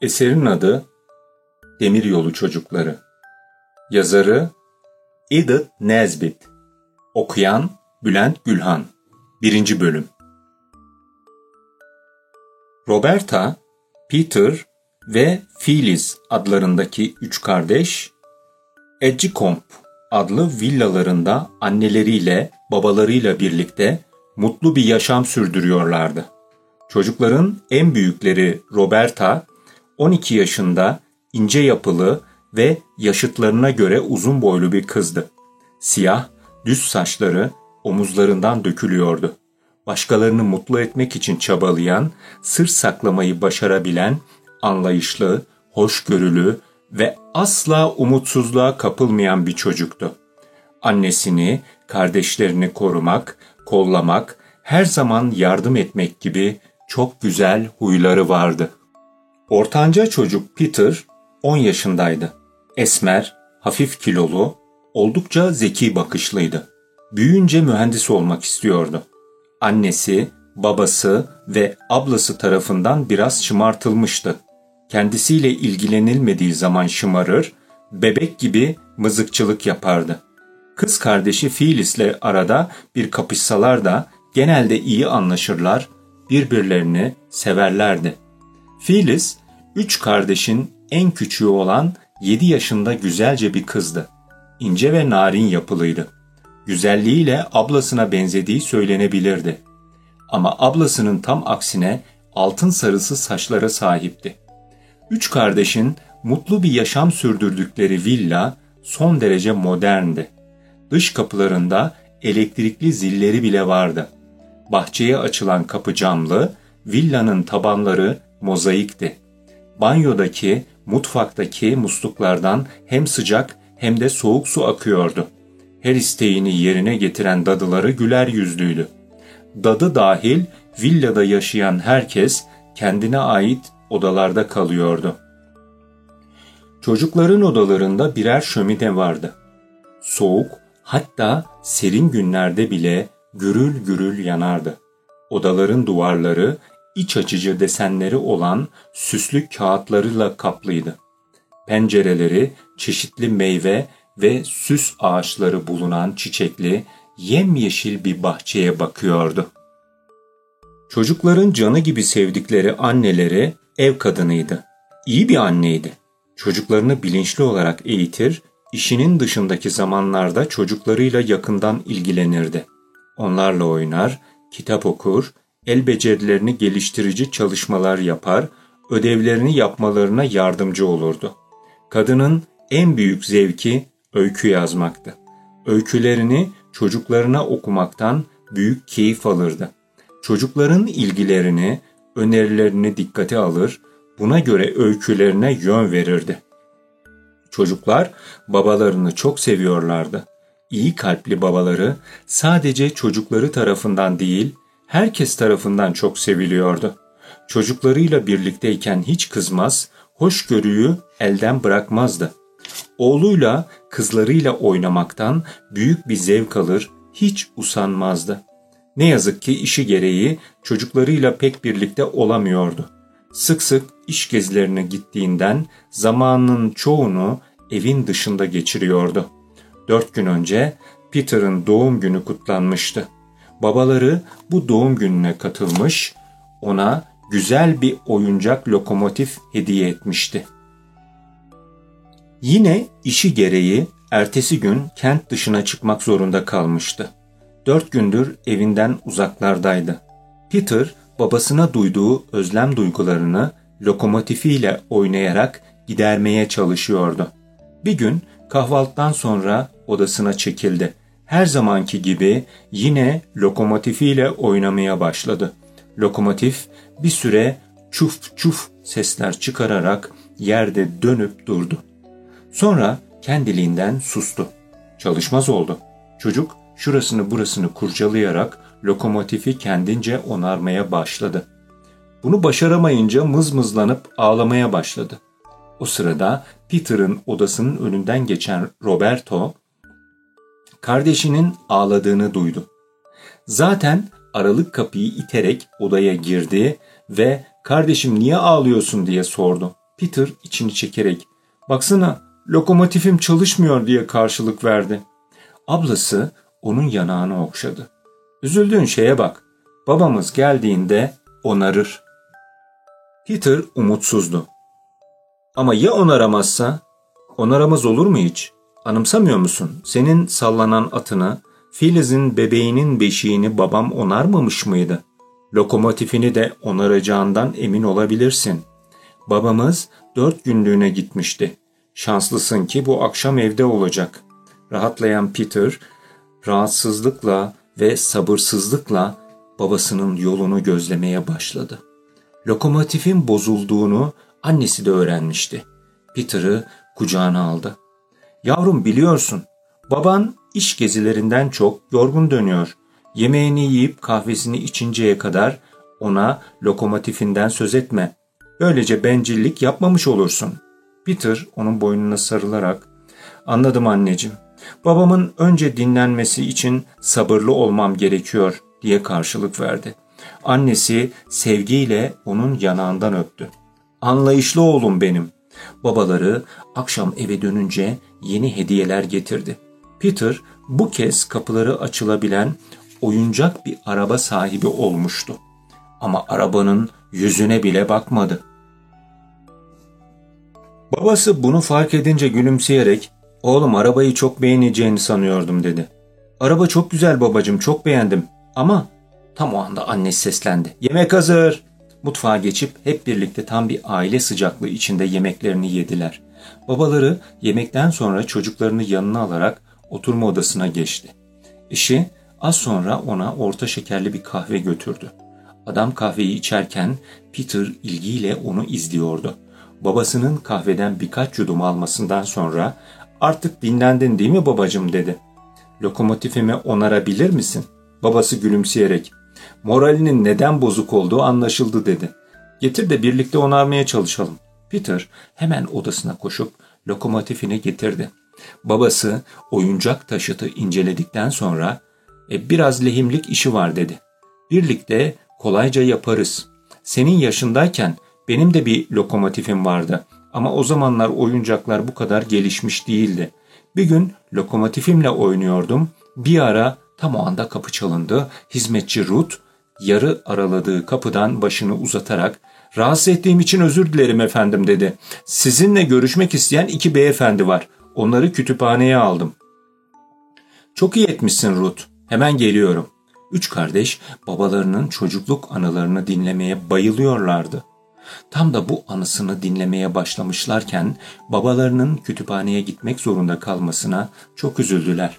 Eserin adı Demiryolu Çocukları. Yazarı Edith Nesbit. Okuyan Bülent Gülhan. Birinci Bölüm Roberta, Peter ve Phyllis adlarındaki üç kardeş, Edgecombe adlı villalarında anneleriyle babalarıyla birlikte mutlu bir yaşam sürdürüyorlardı. Çocukların en büyükleri Roberta, 12 yaşında ince yapılı ve yaşıtlarına göre uzun boylu bir kızdı. Siyah, düz saçları omuzlarından dökülüyordu. Başkalarını mutlu etmek için çabalayan, sır saklamayı başarabilen, anlayışlı, hoşgörülü ve asla umutsuzluğa kapılmayan bir çocuktu. Annesini, kardeşlerini korumak, kollamak, her zaman yardım etmek gibi çok güzel huyları vardı. Ortanca çocuk Peter 10 yaşındaydı. Esmer, hafif kilolu, oldukça zeki bakışlıydı. Büyüyünce mühendis olmak istiyordu. Annesi, babası ve ablası tarafından biraz şımartılmıştı. Kendisiyle ilgilenilmediği zaman şımarır, bebek gibi mızıkçılık yapardı. Kız kardeşi Phyllis'le arada bir kapışsalar da genelde iyi anlaşırlar, birbirlerini severlerdi. Phyllis, üç kardeşin en küçüğü olan 7 yaşında güzelce bir kızdı. İnce ve narin yapılıydı. Güzelliğiyle ablasına benzediği söylenebilirdi. Ama ablasının tam aksine altın sarısı saçlara sahipti. Üç kardeşin mutlu bir yaşam sürdürdükleri villa son derece moderndi. Dış kapılarında elektrikli zilleri bile vardı. Bahçeye açılan kapı camlı, villanın tabanları mozaikti. Banyodaki, mutfaktaki musluklardan hem sıcak hem de soğuk su akıyordu. Her isteğini yerine getiren dadıları güler yüzlüydü. Dadı dahil villada yaşayan herkes kendine ait odalarda kalıyordu. Çocukların odalarında birer şömine vardı. Soğuk, hatta serin günlerde bile gürül gürül yanardı. Odaların duvarları iç açıcı desenleri olan süslü kağıtlarıyla kaplıydı. Pencereleri çeşitli meyve ve süs ağaçları bulunan çiçekli, yemyeşil bir bahçeye bakıyordu. Çocukların canı gibi sevdikleri anneleri ev kadınıydı. İyi bir anneydi. Çocuklarını bilinçli olarak eğitir, işinin dışındaki zamanlarda çocuklarıyla yakından ilgilenirdi. Onlarla oynar, kitap okur, el becerilerini geliştirici çalışmalar yapar, ödevlerini yapmalarına yardımcı olurdu. Kadının en büyük zevki öykü yazmaktı. Öykülerini çocuklarına okumaktan büyük keyif alırdı. Çocukların ilgilerini, önerilerini dikkate alır, buna göre öykülerine yön verirdi. Çocuklar babalarını çok seviyorlardı. İyi kalpli babaları sadece çocukları tarafından değil, herkes tarafından çok seviliyordu. Çocuklarıyla birlikteyken hiç kızmaz, hoşgörüyü elden bırakmazdı. Oğluyla, kızlarıyla oynamaktan büyük bir zevk alır, hiç usanmazdı. Ne yazık ki işi gereği çocuklarıyla pek birlikte olamıyordu. Sık sık iş gezilerine gittiğinden zamanının çoğunu evin dışında geçiriyordu. Dört gün önce Peter'ın doğum günü kutlanmıştı. Babaları bu doğum gününe katılmış, ona güzel bir oyuncak lokomotif hediye etmişti. Yine işi gereği ertesi gün kent dışına çıkmak zorunda kalmıştı. Dört gündür evinden uzaklardaydı. Peter babasına duyduğu özlem duygularını lokomotifiyle oynayarak gidermeye çalışıyordu. Bir gün kahvaltıdan sonra odasına çekildi. Her zamanki gibi yine lokomotifiyle oynamaya başladı. Lokomotif bir süre çuf çuf sesler çıkararak yerde dönüp durdu. Sonra kendiliğinden sustu. Çalışmaz oldu. Çocuk şurasını burasını kurcalayarak lokomotifi kendince onarmaya başladı. Bunu başaramayınca mızmızlanıp ağlamaya başladı. O sırada Peter'ın odasının önünden geçen Roberto, kardeşinin ağladığını duydu. Zaten aralık kapıyı iterek odaya girdi ve kardeşim niye ağlıyorsun diye sordu. Peter içini çekerek ''Baksana lokomotifim çalışmıyor'' diye karşılık verdi. Ablası onun yanağını okşadı. ''Üzüldüğün şeye bak. Babamız geldiğinde onarır.'' Peter umutsuzdu. ''Ama ya onaramazsa?'' ''Onaramaz olur mu hiç? Anımsamıyor musun? Senin sallanan atını, Filiz'in bebeğinin beşiğini babam onarmamış mıydı? Lokomotifini de onaracağından emin olabilirsin. Babamız dört günlüğüne gitmişti. Şanslısın ki bu akşam evde olacak. Rahatlayan Peter, rahatsızlıkla ve sabırsızlıkla babasının yolunu gözlemeye başladı. Lokomotifin bozulduğunu annesi de öğrenmişti. Peter'ı kucağına aldı. Yavrum biliyorsun, baban iş gezilerinden çok yorgun dönüyor. Yemeğini yiyip kahvesini içinceye kadar ona lokomotifinden söz etme. Böylece bencillik yapmamış olursun. Peter onun boynuna sarılarak ''Anladım anneciğim. Babamın önce dinlenmesi için sabırlı olmam gerekiyor.'' diye karşılık verdi. Annesi sevgiyle onun yanağından öptü. ''Anlayışlı oğlum benim.'' Babaları akşam eve dönünce yeni hediyeler getirdi. Peter bu kez kapıları açılabilen oyuncak bir araba sahibi olmuştu. Ama arabanın yüzüne bile bakmadı. Babası bunu fark edince gülümseyerek ''Oğlum arabayı çok beğeneceğini sanıyordum.'' dedi. ''Araba çok güzel babacım çok beğendim ama...'' Tam o anda annesi seslendi. ''Yemek hazır!'' Mutfağa geçip hep birlikte tam bir aile sıcaklığı içinde yemeklerini yediler. Babaları yemekten sonra çocuklarını yanına alarak oturma odasına geçti. Eşi az sonra ona orta şekerli bir kahve götürdü. Adam kahveyi içerken Peter ilgiyle onu izliyordu. Babasının kahveden birkaç yudum almasından sonra ''Artık dinlendin değil mi babacım?'' dedi. ''Lokomotifimi onarabilir misin?'' Babası gülümseyerek ''Moralinin neden bozuk olduğu anlaşıldı.'' dedi. ''Getir de birlikte onarmaya çalışalım.'' Peter hemen odasına koşup lokomotifini getirdi. Babası oyuncak taşıtı inceledikten sonra e, biraz lehimlik işi var dedi. Birlikte kolayca yaparız. Senin yaşındayken benim de bir lokomotifim vardı ama o zamanlar oyuncaklar bu kadar gelişmiş değildi. Bir gün lokomotifimle oynuyordum. Bir ara tam o anda kapı çalındı. Hizmetçi Ruth yarı araladığı kapıdan başını uzatarak ''Rahatsız ettiğim için özür dilerim efendim'' dedi. ''Sizinle görüşmek isteyen iki beyefendi var. Onları kütüphaneye aldım.'' ''Çok iyi etmişsin Ruth. Hemen geliyorum.'' Üç kardeş babalarının çocukluk anılarını dinlemeye bayılıyorlardı. Tam da bu anısını dinlemeye başlamışlarken babalarının kütüphaneye gitmek zorunda kalmasına çok üzüldüler.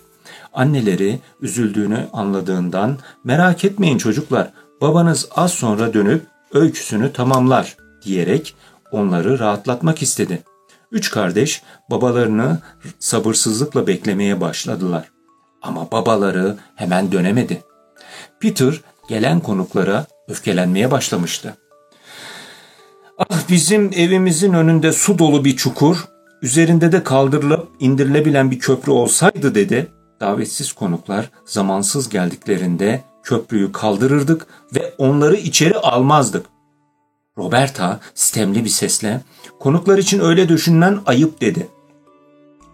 Anneleri üzüldüğünü anladığından merak etmeyin çocuklar babanız az sonra dönüp öyküsünü tamamlar diyerek onları rahatlatmak istedi. Üç kardeş babalarını sabırsızlıkla beklemeye başladılar. Ama babaları hemen dönemedi. Peter gelen konuklara öfkelenmeye başlamıştı. Ah bizim evimizin önünde su dolu bir çukur, üzerinde de kaldırılıp indirilebilen bir köprü olsaydı dedi. Davetsiz konuklar zamansız geldiklerinde köprüyü kaldırırdık ve onları içeri almazdık. Roberta sistemli bir sesle konuklar için öyle düşünmen ayıp dedi.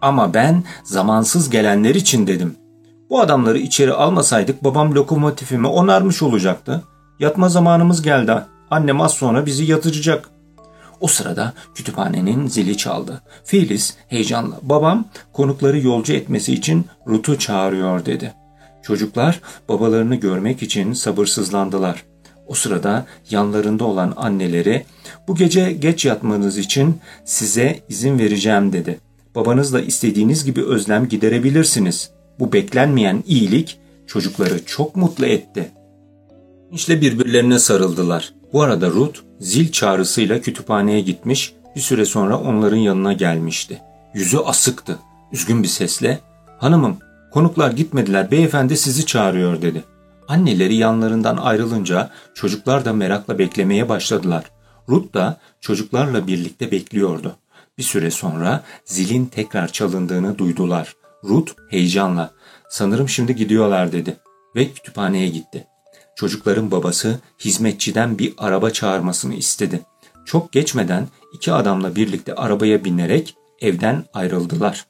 Ama ben zamansız gelenler için dedim. Bu adamları içeri almasaydık babam lokomotifimi onarmış olacaktı. Yatma zamanımız geldi. Annem az sonra bizi yatıracak. O sırada kütüphanenin zili çaldı. Filiz heyecanla babam konukları yolcu etmesi için Ruth'u çağırıyor dedi. Çocuklar babalarını görmek için sabırsızlandılar. O sırada yanlarında olan anneleri bu gece geç yatmanız için size izin vereceğim dedi. Babanızla istediğiniz gibi özlem giderebilirsiniz. Bu beklenmeyen iyilik çocukları çok mutlu etti. İşte birbirlerine sarıldılar. Bu arada Ruth zil çağrısıyla kütüphaneye gitmiş, bir süre sonra onların yanına gelmişti. Yüzü asıktı. Üzgün bir sesle, ''Hanımım, konuklar gitmediler, beyefendi sizi çağırıyor.'' dedi. Anneleri yanlarından ayrılınca çocuklar da merakla beklemeye başladılar. Ruth da çocuklarla birlikte bekliyordu. Bir süre sonra zilin tekrar çalındığını duydular. Ruth heyecanla sanırım şimdi gidiyorlar dedi ve kütüphaneye gitti. Çocukların babası hizmetçiden bir araba çağırmasını istedi. Çok geçmeden iki adamla birlikte arabaya binerek evden ayrıldılar.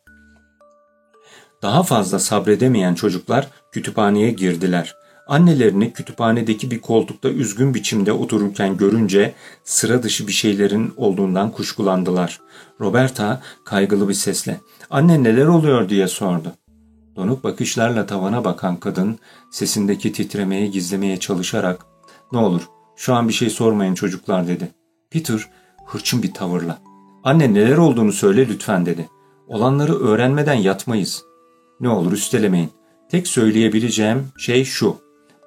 Daha fazla sabredemeyen çocuklar kütüphaneye girdiler. Annelerini kütüphanedeki bir koltukta üzgün biçimde otururken görünce sıra dışı bir şeylerin olduğundan kuşkulandılar. Roberta kaygılı bir sesle ''Anne neler oluyor?'' diye sordu. Donuk bakışlarla tavana bakan kadın sesindeki titremeyi gizlemeye çalışarak ''Ne olur şu an bir şey sormayın çocuklar'' dedi. Peter hırçın bir tavırla ''Anne neler olduğunu söyle lütfen'' dedi. ''Olanları öğrenmeden yatmayız. Ne olur üstelemeyin. Tek söyleyebileceğim şey şu.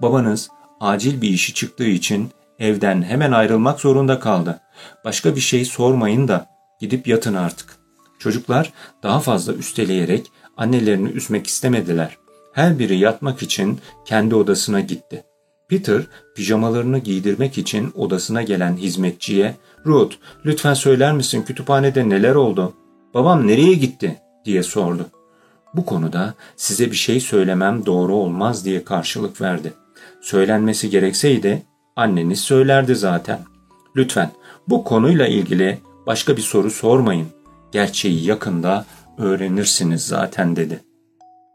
Babanız acil bir işi çıktığı için evden hemen ayrılmak zorunda kaldı. Başka bir şey sormayın da gidip yatın artık. Çocuklar daha fazla üsteleyerek annelerini üzmek istemediler. Her biri yatmak için kendi odasına gitti. Peter pijamalarını giydirmek için odasına gelen hizmetçiye ''Ruth lütfen söyler misin kütüphanede neler oldu? Babam nereye gitti?'' diye sordu. Bu konuda size bir şey söylemem doğru olmaz diye karşılık verdi. Söylenmesi gerekseydi anneniz söylerdi zaten. Lütfen bu konuyla ilgili başka bir soru sormayın. Gerçeği yakında öğrenirsiniz zaten dedi.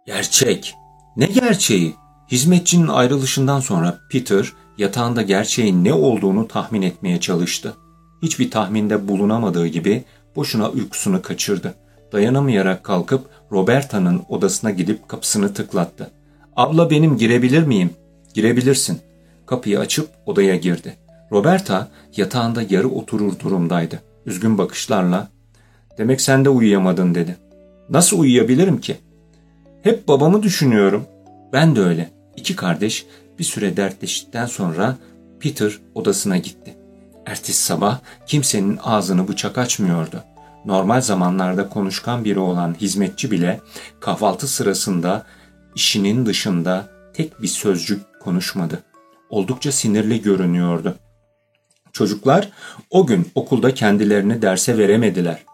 Gerçek. Ne gerçeği? Hizmetçinin ayrılışından sonra Peter yatağında gerçeğin ne olduğunu tahmin etmeye çalıştı. Hiçbir tahminde bulunamadığı gibi boşuna uykusunu kaçırdı. Dayanamayarak kalkıp Roberta'nın odasına gidip kapısını tıklattı. ''Abla benim girebilir miyim?'' ''Girebilirsin.'' Kapıyı açıp odaya girdi. Roberta yatağında yarı oturur durumdaydı. Üzgün bakışlarla ''Demek sen de uyuyamadın.'' dedi. ''Nasıl uyuyabilirim ki?'' ''Hep babamı düşünüyorum.'' ''Ben de öyle.'' İki kardeş bir süre dertleştikten sonra Peter odasına gitti. Ertesi sabah kimsenin ağzını bıçak açmıyordu. Normal zamanlarda konuşkan biri olan hizmetçi bile kahvaltı sırasında işinin dışında tek bir sözcük konuşmadı. Oldukça sinirli görünüyordu. Çocuklar o gün okulda kendilerini derse veremediler.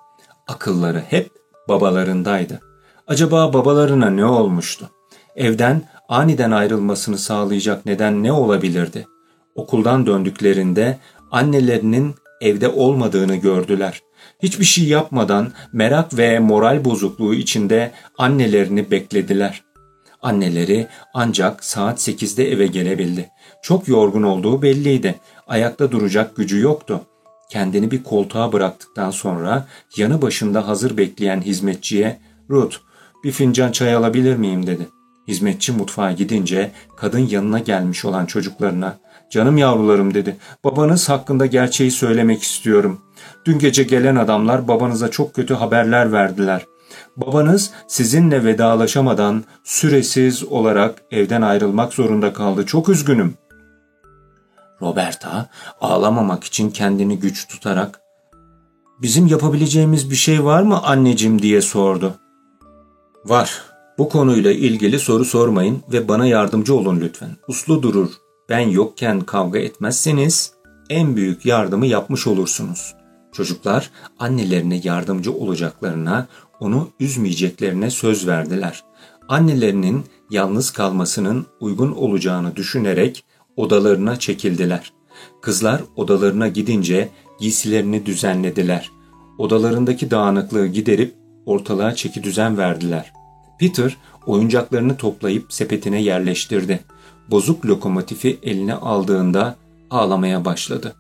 Akılları hep babalarındaydı. Acaba babalarına ne olmuştu? Evden aniden ayrılmasını sağlayacak neden ne olabilirdi? Okuldan döndüklerinde annelerinin evde olmadığını gördüler. Hiçbir şey yapmadan merak ve moral bozukluğu içinde annelerini beklediler. Anneleri ancak saat 8'de eve gelebildi. Çok yorgun olduğu belliydi. Ayakta duracak gücü yoktu. Kendini bir koltuğa bıraktıktan sonra yanı başında hazır bekleyen hizmetçiye ''Ruth, bir fincan çay alabilir miyim?'' dedi. Hizmetçi mutfağa gidince kadın yanına gelmiş olan çocuklarına ''Canım yavrularım'' dedi. ''Babanız hakkında gerçeği söylemek istiyorum. Dün gece gelen adamlar babanıza çok kötü haberler verdiler. Babanız sizinle vedalaşamadan süresiz olarak evden ayrılmak zorunda kaldı. Çok üzgünüm. Roberta ağlamamak için kendini güç tutarak ''Bizim yapabileceğimiz bir şey var mı anneciğim?'' diye sordu. ''Var. Bu konuyla ilgili soru sormayın ve bana yardımcı olun lütfen. Uslu durur. Ben yokken kavga etmezseniz en büyük yardımı yapmış olursunuz. Çocuklar annelerine yardımcı olacaklarına, onu üzmeyeceklerine söz verdiler. Annelerinin yalnız kalmasının uygun olacağını düşünerek odalarına çekildiler. Kızlar odalarına gidince giysilerini düzenlediler. Odalarındaki dağınıklığı giderip ortalığa çeki düzen verdiler. Peter oyuncaklarını toplayıp sepetine yerleştirdi. Bozuk lokomotifi eline aldığında ağlamaya başladı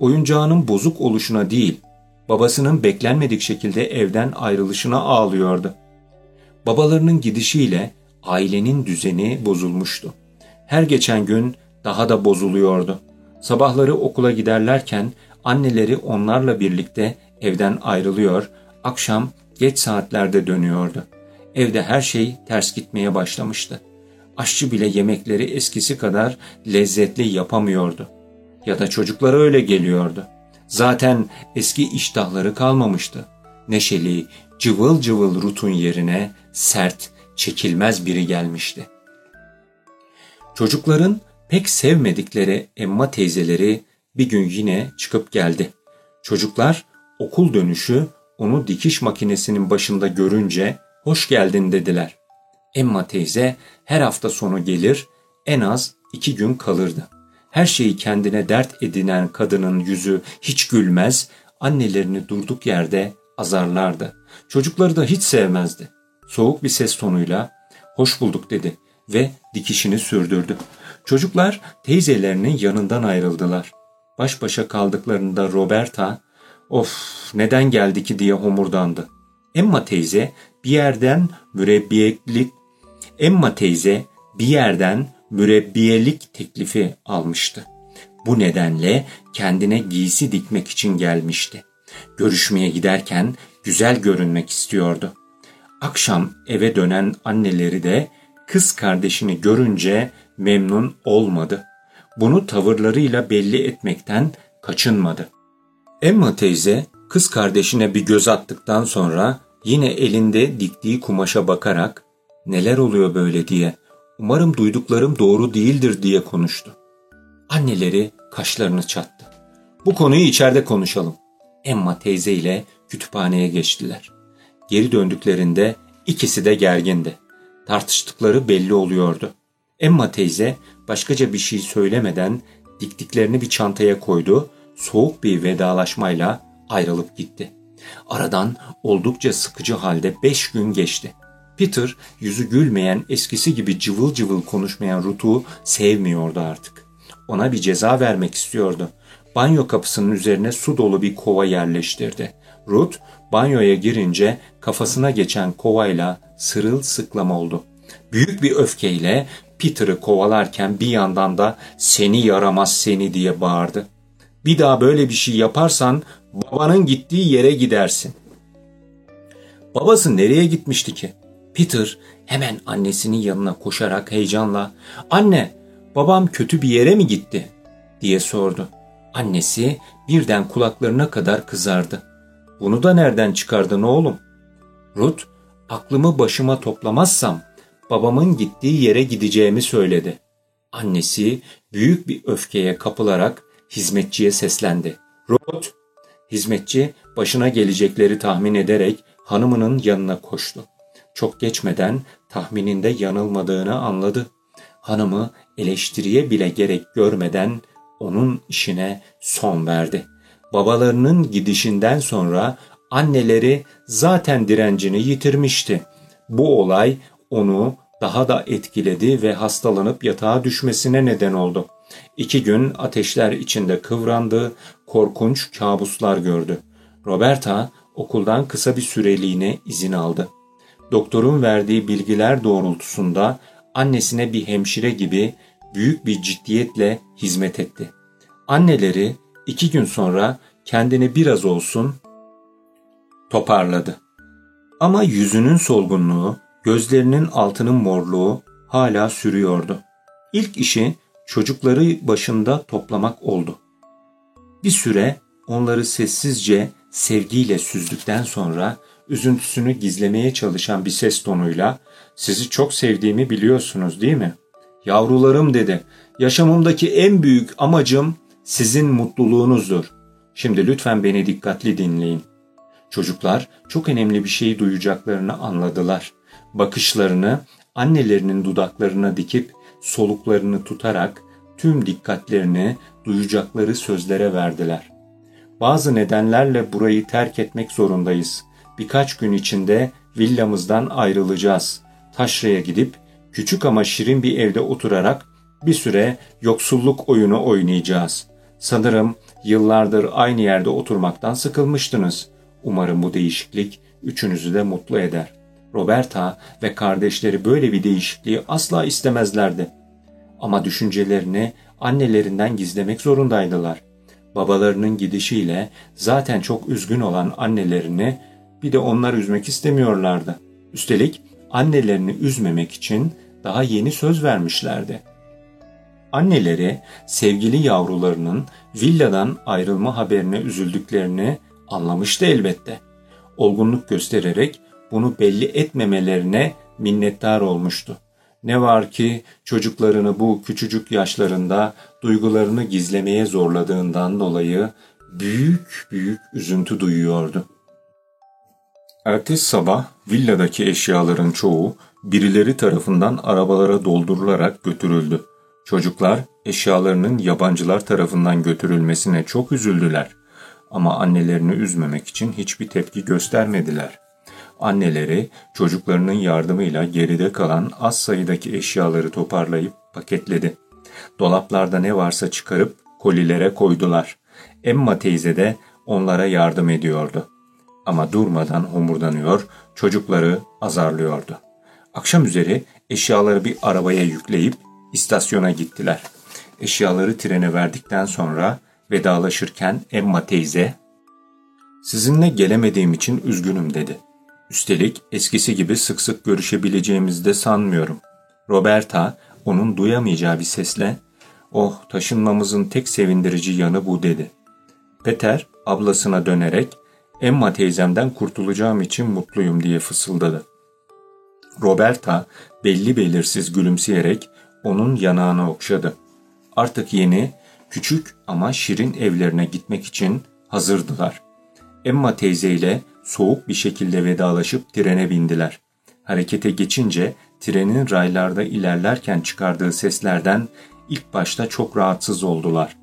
oyuncağının bozuk oluşuna değil, babasının beklenmedik şekilde evden ayrılışına ağlıyordu. Babalarının gidişiyle ailenin düzeni bozulmuştu. Her geçen gün daha da bozuluyordu. Sabahları okula giderlerken anneleri onlarla birlikte evden ayrılıyor, akşam geç saatlerde dönüyordu. Evde her şey ters gitmeye başlamıştı. Aşçı bile yemekleri eskisi kadar lezzetli yapamıyordu ya da çocuklara öyle geliyordu. Zaten eski iştahları kalmamıştı. Neşeli, cıvıl cıvıl Rut'un yerine sert, çekilmez biri gelmişti. Çocukların pek sevmedikleri Emma teyzeleri bir gün yine çıkıp geldi. Çocuklar okul dönüşü onu dikiş makinesinin başında görünce hoş geldin dediler. Emma teyze her hafta sonu gelir en az iki gün kalırdı her şeyi kendine dert edinen kadının yüzü hiç gülmez, annelerini durduk yerde azarlardı. Çocukları da hiç sevmezdi. Soğuk bir ses tonuyla hoş bulduk dedi ve dikişini sürdürdü. Çocuklar teyzelerinin yanından ayrıldılar. Baş başa kaldıklarında Roberta, of neden geldi ki diye homurdandı. Emma teyze bir yerden mürebbiyelik Emma teyze bir yerden mürebbiyelik teklifi almıştı. Bu nedenle kendine giysi dikmek için gelmişti. Görüşmeye giderken güzel görünmek istiyordu. Akşam eve dönen anneleri de kız kardeşini görünce memnun olmadı. Bunu tavırlarıyla belli etmekten kaçınmadı. Emma teyze kız kardeşine bir göz attıktan sonra yine elinde diktiği kumaşa bakarak neler oluyor böyle diye umarım duyduklarım doğru değildir diye konuştu. Anneleri kaşlarını çattı. Bu konuyu içeride konuşalım. Emma teyze ile kütüphaneye geçtiler. Geri döndüklerinde ikisi de gergindi. Tartıştıkları belli oluyordu. Emma teyze başkaca bir şey söylemeden diktiklerini bir çantaya koydu, soğuk bir vedalaşmayla ayrılıp gitti. Aradan oldukça sıkıcı halde beş gün geçti. Peter yüzü gülmeyen eskisi gibi cıvıl cıvıl konuşmayan Ruth'u sevmiyordu artık. Ona bir ceza vermek istiyordu. Banyo kapısının üzerine su dolu bir kova yerleştirdi. Ruth banyoya girince kafasına geçen kovayla sırılsıklam oldu. Büyük bir öfkeyle Peter'ı kovalarken bir yandan da seni yaramaz seni diye bağırdı. Bir daha böyle bir şey yaparsan babanın gittiği yere gidersin. Babası nereye gitmişti ki? Peter hemen annesinin yanına koşarak heyecanla ''Anne, babam kötü bir yere mi gitti?'' diye sordu. Annesi birden kulaklarına kadar kızardı. ''Bunu da nereden çıkardın oğlum?'' Ruth, aklımı başıma toplamazsam babamın gittiği yere gideceğimi söyledi. Annesi büyük bir öfkeye kapılarak hizmetçiye seslendi. Ruth, hizmetçi başına gelecekleri tahmin ederek hanımının yanına koştu. Çok geçmeden tahmininde yanılmadığını anladı. Hanımı eleştiriye bile gerek görmeden onun işine son verdi. Babalarının gidişinden sonra anneleri zaten direncini yitirmişti. Bu olay onu daha da etkiledi ve hastalanıp yatağa düşmesine neden oldu. İki gün ateşler içinde kıvrandı, korkunç kabuslar gördü. Roberta okuldan kısa bir süreliğine izin aldı. Doktorun verdiği bilgiler doğrultusunda annesine bir hemşire gibi büyük bir ciddiyetle hizmet etti. Anneleri iki gün sonra kendini biraz olsun toparladı. Ama yüzünün solgunluğu, gözlerinin altının morluğu hala sürüyordu. İlk işi çocukları başında toplamak oldu. Bir süre onları sessizce sevgiyle süzdükten sonra üzüntüsünü gizlemeye çalışan bir ses tonuyla sizi çok sevdiğimi biliyorsunuz değil mi? Yavrularım dedi. Yaşamımdaki en büyük amacım sizin mutluluğunuzdur. Şimdi lütfen beni dikkatli dinleyin. Çocuklar çok önemli bir şeyi duyacaklarını anladılar. Bakışlarını annelerinin dudaklarına dikip soluklarını tutarak tüm dikkatlerini duyacakları sözlere verdiler. Bazı nedenlerle burayı terk etmek zorundayız. Birkaç gün içinde villamızdan ayrılacağız. Taşra'ya gidip küçük ama şirin bir evde oturarak bir süre yoksulluk oyunu oynayacağız. Sanırım yıllardır aynı yerde oturmaktan sıkılmıştınız. Umarım bu değişiklik üçünüzü de mutlu eder. Roberta ve kardeşleri böyle bir değişikliği asla istemezlerdi. Ama düşüncelerini annelerinden gizlemek zorundaydılar. Babalarının gidişiyle zaten çok üzgün olan annelerini bir de onlar üzmek istemiyorlardı. Üstelik annelerini üzmemek için daha yeni söz vermişlerdi. Anneleri sevgili yavrularının villadan ayrılma haberine üzüldüklerini anlamıştı elbette. Olgunluk göstererek bunu belli etmemelerine minnettar olmuştu. Ne var ki çocuklarını bu küçücük yaşlarında duygularını gizlemeye zorladığından dolayı büyük büyük üzüntü duyuyordu. Ertesi sabah villadaki eşyaların çoğu birileri tarafından arabalara doldurularak götürüldü. Çocuklar eşyalarının yabancılar tarafından götürülmesine çok üzüldüler. Ama annelerini üzmemek için hiçbir tepki göstermediler. Anneleri çocuklarının yardımıyla geride kalan az sayıdaki eşyaları toparlayıp paketledi. Dolaplarda ne varsa çıkarıp kolilere koydular. Emma teyze de onlara yardım ediyordu. Ama durmadan homurdanıyor, çocukları azarlıyordu. Akşam üzeri eşyaları bir arabaya yükleyip istasyona gittiler. Eşyaları trene verdikten sonra vedalaşırken Emma teyze ''Sizinle gelemediğim için üzgünüm.'' dedi. Üstelik eskisi gibi sık sık görüşebileceğimizi de sanmıyorum. Roberta onun duyamayacağı bir sesle ''Oh taşınmamızın tek sevindirici yanı bu.'' dedi. Peter ablasına dönerek Emma teyzemden kurtulacağım için mutluyum diye fısıldadı. Roberta belli belirsiz gülümseyerek onun yanağını okşadı. Artık yeni, küçük ama şirin evlerine gitmek için hazırdılar. Emma teyzeyle soğuk bir şekilde vedalaşıp trene bindiler. Harekete geçince trenin raylarda ilerlerken çıkardığı seslerden ilk başta çok rahatsız oldular.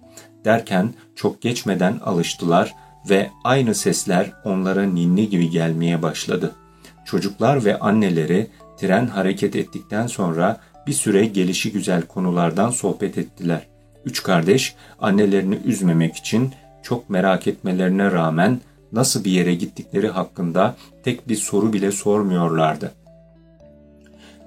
Derken çok geçmeden alıştılar ve aynı sesler onlara ninni gibi gelmeye başladı. Çocuklar ve anneleri tren hareket ettikten sonra bir süre gelişi güzel konulardan sohbet ettiler. Üç kardeş annelerini üzmemek için çok merak etmelerine rağmen nasıl bir yere gittikleri hakkında tek bir soru bile sormuyorlardı.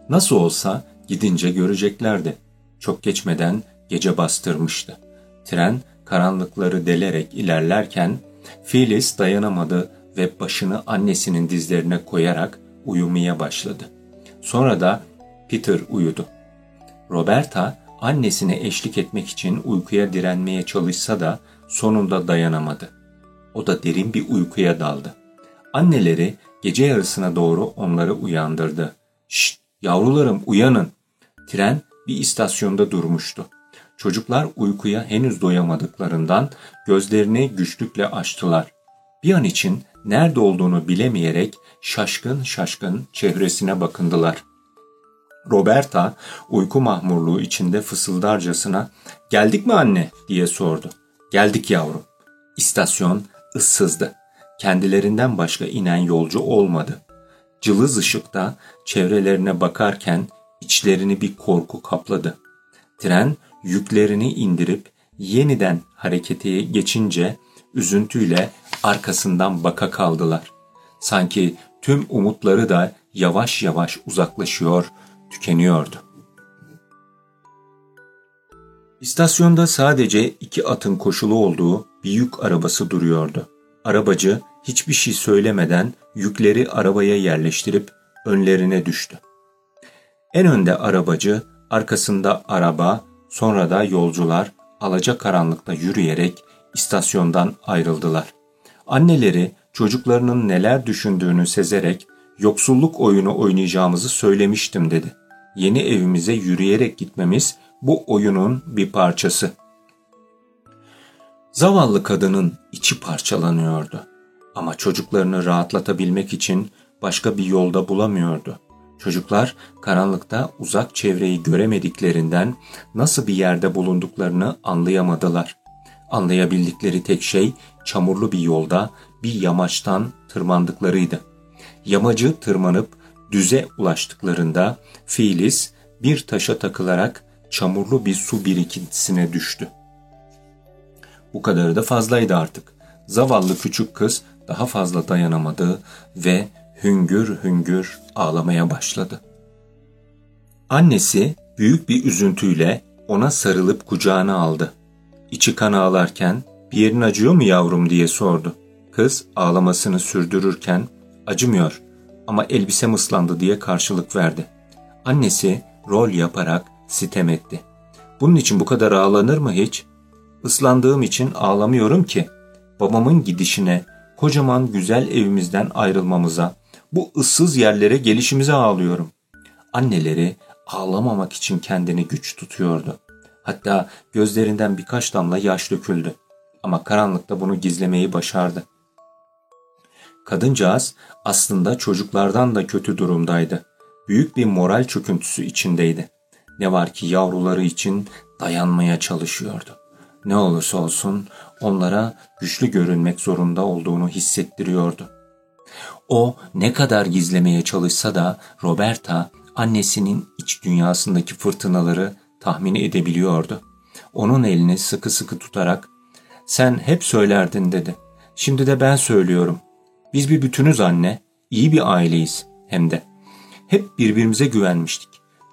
Nasıl olsa gidince göreceklerdi. Çok geçmeden gece bastırmıştı. Tren karanlıkları delerek ilerlerken Phyllis dayanamadı ve başını annesinin dizlerine koyarak uyumaya başladı. Sonra da Peter uyudu. Roberta annesine eşlik etmek için uykuya direnmeye çalışsa da sonunda dayanamadı. O da derin bir uykuya daldı. Anneleri gece yarısına doğru onları uyandırdı. Şşt yavrularım uyanın. Tren bir istasyonda durmuştu. Çocuklar uykuya henüz doyamadıklarından gözlerini güçlükle açtılar. Bir an için nerede olduğunu bilemeyerek şaşkın şaşkın çevresine bakındılar. Roberta uyku mahmurluğu içinde fısıldarcasına ''Geldik mi anne?'' diye sordu. ''Geldik yavrum.'' İstasyon ıssızdı. Kendilerinden başka inen yolcu olmadı. Cılız ışıkta çevrelerine bakarken içlerini bir korku kapladı. Tren yüklerini indirip yeniden harekete geçince üzüntüyle arkasından baka kaldılar. Sanki tüm umutları da yavaş yavaş uzaklaşıyor, tükeniyordu. İstasyonda sadece iki atın koşulu olduğu bir yük arabası duruyordu. Arabacı hiçbir şey söylemeden yükleri arabaya yerleştirip önlerine düştü. En önde arabacı, arkasında araba, sonra da yolcular alacakaranlıkta yürüyerek istasyondan ayrıldılar. Anneleri çocuklarının neler düşündüğünü sezerek yoksulluk oyunu oynayacağımızı söylemiştim dedi. Yeni evimize yürüyerek gitmemiz bu oyunun bir parçası. Zavallı kadının içi parçalanıyordu. Ama çocuklarını rahatlatabilmek için başka bir yolda bulamıyordu. Çocuklar karanlıkta uzak çevreyi göremediklerinden nasıl bir yerde bulunduklarını anlayamadılar. Anlayabildikleri tek şey çamurlu bir yolda bir yamaçtan tırmandıklarıydı. Yamacı tırmanıp düze ulaştıklarında Filiz bir taşa takılarak çamurlu bir su birikintisine düştü. Bu kadarı da fazlaydı artık. Zavallı küçük kız daha fazla dayanamadı ve hüngür hüngür ağlamaya başladı. Annesi büyük bir üzüntüyle ona sarılıp kucağına aldı. İçi kan ağlarken bir yerin acıyor mu yavrum diye sordu. Kız ağlamasını sürdürürken acımıyor ama elbisem ıslandı diye karşılık verdi. Annesi rol yaparak sitem etti. Bunun için bu kadar ağlanır mı hiç? Islandığım için ağlamıyorum ki. Babamın gidişine, kocaman güzel evimizden ayrılmamıza, bu ıssız yerlere gelişimize ağlıyorum. Anneleri ağlamamak için kendini güç tutuyordu. Hatta gözlerinden birkaç damla yaş döküldü. Ama karanlıkta bunu gizlemeyi başardı. Kadıncağız aslında çocuklardan da kötü durumdaydı. Büyük bir moral çöküntüsü içindeydi. Ne var ki yavruları için dayanmaya çalışıyordu. ne olursa olsun onlara güçlü görünmek zorunda olduğunu hissettiriyordu. O ne kadar gizlemeye çalışsa da Roberta annesinin iç dünyasındaki fırtınaları tahmin edebiliyordu. Onun elini sıkı sıkı tutarak sen hep söylerdin dedi. Şimdi de ben söylüyorum. Biz bir bütünüz anne. İyi bir aileyiz hem de. Hep birbirimize güvenmiştik.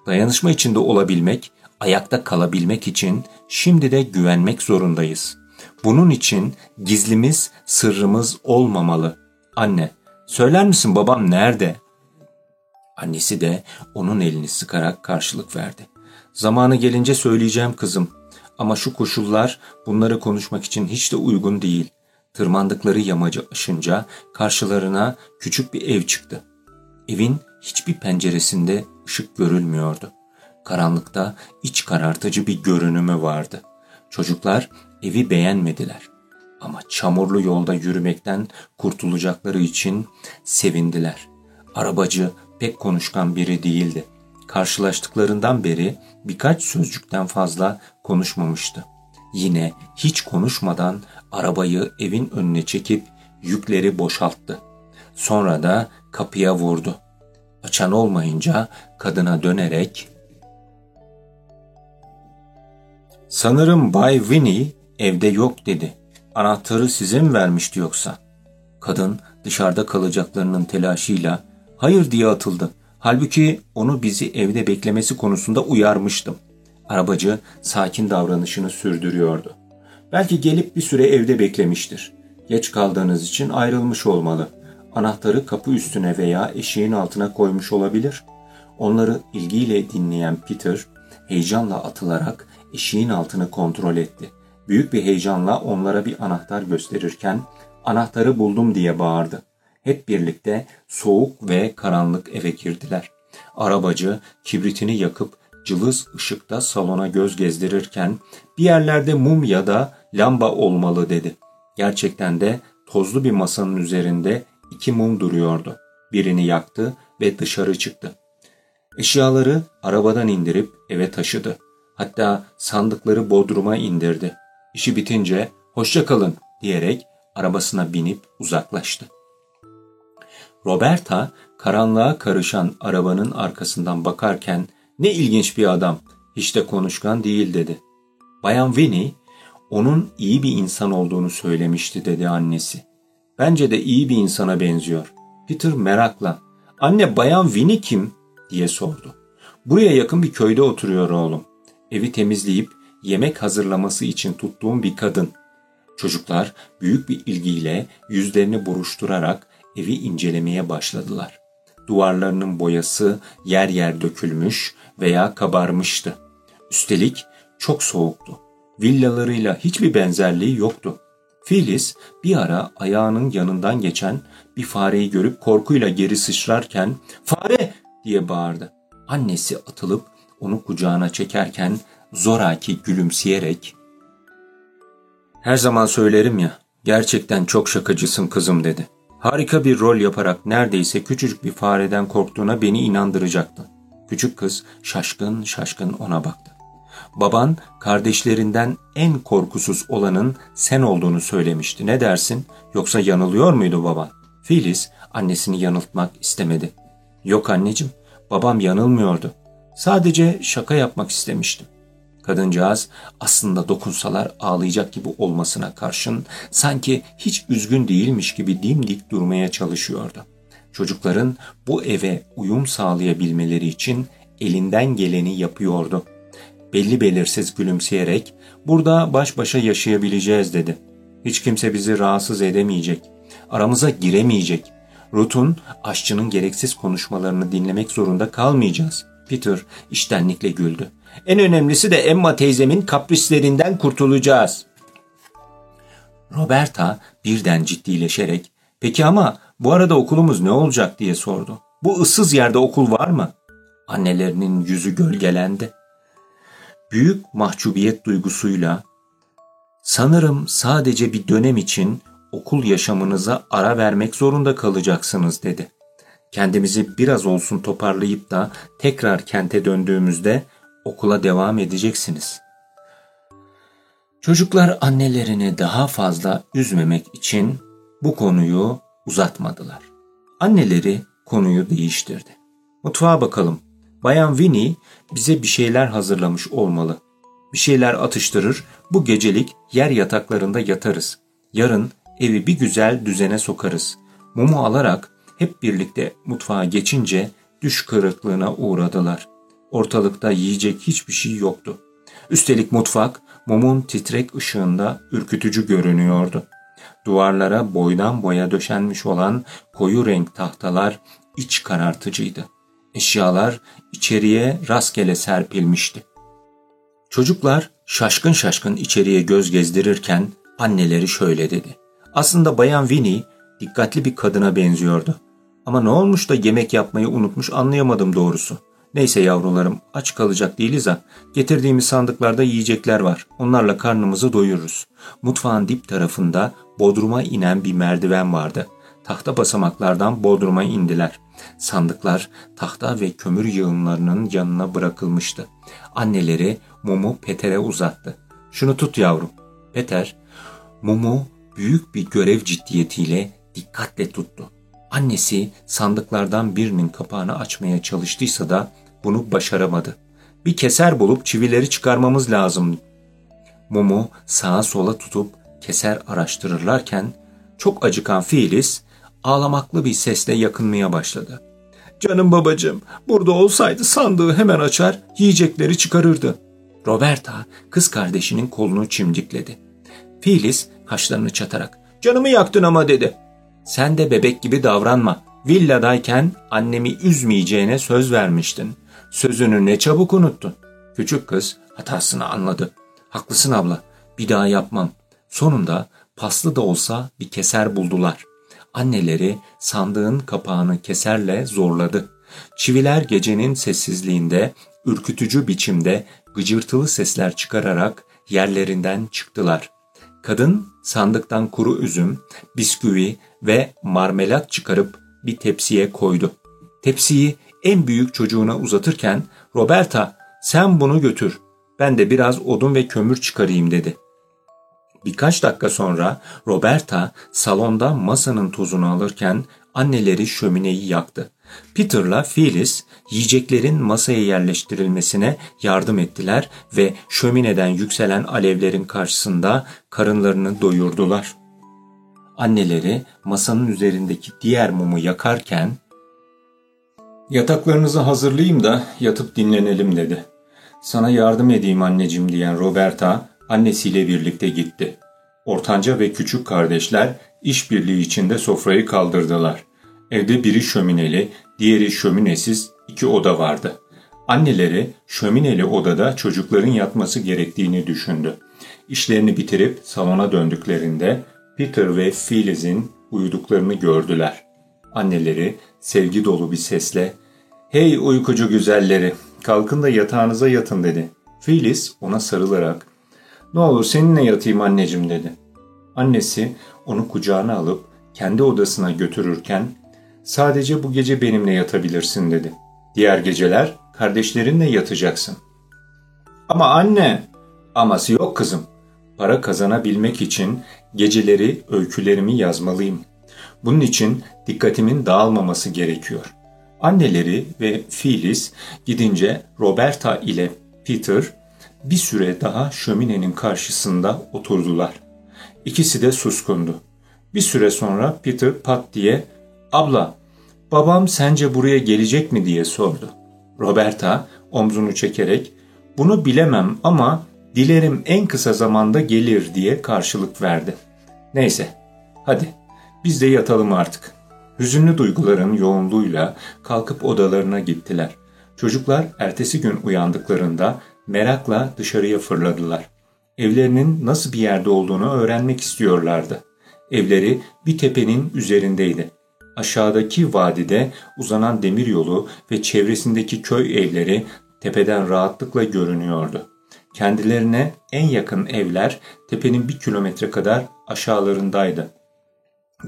Dayanışma içinde olabilmek, ayakta kalabilmek için şimdi de güvenmek zorundayız. Bunun için gizlimiz, sırrımız olmamalı. Anne, söyler misin babam nerede? Annesi de onun elini sıkarak karşılık verdi. Zamanı gelince söyleyeceğim kızım. Ama şu koşullar bunları konuşmak için hiç de uygun değil. Tırmandıkları yamacı aşınca karşılarına küçük bir ev çıktı. Evin hiçbir penceresinde ışık görülmüyordu. Karanlıkta iç karartıcı bir görünümü vardı. Çocuklar evi beğenmediler. Ama çamurlu yolda yürümekten kurtulacakları için sevindiler. Arabacı pek konuşkan biri değildi. Karşılaştıklarından beri birkaç sözcükten fazla konuşmamıştı. Yine hiç konuşmadan arabayı evin önüne çekip yükleri boşalttı. Sonra da kapıya vurdu. Açan olmayınca kadına dönerek ''Sanırım Bay Winnie evde yok.'' dedi. ''Anahtarı size mi vermişti yoksa?'' Kadın dışarıda kalacaklarının telaşıyla ''Hayır'' diye atıldı. Halbuki onu bizi evde beklemesi konusunda uyarmıştım. Arabacı sakin davranışını sürdürüyordu. Belki gelip bir süre evde beklemiştir. Geç kaldığınız için ayrılmış olmalı. Anahtarı kapı üstüne veya eşiğin altına koymuş olabilir. Onları ilgiyle dinleyen Peter heyecanla atılarak eşiğin altını kontrol etti. Büyük bir heyecanla onlara bir anahtar gösterirken anahtarı buldum diye bağırdı. Hep birlikte soğuk ve karanlık eve girdiler. Arabacı kibritini yakıp cılız ışıkta salona göz gezdirirken bir yerlerde mum ya da lamba olmalı dedi. Gerçekten de tozlu bir masanın üzerinde iki mum duruyordu. Birini yaktı ve dışarı çıktı. Eşyaları arabadan indirip eve taşıdı. Hatta sandıkları bodruma indirdi. İşi bitince hoşça kalın diyerek arabasına binip uzaklaştı. Roberta karanlığa karışan arabanın arkasından bakarken ne ilginç bir adam, hiç de konuşkan değil dedi. Bayan Winnie onun iyi bir insan olduğunu söylemişti dedi annesi. Bence de iyi bir insana benziyor. Peter merakla anne Bayan Winnie kim diye sordu. Buraya yakın bir köyde oturuyor oğlum. Evi temizleyip yemek hazırlaması için tuttuğum bir kadın. Çocuklar büyük bir ilgiyle yüzlerini buruşturarak evi incelemeye başladılar. Duvarlarının boyası yer yer dökülmüş veya kabarmıştı. Üstelik çok soğuktu. Villalarıyla hiçbir benzerliği yoktu. Filiz bir ara ayağının yanından geçen bir fareyi görüp korkuyla geri sıçrarken ''Fare!'' diye bağırdı. Annesi atılıp onu kucağına çekerken zoraki gülümseyerek ''Her zaman söylerim ya, gerçekten çok şakacısın kızım.'' dedi. Harika bir rol yaparak neredeyse küçücük bir fareden korktuğuna beni inandıracaktı. Küçük kız şaşkın şaşkın ona baktı. Baban kardeşlerinden en korkusuz olanın sen olduğunu söylemişti. Ne dersin? Yoksa yanılıyor muydu baban? Filiz annesini yanıltmak istemedi. Yok anneciğim, babam yanılmıyordu. Sadece şaka yapmak istemiştim. Kadıncağız aslında dokunsalar ağlayacak gibi olmasına karşın sanki hiç üzgün değilmiş gibi dimdik durmaya çalışıyordu. Çocukların bu eve uyum sağlayabilmeleri için elinden geleni yapıyordu. Belli belirsiz gülümseyerek burada baş başa yaşayabileceğiz dedi. Hiç kimse bizi rahatsız edemeyecek. Aramıza giremeyecek. Ruth'un aşçının gereksiz konuşmalarını dinlemek zorunda kalmayacağız. Peter iştenlikle güldü. En önemlisi de Emma teyzemin kaprislerinden kurtulacağız. Roberta birden ciddileşerek peki ama bu arada okulumuz ne olacak diye sordu. Bu ıssız yerde okul var mı? Annelerinin yüzü gölgelendi. Büyük mahcubiyet duygusuyla sanırım sadece bir dönem için okul yaşamınıza ara vermek zorunda kalacaksınız dedi. Kendimizi biraz olsun toparlayıp da tekrar kente döndüğümüzde okula devam edeceksiniz. Çocuklar annelerini daha fazla üzmemek için bu konuyu uzatmadılar. Anneleri konuyu değiştirdi. Mutfağa bakalım. Bayan Winnie bize bir şeyler hazırlamış olmalı. Bir şeyler atıştırır, bu gecelik yer yataklarında yatarız. Yarın evi bir güzel düzene sokarız. Mumu alarak hep birlikte mutfağa geçince düş kırıklığına uğradılar. Ortalıkta yiyecek hiçbir şey yoktu. Üstelik mutfak mumun titrek ışığında ürkütücü görünüyordu. Duvarlara boydan boya döşenmiş olan koyu renk tahtalar iç karartıcıydı. Eşyalar içeriye rastgele serpilmişti. Çocuklar şaşkın şaşkın içeriye göz gezdirirken anneleri şöyle dedi. Aslında Bayan Winnie dikkatli bir kadına benziyordu. Ama ne olmuş da yemek yapmayı unutmuş anlayamadım doğrusu. Neyse yavrularım aç kalacak değiliz ha. Getirdiğimiz sandıklarda yiyecekler var. Onlarla karnımızı doyururuz. Mutfağın dip tarafında bodruma inen bir merdiven vardı. Tahta basamaklardan bodruma indiler. Sandıklar tahta ve kömür yığınlarının yanına bırakılmıştı. Anneleri mumu Peter'e uzattı. Şunu tut yavrum. Peter mumu büyük bir görev ciddiyetiyle dikkatle tuttu. Annesi sandıklardan birinin kapağını açmaya çalıştıysa da bunu başaramadı. Bir keser bulup çivileri çıkarmamız lazım. Mumu sağa sola tutup keser araştırırlarken çok acıkan Filiz ağlamaklı bir sesle yakınmaya başladı. Canım babacığım, burada olsaydı sandığı hemen açar, yiyecekleri çıkarırdı. Roberta kız kardeşinin kolunu çimdikledi. Filiz kaşlarını çatarak, canımı yaktın ama dedi. Sen de bebek gibi davranma. Villadayken annemi üzmeyeceğine söz vermiştin. Sözünü ne çabuk unuttun. Küçük kız hatasını anladı. Haklısın abla, bir daha yapmam. Sonunda paslı da olsa bir keser buldular. Anneleri sandığın kapağını keserle zorladı. Çiviler gecenin sessizliğinde ürkütücü biçimde gıcırtılı sesler çıkararak yerlerinden çıktılar. Kadın sandıktan kuru üzüm, bisküvi ve marmelat çıkarıp bir tepsiye koydu. Tepsiyi en büyük çocuğuna uzatırken Roberta sen bunu götür ben de biraz odun ve kömür çıkarayım dedi. Birkaç dakika sonra Roberta salonda masanın tozunu alırken anneleri şömineyi yaktı. Peter'la Phyllis yiyeceklerin masaya yerleştirilmesine yardım ettiler ve şömineden yükselen alevlerin karşısında karınlarını doyurdular. Anneleri masanın üzerindeki diğer mumu yakarken ''Yataklarınızı hazırlayayım da yatıp dinlenelim.'' dedi. ''Sana yardım edeyim anneciğim.'' diyen Roberta annesiyle birlikte gitti. Ortanca ve küçük kardeşler işbirliği içinde sofrayı kaldırdılar. Evde biri şömineli, diğeri şöminesiz iki oda vardı. Anneleri şömineli odada çocukların yatması gerektiğini düşündü. İşlerini bitirip salona döndüklerinde Peter ve Phyllis'in uyuduklarını gördüler. Anneleri sevgi dolu bir sesle ''Hey uykucu güzelleri, kalkın da yatağınıza yatın.'' dedi. Phyllis ona sarılarak ''Ne olur seninle yatayım anneciğim.'' dedi. Annesi onu kucağına alıp kendi odasına götürürken ''Sadece bu gece benimle yatabilirsin.'' dedi. ''Diğer geceler kardeşlerinle yatacaksın.'' ''Ama anne!'' ''Aması yok kızım. Para kazanabilmek için geceleri öykülerimi yazmalıyım. Bunun için dikkatimin dağılmaması gerekiyor. Anneleri ve Phyllis gidince Roberta ile Peter bir süre daha şöminenin karşısında oturdular. İkisi de suskundu. Bir süre sonra Peter pat diye ''Abla, babam sence buraya gelecek mi?'' diye sordu. Roberta omzunu çekerek ''Bunu bilemem ama dilerim en kısa zamanda gelir diye karşılık verdi. Neyse, hadi biz de yatalım artık. Hüzünlü duyguların yoğunluğuyla kalkıp odalarına gittiler. Çocuklar ertesi gün uyandıklarında merakla dışarıya fırladılar. Evlerinin nasıl bir yerde olduğunu öğrenmek istiyorlardı. Evleri bir tepenin üzerindeydi. Aşağıdaki vadide uzanan demiryolu ve çevresindeki köy evleri tepeden rahatlıkla görünüyordu. Kendilerine en yakın evler tepenin bir kilometre kadar aşağılarındaydı.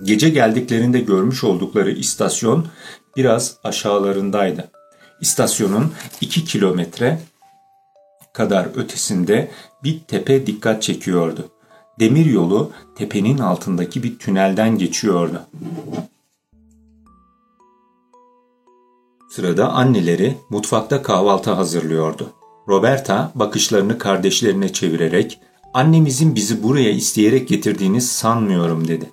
Gece geldiklerinde görmüş oldukları istasyon biraz aşağılarındaydı. İstasyonun iki kilometre kadar ötesinde bir tepe dikkat çekiyordu. Demir yolu tepenin altındaki bir tünelden geçiyordu. Sırada anneleri mutfakta kahvaltı hazırlıyordu. Roberta bakışlarını kardeşlerine çevirerek annemizin bizi buraya isteyerek getirdiğini sanmıyorum dedi.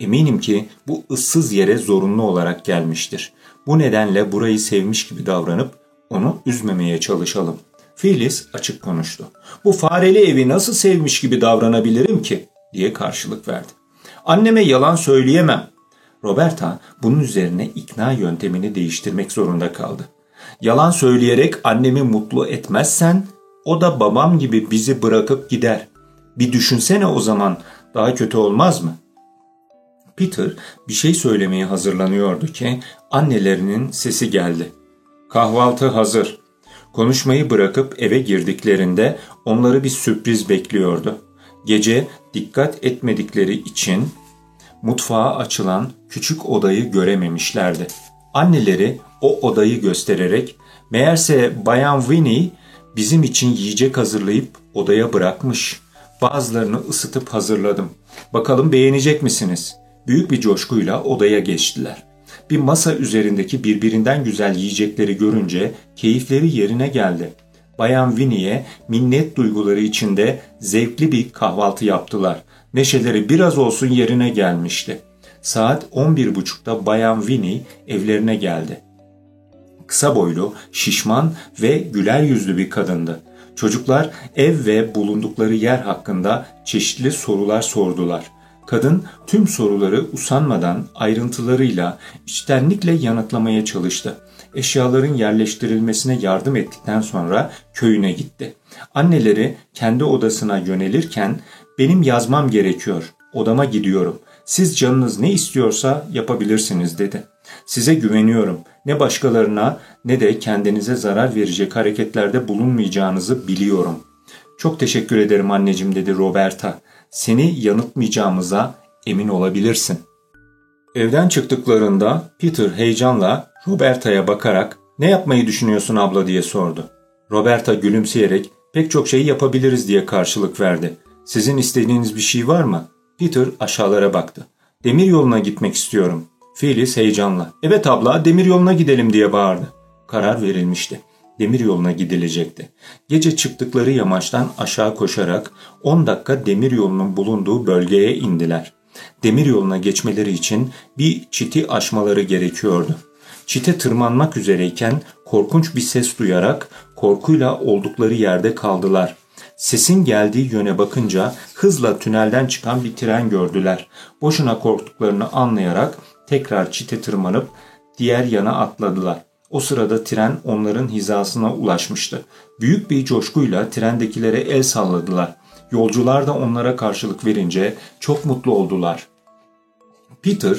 Eminim ki bu ıssız yere zorunlu olarak gelmiştir. Bu nedenle burayı sevmiş gibi davranıp onu üzmemeye çalışalım. Phyllis açık konuştu. Bu fareli evi nasıl sevmiş gibi davranabilirim ki? diye karşılık verdi. Anneme yalan söyleyemem. Roberta bunun üzerine ikna yöntemini değiştirmek zorunda kaldı. Yalan söyleyerek annemi mutlu etmezsen o da babam gibi bizi bırakıp gider. Bir düşünsene o zaman daha kötü olmaz mı? Peter bir şey söylemeye hazırlanıyordu ki annelerinin sesi geldi. Kahvaltı hazır. Konuşmayı bırakıp eve girdiklerinde onları bir sürpriz bekliyordu. Gece dikkat etmedikleri için mutfağa açılan küçük odayı görememişlerdi. Anneleri o odayı göstererek meğerse Bayan Winnie bizim için yiyecek hazırlayıp odaya bırakmış. Bazılarını ısıtıp hazırladım. Bakalım beğenecek misiniz? Büyük bir coşkuyla odaya geçtiler. Bir masa üzerindeki birbirinden güzel yiyecekleri görünce keyifleri yerine geldi. Bayan Winnie'ye minnet duyguları içinde zevkli bir kahvaltı yaptılar. Neşeleri biraz olsun yerine gelmişti. Saat 11.30'da Bayan Winnie evlerine geldi. Kısa boylu, şişman ve güler yüzlü bir kadındı. Çocuklar ev ve bulundukları yer hakkında çeşitli sorular sordular. Kadın tüm soruları usanmadan ayrıntılarıyla, içtenlikle yanıtlamaya çalıştı. Eşyaların yerleştirilmesine yardım ettikten sonra köyüne gitti. Anneleri kendi odasına yönelirken benim yazmam gerekiyor, odama gidiyorum. Siz canınız ne istiyorsa yapabilirsiniz dedi. Size güveniyorum. Ne başkalarına ne de kendinize zarar verecek hareketlerde bulunmayacağınızı biliyorum. Çok teşekkür ederim anneciğim dedi Roberta. Seni yanıltmayacağımıza emin olabilirsin. Evden çıktıklarında Peter heyecanla Roberta'ya bakarak ne yapmayı düşünüyorsun abla diye sordu. Roberta gülümseyerek pek çok şey yapabiliriz diye karşılık verdi. Sizin istediğiniz bir şey var mı? Peter aşağılara baktı. Demir yoluna gitmek istiyorum. Phyllis heyecanla. Evet abla demir yoluna gidelim diye bağırdı. Karar verilmişti. Demir yoluna gidilecekti. Gece çıktıkları yamaçtan aşağı koşarak 10 dakika demir yolunun bulunduğu bölgeye indiler. Demir yoluna geçmeleri için bir çiti aşmaları gerekiyordu. Çite tırmanmak üzereyken korkunç bir ses duyarak korkuyla oldukları yerde kaldılar. Sesin geldiği yöne bakınca hızla tünelden çıkan bir tren gördüler. Boşuna korktuklarını anlayarak tekrar çite tırmanıp diğer yana atladılar. O sırada tren onların hizasına ulaşmıştı. Büyük bir coşkuyla trendekilere el salladılar. Yolcular da onlara karşılık verince çok mutlu oldular. Peter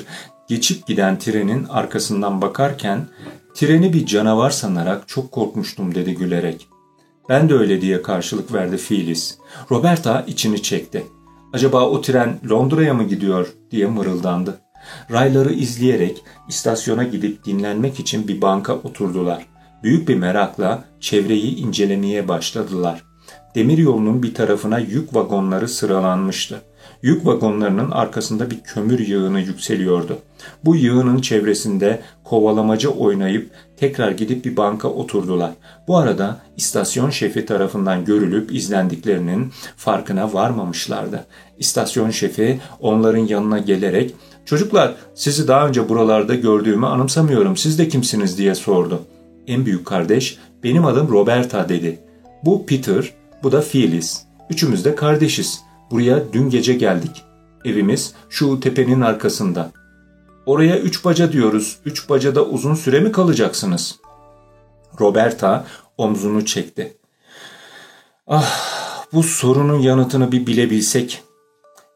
geçip giden trenin arkasından bakarken treni bir canavar sanarak çok korkmuştum dedi gülerek. Ben de öyle diye karşılık verdi Phyllis. Roberta içini çekti. Acaba o tren Londra'ya mı gidiyor diye mırıldandı. Rayları izleyerek istasyona gidip dinlenmek için bir banka oturdular. Büyük bir merakla çevreyi incelemeye başladılar. Demiryolunun bir tarafına yük vagonları sıralanmıştı. Yük vagonlarının arkasında bir kömür yığını yükseliyordu. Bu yığının çevresinde kovalamaca oynayıp tekrar gidip bir banka oturdular. Bu arada istasyon şefi tarafından görülüp izlendiklerinin farkına varmamışlardı. İstasyon şefi onların yanına gelerek ''Çocuklar sizi daha önce buralarda gördüğümü anımsamıyorum siz de kimsiniz?'' diye sordu. En büyük kardeş ''Benim adım Roberta'' dedi. Bu Peter, bu da Phyllis. Üçümüz de kardeşiz. Buraya dün gece geldik. Evimiz şu tepenin arkasında. Oraya üç baca diyoruz. Üç bacada uzun süre mi kalacaksınız? Roberta omzunu çekti. Ah bu sorunun yanıtını bir bilebilsek.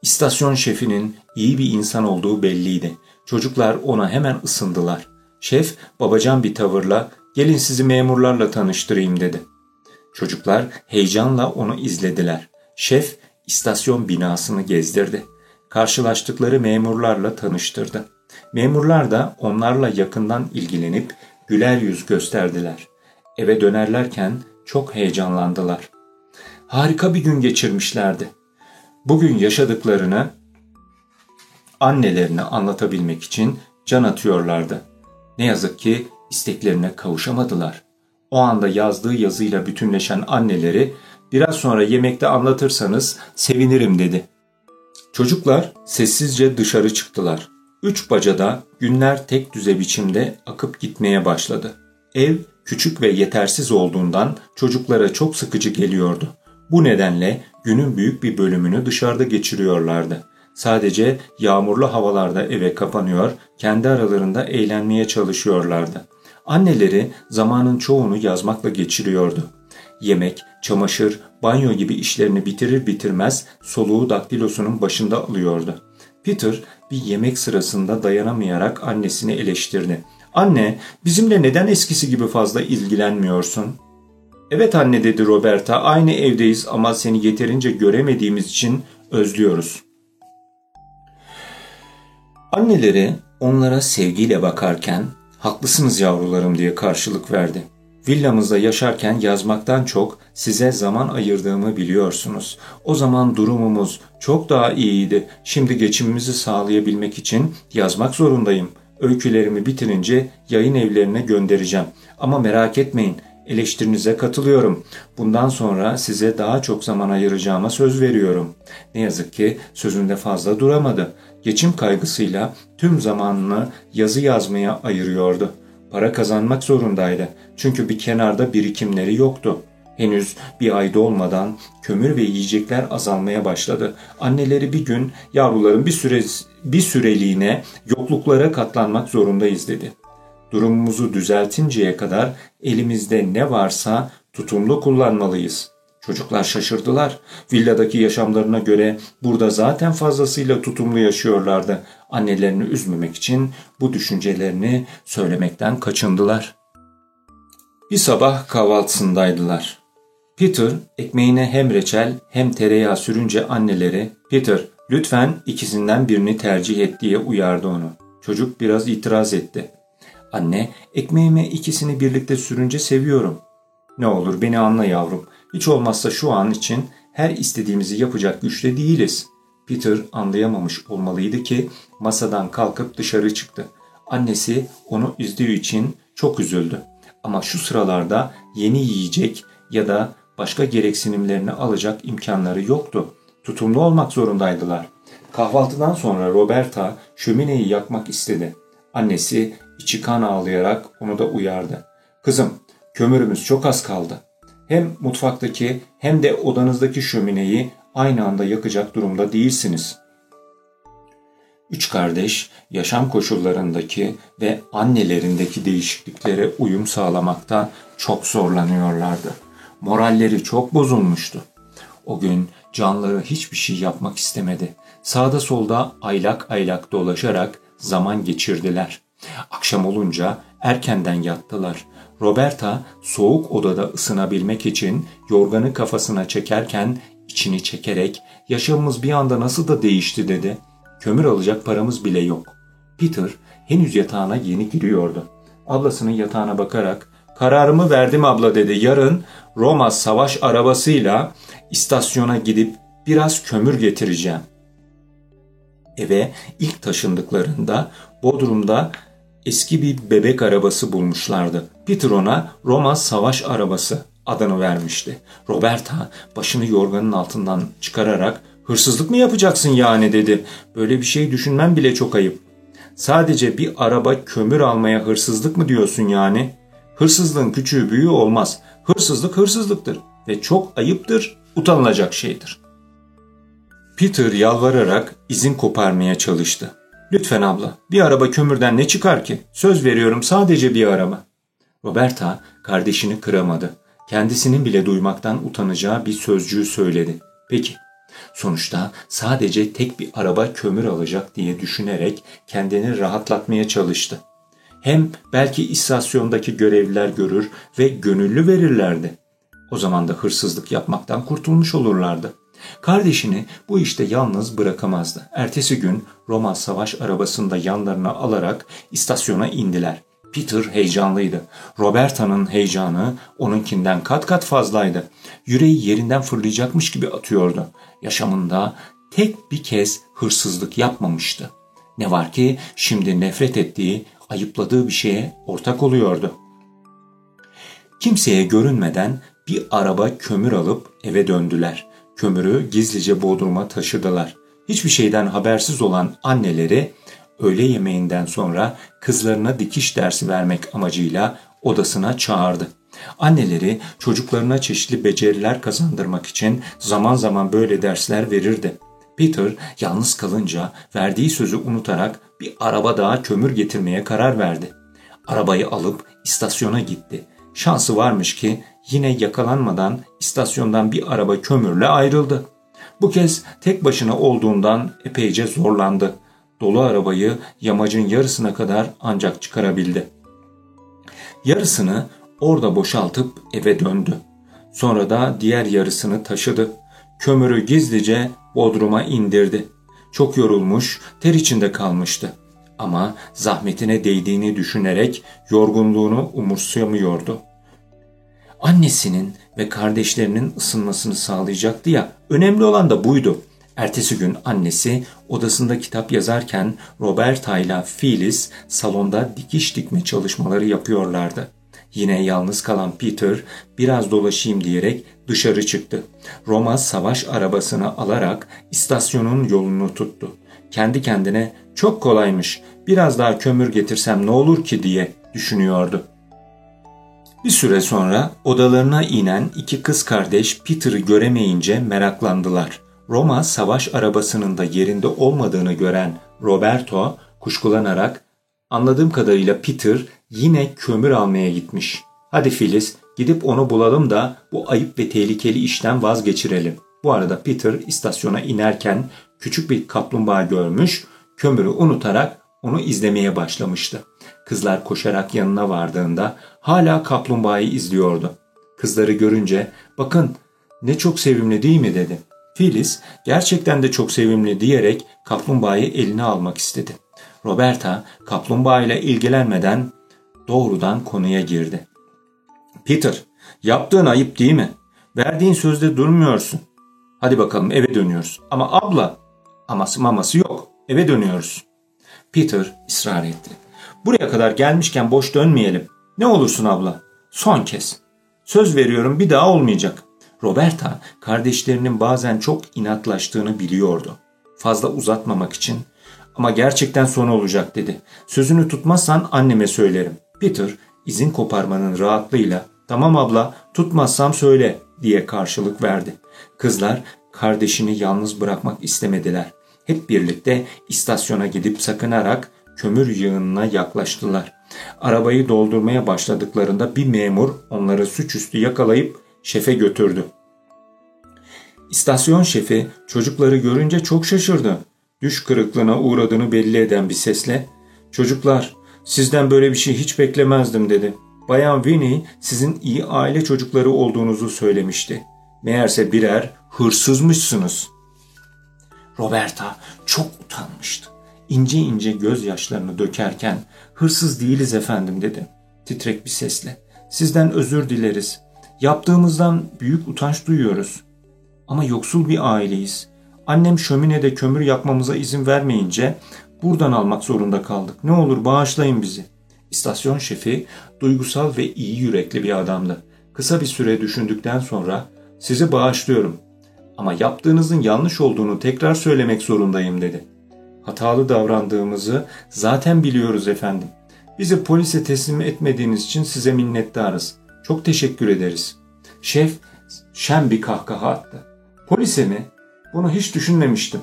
İstasyon şefinin iyi bir insan olduğu belliydi. Çocuklar ona hemen ısındılar. Şef babacan bir tavırla gelin sizi memurlarla tanıştırayım dedi. Çocuklar heyecanla onu izlediler. Şef istasyon binasını gezdirdi. Karşılaştıkları memurlarla tanıştırdı. Memurlar da onlarla yakından ilgilenip güler yüz gösterdiler. Eve dönerlerken çok heyecanlandılar. harika bir gün geçirmişlerdi. Bugün yaşadıklarını annelerine anlatabilmek için can atıyorlardı. Ne yazık ki isteklerine kavuşamadılar. O anda yazdığı yazıyla bütünleşen anneleri biraz sonra yemekte anlatırsanız sevinirim dedi. Çocuklar sessizce dışarı çıktılar. Üç bacada günler tek düze biçimde akıp gitmeye başladı. Ev küçük ve yetersiz olduğundan çocuklara çok sıkıcı geliyordu. Bu nedenle günün büyük bir bölümünü dışarıda geçiriyorlardı. Sadece yağmurlu havalarda eve kapanıyor, kendi aralarında eğlenmeye çalışıyorlardı. Anneleri zamanın çoğunu yazmakla geçiriyordu. Yemek, çamaşır, banyo gibi işlerini bitirir bitirmez soluğu daktilosunun başında alıyordu. Peter bir yemek sırasında dayanamayarak annesini eleştirdi. Anne, bizimle neden eskisi gibi fazla ilgilenmiyorsun? Evet anne dedi Roberta, aynı evdeyiz ama seni yeterince göremediğimiz için özlüyoruz. Anneleri onlara sevgiyle bakarken haklısınız yavrularım diye karşılık verdi. Villamızda yaşarken yazmaktan çok size zaman ayırdığımı biliyorsunuz. O zaman durumumuz çok daha iyiydi. Şimdi geçimimizi sağlayabilmek için yazmak zorundayım. Öykülerimi bitirince yayın evlerine göndereceğim. Ama merak etmeyin, eleştirinize katılıyorum. Bundan sonra size daha çok zaman ayıracağıma söz veriyorum. Ne yazık ki sözünde fazla duramadı. Geçim kaygısıyla tüm zamanını yazı yazmaya ayırıyordu. Para kazanmak zorundaydı. Çünkü bir kenarda birikimleri yoktu. Henüz bir ayda olmadan kömür ve yiyecekler azalmaya başladı. Anneleri bir gün yavruların bir süre bir süreliğine yokluklara katlanmak zorundayız dedi. Durumumuzu düzeltinceye kadar elimizde ne varsa tutumlu kullanmalıyız. Çocuklar şaşırdılar. Villadaki yaşamlarına göre burada zaten fazlasıyla tutumlu yaşıyorlardı. Annelerini üzmemek için bu düşüncelerini söylemekten kaçındılar. Bir sabah kahvaltısındaydılar. Peter ekmeğine hem reçel hem tereyağı sürünce anneleri ''Peter lütfen ikisinden birini tercih et'' diye uyardı onu. Çocuk biraz itiraz etti. ''Anne ekmeğime ikisini birlikte sürünce seviyorum.'' ''Ne olur beni anla yavrum. Hiç olmazsa şu an için her istediğimizi yapacak güçte değiliz.'' Peter anlayamamış olmalıydı ki masadan kalkıp dışarı çıktı. Annesi onu üzdüğü için çok üzüldü. Ama şu sıralarda yeni yiyecek ya da başka gereksinimlerini alacak imkanları yoktu. Tutumlu olmak zorundaydılar. Kahvaltıdan sonra Roberta şömineyi yakmak istedi. Annesi içi kan ağlayarak onu da uyardı. Kızım kömürümüz çok az kaldı. Hem mutfaktaki hem de odanızdaki şömineyi aynı anda yakacak durumda değilsiniz. Üç kardeş yaşam koşullarındaki ve annelerindeki değişikliklere uyum sağlamakta çok zorlanıyorlardı. Moralleri çok bozulmuştu. O gün canları hiçbir şey yapmak istemedi. Sağda solda aylak aylak dolaşarak zaman geçirdiler. Akşam olunca erkenden yattılar. Roberta soğuk odada ısınabilmek için yorganı kafasına çekerken içini çekerek yaşamımız bir anda nasıl da değişti dedi. Kömür alacak paramız bile yok. Peter henüz yatağına yeni giriyordu. Ablasının yatağına bakarak kararımı verdim abla dedi. Yarın Roma savaş arabasıyla istasyona gidip biraz kömür getireceğim. Eve ilk taşındıklarında Bodrum'da eski bir bebek arabası bulmuşlardı. Peter ona Roma savaş arabası adını vermişti. Roberta başını yorganın altından çıkararak hırsızlık mı yapacaksın yani dedi. Böyle bir şey düşünmem bile çok ayıp. Sadece bir araba kömür almaya hırsızlık mı diyorsun yani? Hırsızlığın küçüğü büyüğü olmaz. Hırsızlık hırsızlıktır ve çok ayıptır, utanılacak şeydir. Peter yalvararak izin koparmaya çalıştı. Lütfen abla, bir araba kömürden ne çıkar ki? Söz veriyorum sadece bir araba. Roberta kardeşini kıramadı. Kendisinin bile duymaktan utanacağı bir sözcüğü söyledi. Peki, sonuçta sadece tek bir araba kömür alacak diye düşünerek kendini rahatlatmaya çalıştı. Hem belki istasyondaki görevliler görür ve gönüllü verirlerdi. O zaman da hırsızlık yapmaktan kurtulmuş olurlardı. Kardeşini bu işte yalnız bırakamazdı. Ertesi gün Roma savaş arabasında yanlarına alarak istasyona indiler. Peter heyecanlıydı. Roberta'nın heyecanı onunkinden kat kat fazlaydı. Yüreği yerinden fırlayacakmış gibi atıyordu. Yaşamında tek bir kez hırsızlık yapmamıştı. Ne var ki şimdi nefret ettiği, ayıpladığı bir şeye ortak oluyordu. Kimseye görünmeden bir araba kömür alıp eve döndüler. Kömürü gizlice bodruma taşıdılar. Hiçbir şeyden habersiz olan anneleri öğle yemeğinden sonra kızlarına dikiş dersi vermek amacıyla odasına çağırdı. Anneleri çocuklarına çeşitli beceriler kazandırmak için zaman zaman böyle dersler verirdi. Peter yalnız kalınca verdiği sözü unutarak bir araba daha kömür getirmeye karar verdi. Arabayı alıp istasyona gitti. Şansı varmış ki yine yakalanmadan istasyondan bir araba kömürle ayrıldı. Bu kez tek başına olduğundan epeyce zorlandı. Dolu arabayı yamacın yarısına kadar ancak çıkarabildi. Yarısını orada boşaltıp eve döndü. Sonra da diğer yarısını taşıdı. Kömürü gizlice bodruma indirdi. Çok yorulmuş, ter içinde kalmıştı. Ama zahmetine değdiğini düşünerek yorgunluğunu umursamıyordu. Annesinin ve kardeşlerinin ısınmasını sağlayacaktı ya, önemli olan da buydu. Ertesi gün annesi odasında kitap yazarken Roberta ile Phyllis salonda dikiş dikme çalışmaları yapıyorlardı. Yine yalnız kalan Peter biraz dolaşayım diyerek dışarı çıktı. Roma savaş arabasını alarak istasyonun yolunu tuttu. Kendi kendine çok kolaymış biraz daha kömür getirsem ne olur ki diye düşünüyordu. Bir süre sonra odalarına inen iki kız kardeş Peter'ı göremeyince meraklandılar. Roma savaş arabasının da yerinde olmadığını gören Roberto kuşkulanarak anladığım kadarıyla Peter yine kömür almaya gitmiş. Hadi Filiz gidip onu bulalım da bu ayıp ve tehlikeli işten vazgeçirelim. Bu arada Peter istasyona inerken küçük bir kaplumbağa görmüş, kömürü unutarak onu izlemeye başlamıştı. Kızlar koşarak yanına vardığında hala kaplumbağayı izliyordu. Kızları görünce bakın ne çok sevimli değil mi dedi. Filiz gerçekten de çok sevimli diyerek kaplumbağayı eline almak istedi. Roberta kaplumbağa ile ilgilenmeden doğrudan konuya girdi. Peter, yaptığın ayıp değil mi? Verdiğin sözde durmuyorsun. Hadi bakalım eve dönüyoruz. Ama abla, aması maması yok. Eve dönüyoruz. Peter ısrar etti. Buraya kadar gelmişken boş dönmeyelim. Ne olursun abla. Son kez. Söz veriyorum bir daha olmayacak. Roberta kardeşlerinin bazen çok inatlaştığını biliyordu. Fazla uzatmamak için ama gerçekten son olacak dedi. Sözünü tutmazsan anneme söylerim. Peter izin koparmanın rahatlığıyla tamam abla tutmazsam söyle diye karşılık verdi. Kızlar kardeşini yalnız bırakmak istemediler. Hep birlikte istasyona gidip sakınarak kömür yığınına yaklaştılar. Arabayı doldurmaya başladıklarında bir memur onları suçüstü yakalayıp şefe götürdü. İstasyon şefi çocukları görünce çok şaşırdı. Düş kırıklığına uğradığını belli eden bir sesle ''Çocuklar, sizden böyle bir şey hiç beklemezdim.'' dedi. Bayan Winnie sizin iyi aile çocukları olduğunuzu söylemişti. Meğerse birer hırsızmışsınız. Roberta çok utanmıştı. İnce ince gözyaşlarını dökerken hırsız değiliz efendim dedi. Titrek bir sesle. Sizden özür dileriz. Yaptığımızdan büyük utanç duyuyoruz. Ama yoksul bir aileyiz. Annem şöminede kömür yakmamıza izin vermeyince buradan almak zorunda kaldık. Ne olur bağışlayın bizi. İstasyon şefi duygusal ve iyi yürekli bir adamdı. Kısa bir süre düşündükten sonra sizi bağışlıyorum ama yaptığınızın yanlış olduğunu tekrar söylemek zorundayım dedi. Hatalı davrandığımızı zaten biliyoruz efendim. Bizi polise teslim etmediğiniz için size minnettarız. Çok teşekkür ederiz. Şef şen bir kahkaha attı. Polise mi? Bunu hiç düşünmemiştim.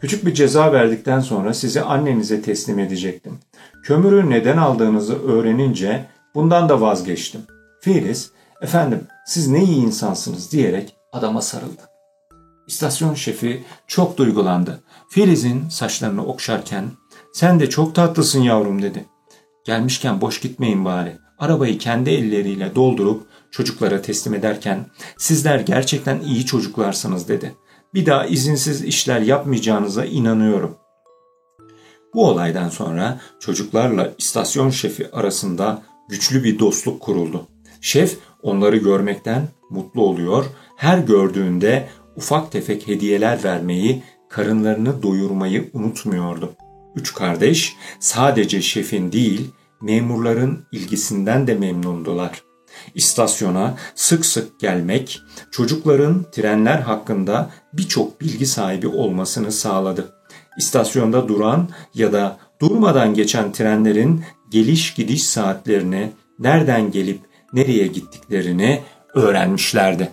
Küçük bir ceza verdikten sonra sizi annenize teslim edecektim. Kömürü neden aldığınızı öğrenince bundan da vazgeçtim. Filiz, efendim siz ne iyi insansınız diyerek adama sarıldı. İstasyon şefi çok duygulandı. Filiz'in saçlarını okşarken sen de çok tatlısın yavrum dedi. Gelmişken boş gitmeyin bari. Arabayı kendi elleriyle doldurup çocuklara teslim ederken sizler gerçekten iyi çocuklarsınız dedi. Bir daha izinsiz işler yapmayacağınıza inanıyorum. Bu olaydan sonra çocuklarla istasyon şefi arasında güçlü bir dostluk kuruldu. Şef onları görmekten mutlu oluyor, her gördüğünde ufak tefek hediyeler vermeyi, karınlarını doyurmayı unutmuyordu. Üç kardeş sadece şefin değil, memurların ilgisinden de memnundular. İstasyona sık sık gelmek, çocukların trenler hakkında birçok bilgi sahibi olmasını sağladı. İstasyonda duran ya da durmadan geçen trenlerin geliş gidiş saatlerini, nereden gelip nereye gittiklerini öğrenmişlerdi.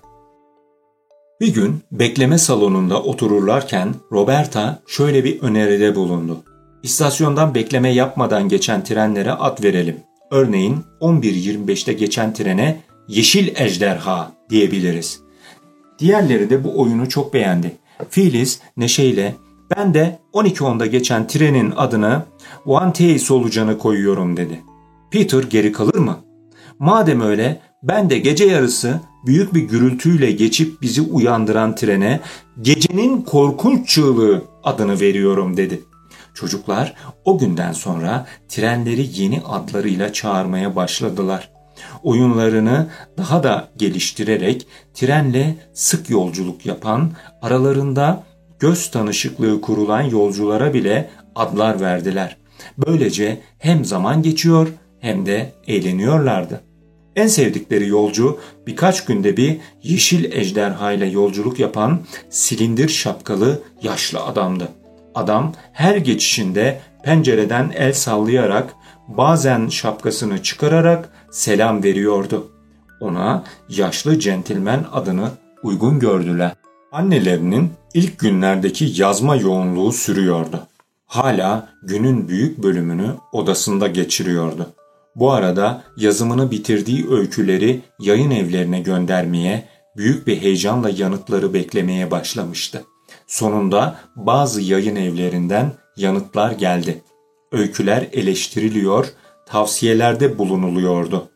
Bir gün bekleme salonunda otururlarken Roberta şöyle bir öneride bulundu. İstasyondan bekleme yapmadan geçen trenlere ad verelim. Örneğin 11.25'te geçen trene Yeşil Ejderha diyebiliriz. Diğerleri de bu oyunu çok beğendi. Filiz neşeyle ben de 12.10'da geçen trenin adını One Tay solucanı koyuyorum dedi. Peter geri kalır mı? Madem öyle ben de gece yarısı büyük bir gürültüyle geçip bizi uyandıran trene gecenin korkunç çığlığı adını veriyorum dedi. Çocuklar o günden sonra trenleri yeni adlarıyla çağırmaya başladılar. Oyunlarını daha da geliştirerek trenle sık yolculuk yapan, aralarında göz tanışıklığı kurulan yolculara bile adlar verdiler. Böylece hem zaman geçiyor hem de eğleniyorlardı. En sevdikleri yolcu birkaç günde bir yeşil ejderha ile yolculuk yapan silindir şapkalı yaşlı adamdı. Adam her geçişinde pencereden el sallayarak bazen şapkasını çıkararak selam veriyordu. Ona yaşlı centilmen adını uygun gördüler. Annelerinin ilk günlerdeki yazma yoğunluğu sürüyordu. Hala günün büyük bölümünü odasında geçiriyordu. Bu arada yazımını bitirdiği öyküleri yayın evlerine göndermeye, büyük bir heyecanla yanıtları beklemeye başlamıştı. Sonunda bazı yayın evlerinden yanıtlar geldi. Öyküler eleştiriliyor, tavsiyelerde bulunuluyordu.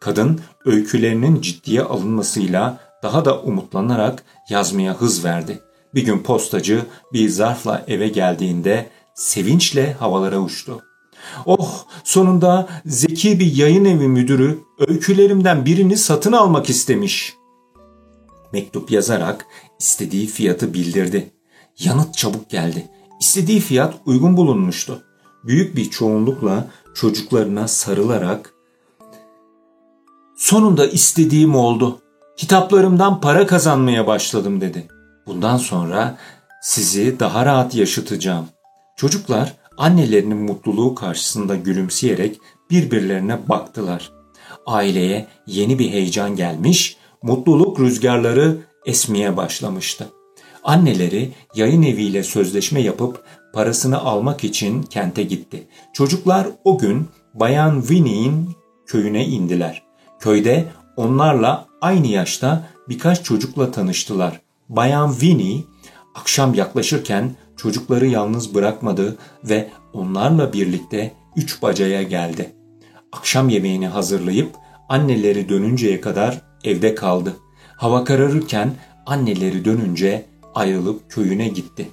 Kadın öykülerinin ciddiye alınmasıyla daha da umutlanarak yazmaya hız verdi. Bir gün postacı bir zarfla eve geldiğinde sevinçle havalara uçtu. Oh sonunda zeki bir yayın evi müdürü öykülerimden birini satın almak istemiş. Mektup yazarak istediği fiyatı bildirdi. Yanıt çabuk geldi. İstediği fiyat uygun bulunmuştu. Büyük bir çoğunlukla çocuklarına sarılarak Sonunda istediğim oldu. Kitaplarımdan para kazanmaya başladım dedi. Bundan sonra sizi daha rahat yaşatacağım. Çocuklar annelerinin mutluluğu karşısında gülümseyerek birbirlerine baktılar. Aileye yeni bir heyecan gelmiş, mutluluk rüzgarları esmeye başlamıştı. Anneleri yayın eviyle sözleşme yapıp parasını almak için kente gitti. Çocuklar o gün Bayan Winnie'in köyüne indiler. Köyde onlarla aynı yaşta birkaç çocukla tanıştılar. Bayan Winnie akşam yaklaşırken çocukları yalnız bırakmadı ve onlarla birlikte üç bacaya geldi. Akşam yemeğini hazırlayıp anneleri dönünceye kadar evde kaldı. Hava kararırken anneleri dönünce ayrılıp köyüne gitti.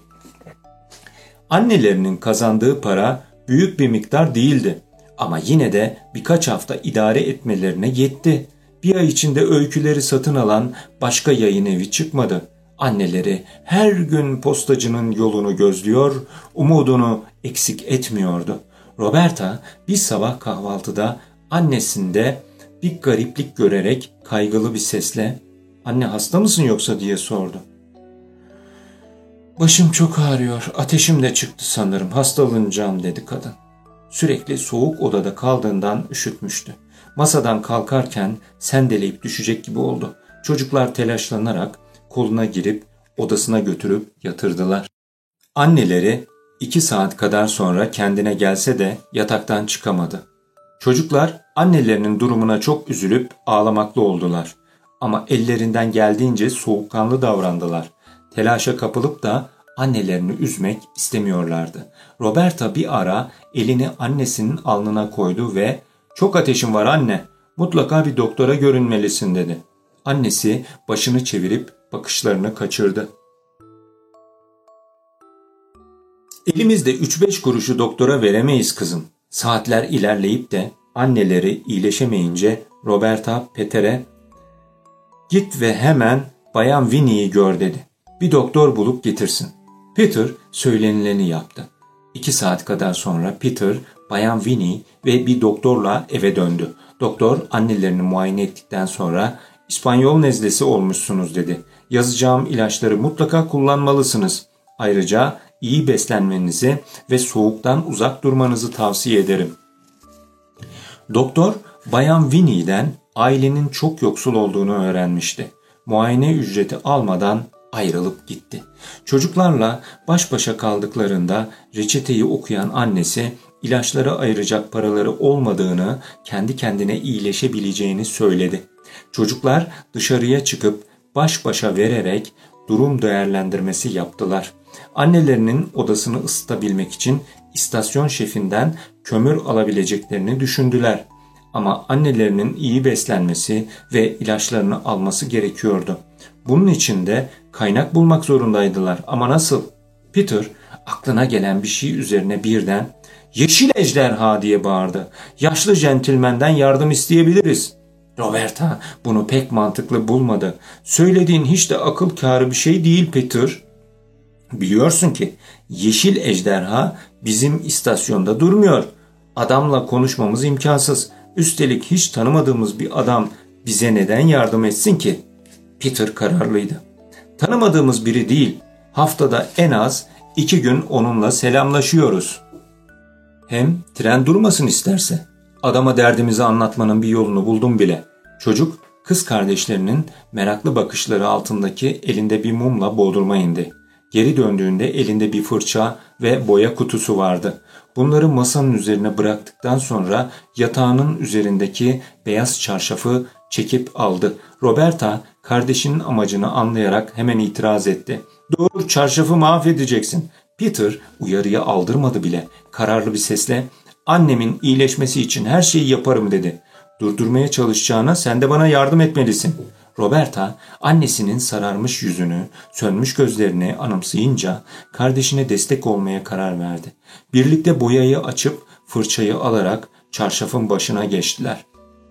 Annelerinin kazandığı para büyük bir miktar değildi ama yine de birkaç hafta idare etmelerine yetti. Bir ay içinde öyküleri satın alan başka yayın evi çıkmadı. Anneleri her gün postacının yolunu gözlüyor, umudunu eksik etmiyordu. Roberta bir sabah kahvaltıda annesinde bir gariplik görerek kaygılı bir sesle ''Anne hasta mısın yoksa?'' diye sordu. ''Başım çok ağrıyor, ateşim de çıktı sanırım, hastalanacağım.'' dedi kadın. Sürekli soğuk odada kaldığından üşütmüştü. Masadan kalkarken sendeleyip düşecek gibi oldu. Çocuklar telaşlanarak koluna girip odasına götürüp yatırdılar. Anneleri iki saat kadar sonra kendine gelse de yataktan çıkamadı. Çocuklar annelerinin durumuna çok üzülüp ağlamaklı oldular. Ama ellerinden geldiğince soğukkanlı davrandılar. Telaşa kapılıp da annelerini üzmek istemiyorlardı. Roberta bir ara elini annesinin alnına koydu ve ''Çok ateşim var anne, mutlaka bir doktora görünmelisin.'' dedi. Annesi başını çevirip bakışlarını kaçırdı. Elimizde 3-5 kuruşu doktora veremeyiz kızım. Saatler ilerleyip de anneleri iyileşemeyince Roberta Peter'e git ve hemen Bayan Winnie'yi gör dedi. Bir doktor bulup getirsin. Peter söylenileni yaptı. İki saat kadar sonra Peter, Bayan Winnie ve bir doktorla eve döndü. Doktor annelerini muayene ettikten sonra İspanyol nezlesi olmuşsunuz dedi. Yazacağım ilaçları mutlaka kullanmalısınız. Ayrıca iyi beslenmenizi ve soğuktan uzak durmanızı tavsiye ederim. Doktor Bayan Winnie'den ailenin çok yoksul olduğunu öğrenmişti. Muayene ücreti almadan ayrılıp gitti. Çocuklarla baş başa kaldıklarında reçeteyi okuyan annesi ilaçlara ayıracak paraları olmadığını, kendi kendine iyileşebileceğini söyledi. Çocuklar dışarıya çıkıp baş başa vererek durum değerlendirmesi yaptılar. Annelerinin odasını ısıtabilmek için istasyon şefinden kömür alabileceklerini düşündüler. Ama annelerinin iyi beslenmesi ve ilaçlarını alması gerekiyordu. Bunun için de kaynak bulmak zorundaydılar. Ama nasıl? Peter aklına gelen bir şey üzerine birden ''Yeşil ejderha!'' diye bağırdı. ''Yaşlı centilmenden yardım isteyebiliriz.'' Roberta bunu pek mantıklı bulmadı. ''Söylediğin hiç de akıl kârı bir şey değil Peter.'' Biliyorsun ki yeşil ejderha bizim istasyonda durmuyor. Adamla konuşmamız imkansız. Üstelik hiç tanımadığımız bir adam bize neden yardım etsin ki? Peter kararlıydı. Tanımadığımız biri değil, haftada en az iki gün onunla selamlaşıyoruz. Hem tren durmasın isterse. Adama derdimizi anlatmanın bir yolunu buldum bile. Çocuk kız kardeşlerinin meraklı bakışları altındaki elinde bir mumla boğdurma indi. Geri döndüğünde elinde bir fırça ve boya kutusu vardı. Bunları masanın üzerine bıraktıktan sonra yatağının üzerindeki beyaz çarşafı çekip aldı. Roberta kardeşinin amacını anlayarak hemen itiraz etti. Dur çarşafı mahvedeceksin. Peter uyarıyı aldırmadı bile. Kararlı bir sesle annemin iyileşmesi için her şeyi yaparım dedi. Durdurmaya çalışacağına sen de bana yardım etmelisin. Roberta annesinin sararmış yüzünü, sönmüş gözlerini anımsayınca kardeşine destek olmaya karar verdi. Birlikte boyayı açıp fırçayı alarak çarşafın başına geçtiler.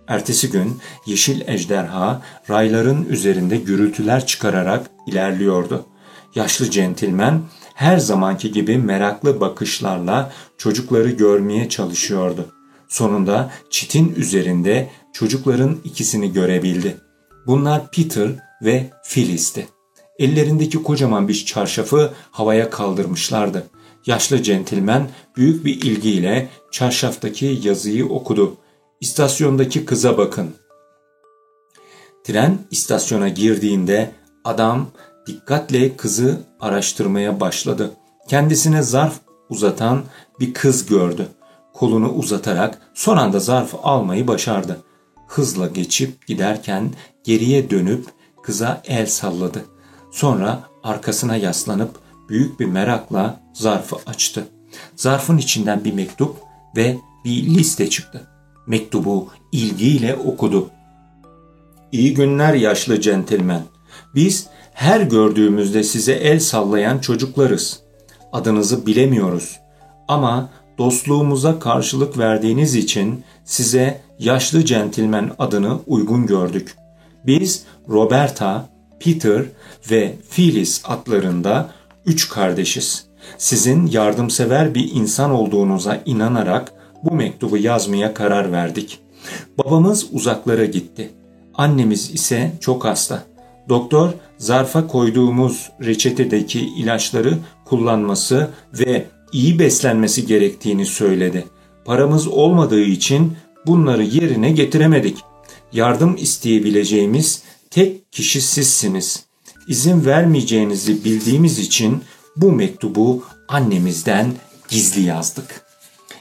Ertesi gün yeşil ejderha rayların üzerinde gürültüler çıkararak ilerliyordu. Yaşlı centilmen her zamanki gibi meraklı bakışlarla çocukları görmeye çalışıyordu. Sonunda çitin üzerinde çocukların ikisini görebildi. Bunlar Peter ve Phyllis'ti. Ellerindeki kocaman bir çarşafı havaya kaldırmışlardı. Yaşlı centilmen büyük bir ilgiyle çarşaftaki yazıyı okudu. İstasyondaki kıza bakın. Tren istasyona girdiğinde adam dikkatle kızı araştırmaya başladı. Kendisine zarf uzatan bir kız gördü. Kolunu uzatarak son anda zarf almayı başardı. Hızla geçip giderken geriye dönüp kıza el salladı. Sonra arkasına yaslanıp büyük bir merakla zarfı açtı. Zarfın içinden bir mektup ve bir liste çıktı. Mektubu ilgiyle okudu. İyi günler yaşlı centilmen. Biz her gördüğümüzde size el sallayan çocuklarız. Adınızı bilemiyoruz. Ama dostluğumuza karşılık verdiğiniz için size yaşlı centilmen adını uygun gördük. Biz Roberta, Peter ve Phyllis adlarında üç kardeşiz. Sizin yardımsever bir insan olduğunuza inanarak bu mektubu yazmaya karar verdik. Babamız uzaklara gitti. Annemiz ise çok hasta. Doktor zarfa koyduğumuz reçetedeki ilaçları kullanması ve iyi beslenmesi gerektiğini söyledi. Paramız olmadığı için bunları yerine getiremedik. Yardım isteyebileceğimiz tek kişi sizsiniz. İzin vermeyeceğinizi bildiğimiz için bu mektubu annemizden gizli yazdık.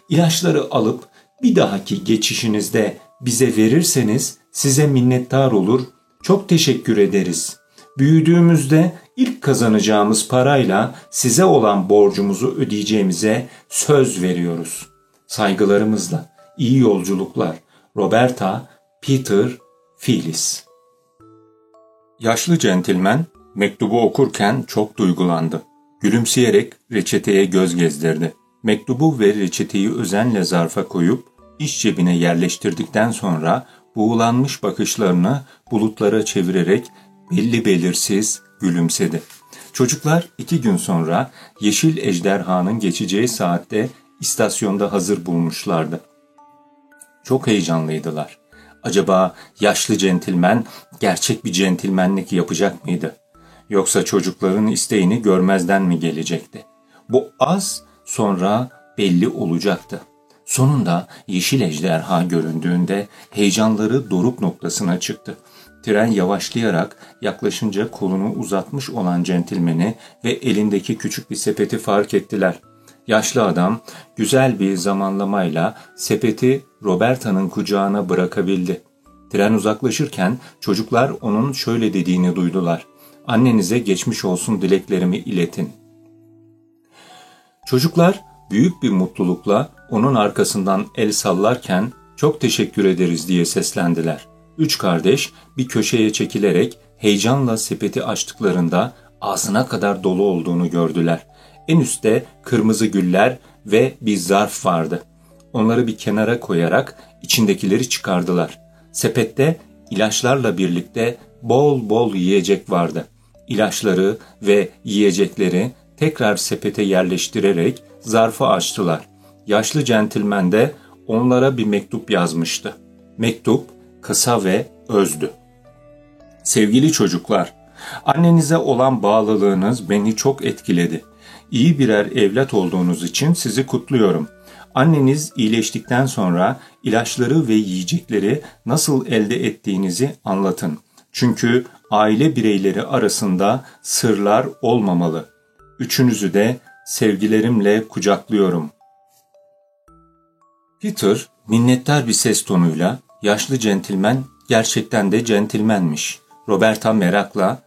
İlaçları alıp bir dahaki geçişinizde bize verirseniz size minnettar olur, çok teşekkür ederiz. Büyüdüğümüzde ilk kazanacağımız parayla size olan borcumuzu ödeyeceğimize söz veriyoruz. Saygılarımızla iyi yolculuklar. Roberta, Peter, Phyllis. Yaşlı centilmen mektubu okurken çok duygulandı. Gülümseyerek reçeteye göz gezdirdi. Mektubu ve reçeteyi özenle zarfa koyup iş cebine yerleştirdikten sonra buğulanmış bakışlarını bulutlara çevirerek belli belirsiz gülümsedi. Çocuklar iki gün sonra Yeşil Ejderhanın geçeceği saatte istasyonda hazır bulmuşlardı. Çok heyecanlıydılar. Acaba yaşlı centilmen gerçek bir centilmenlik yapacak mıydı? Yoksa çocukların isteğini görmezden mi gelecekti? Bu az sonra belli olacaktı. Sonunda yeşil ejderha göründüğünde heyecanları doruk noktasına çıktı. Tren yavaşlayarak yaklaşınca kolunu uzatmış olan centilmeni ve elindeki küçük bir sepeti fark ettiler. Yaşlı adam güzel bir zamanlamayla sepeti Roberta'nın kucağına bırakabildi. Tren uzaklaşırken çocuklar onun şöyle dediğini duydular. Annenize geçmiş olsun dileklerimi iletin. Çocuklar büyük bir mutlulukla onun arkasından el sallarken çok teşekkür ederiz diye seslendiler. Üç kardeş bir köşeye çekilerek heyecanla sepeti açtıklarında ağzına kadar dolu olduğunu gördüler. En üstte kırmızı güller ve bir zarf vardı. Onları bir kenara koyarak içindekileri çıkardılar. Sepette ilaçlarla birlikte bol bol yiyecek vardı. İlaçları ve yiyecekleri tekrar sepete yerleştirerek zarfı açtılar. Yaşlı centilmen de onlara bir mektup yazmıştı. Mektup kısa ve özdü. Sevgili çocuklar, annenize olan bağlılığınız beni çok etkiledi. İyi birer evlat olduğunuz için sizi kutluyorum. Anneniz iyileştikten sonra ilaçları ve yiyecekleri nasıl elde ettiğinizi anlatın. Çünkü aile bireyleri arasında sırlar olmamalı. Üçünüzü de sevgilerimle kucaklıyorum. Peter minnettar bir ses tonuyla yaşlı centilmen gerçekten de centilmenmiş. Roberta merakla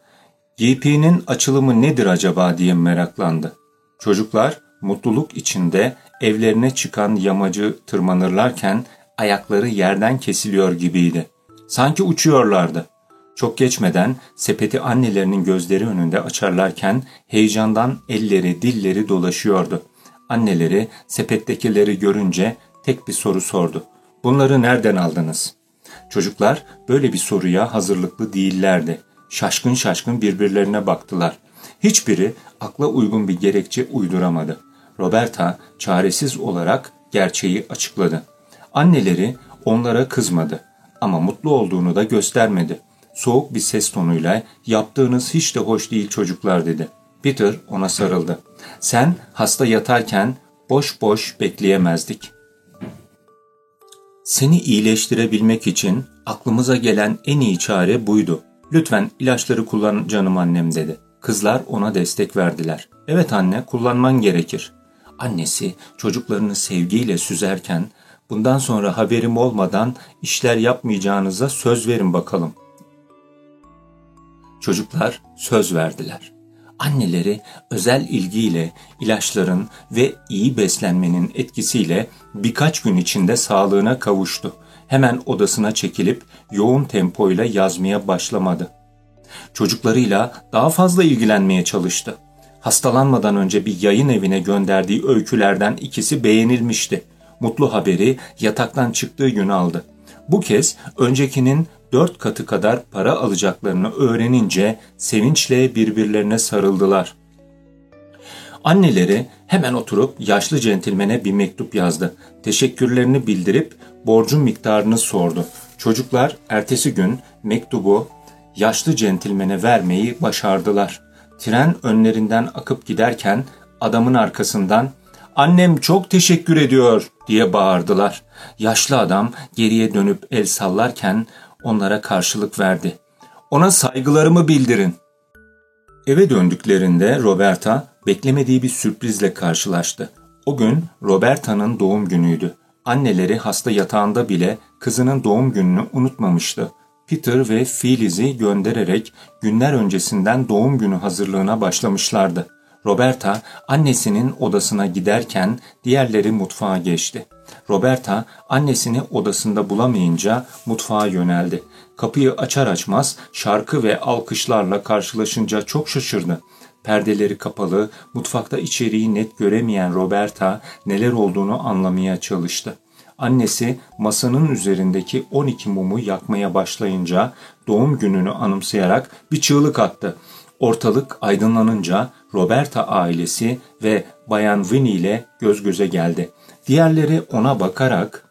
GP'nin açılımı nedir acaba diye meraklandı. Çocuklar mutluluk içinde evlerine çıkan yamacı tırmanırlarken ayakları yerden kesiliyor gibiydi. Sanki uçuyorlardı. Çok geçmeden sepeti annelerinin gözleri önünde açarlarken heyecandan elleri dilleri dolaşıyordu. Anneleri sepettekileri görünce tek bir soru sordu. Bunları nereden aldınız? Çocuklar böyle bir soruya hazırlıklı değillerdi. Şaşkın şaşkın birbirlerine baktılar. Hiçbiri akla uygun bir gerekçe uyduramadı. Roberta çaresiz olarak gerçeği açıkladı. Anneleri onlara kızmadı ama mutlu olduğunu da göstermedi. Soğuk bir ses tonuyla yaptığınız hiç de hoş değil çocuklar dedi. Peter ona sarıldı. Sen hasta yatarken boş boş bekleyemezdik. Seni iyileştirebilmek için aklımıza gelen en iyi çare buydu. Lütfen ilaçları kullan canım annem dedi. Kızlar ona destek verdiler. Evet anne kullanman gerekir. Annesi çocuklarını sevgiyle süzerken bundan sonra haberim olmadan işler yapmayacağınıza söz verin bakalım. Çocuklar söz verdiler. Anneleri özel ilgiyle ilaçların ve iyi beslenmenin etkisiyle birkaç gün içinde sağlığına kavuştu. Hemen odasına çekilip yoğun tempoyla yazmaya başlamadı. Çocuklarıyla daha fazla ilgilenmeye çalıştı. Hastalanmadan önce bir yayın evine gönderdiği öykülerden ikisi beğenilmişti. Mutlu haberi yataktan çıktığı gün aldı. Bu kez öncekinin dört katı kadar para alacaklarını öğrenince sevinçle birbirlerine sarıldılar. Anneleri hemen oturup yaşlı centilmene bir mektup yazdı. Teşekkürlerini bildirip borcun miktarını sordu. Çocuklar ertesi gün mektubu yaşlı centilmene vermeyi başardılar. Tren önlerinden akıp giderken adamın arkasından ''Annem çok teşekkür ediyor'' diye bağırdılar. Yaşlı adam geriye dönüp el sallarken onlara karşılık verdi. Ona saygılarımı bildirin. Eve döndüklerinde Roberta beklemediği bir sürprizle karşılaştı. O gün Roberta'nın doğum günüydü. Anneleri hasta yatağında bile kızının doğum gününü unutmamıştı. Peter ve Phyllis'i göndererek günler öncesinden doğum günü hazırlığına başlamışlardı. Roberta annesinin odasına giderken diğerleri mutfağa geçti. Roberta annesini odasında bulamayınca mutfağa yöneldi. Kapıyı açar açmaz şarkı ve alkışlarla karşılaşınca çok şaşırdı. Perdeleri kapalı, mutfakta içeriği net göremeyen Roberta neler olduğunu anlamaya çalıştı. Annesi masanın üzerindeki 12 mumu yakmaya başlayınca doğum gününü anımsayarak bir çığlık attı. Ortalık aydınlanınca Roberta ailesi ve Bayan Winnie ile göz göze geldi. Diğerleri ona bakarak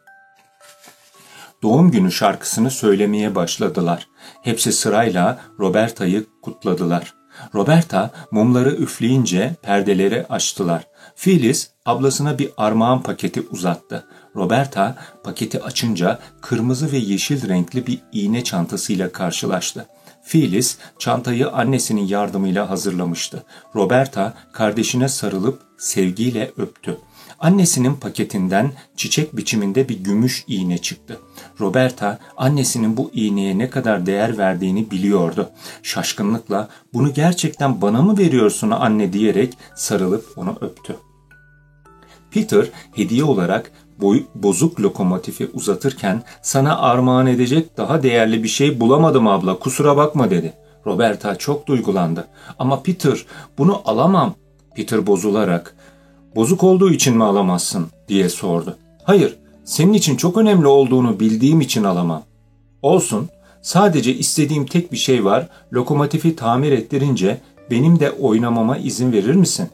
doğum günü şarkısını söylemeye başladılar. Hepsi sırayla Roberta'yı kutladılar. Roberta mumları üfleyince perdeleri açtılar. Phyllis ablasına bir armağan paketi uzattı. Roberta paketi açınca kırmızı ve yeşil renkli bir iğne çantasıyla karşılaştı. Phyllis çantayı annesinin yardımıyla hazırlamıştı. Roberta kardeşine sarılıp sevgiyle öptü. Annesinin paketinden çiçek biçiminde bir gümüş iğne çıktı. Roberta annesinin bu iğneye ne kadar değer verdiğini biliyordu. Şaşkınlıkla bunu gerçekten bana mı veriyorsun anne diyerek sarılıp onu öptü. Peter hediye olarak boy, bozuk lokomotifi uzatırken sana armağan edecek daha değerli bir şey bulamadım abla kusura bakma dedi. Roberta çok duygulandı. Ama Peter bunu alamam. Peter bozularak bozuk olduğu için mi alamazsın diye sordu. Hayır senin için çok önemli olduğunu bildiğim için alamam. Olsun sadece istediğim tek bir şey var lokomotifi tamir ettirince benim de oynamama izin verir misin?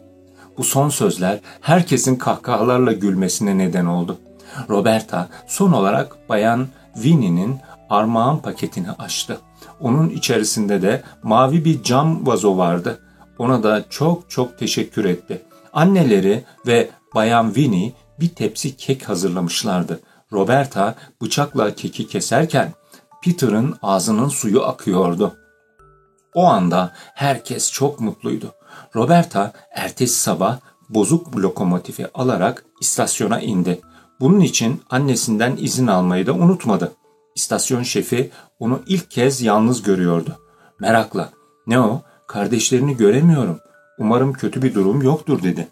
Bu son sözler herkesin kahkahalarla gülmesine neden oldu. Roberta son olarak Bayan Winnie'nin armağan paketini açtı. Onun içerisinde de mavi bir cam vazo vardı. Ona da çok çok teşekkür etti. Anneleri ve Bayan Winnie bir tepsi kek hazırlamışlardı. Roberta bıçakla keki keserken Peter'ın ağzının suyu akıyordu. O anda herkes çok mutluydu. Roberta ertesi sabah bozuk lokomotifi alarak istasyona indi. Bunun için annesinden izin almayı da unutmadı. İstasyon şefi onu ilk kez yalnız görüyordu. Merakla, ne o, kardeşlerini göremiyorum. Umarım kötü bir durum yoktur dedi.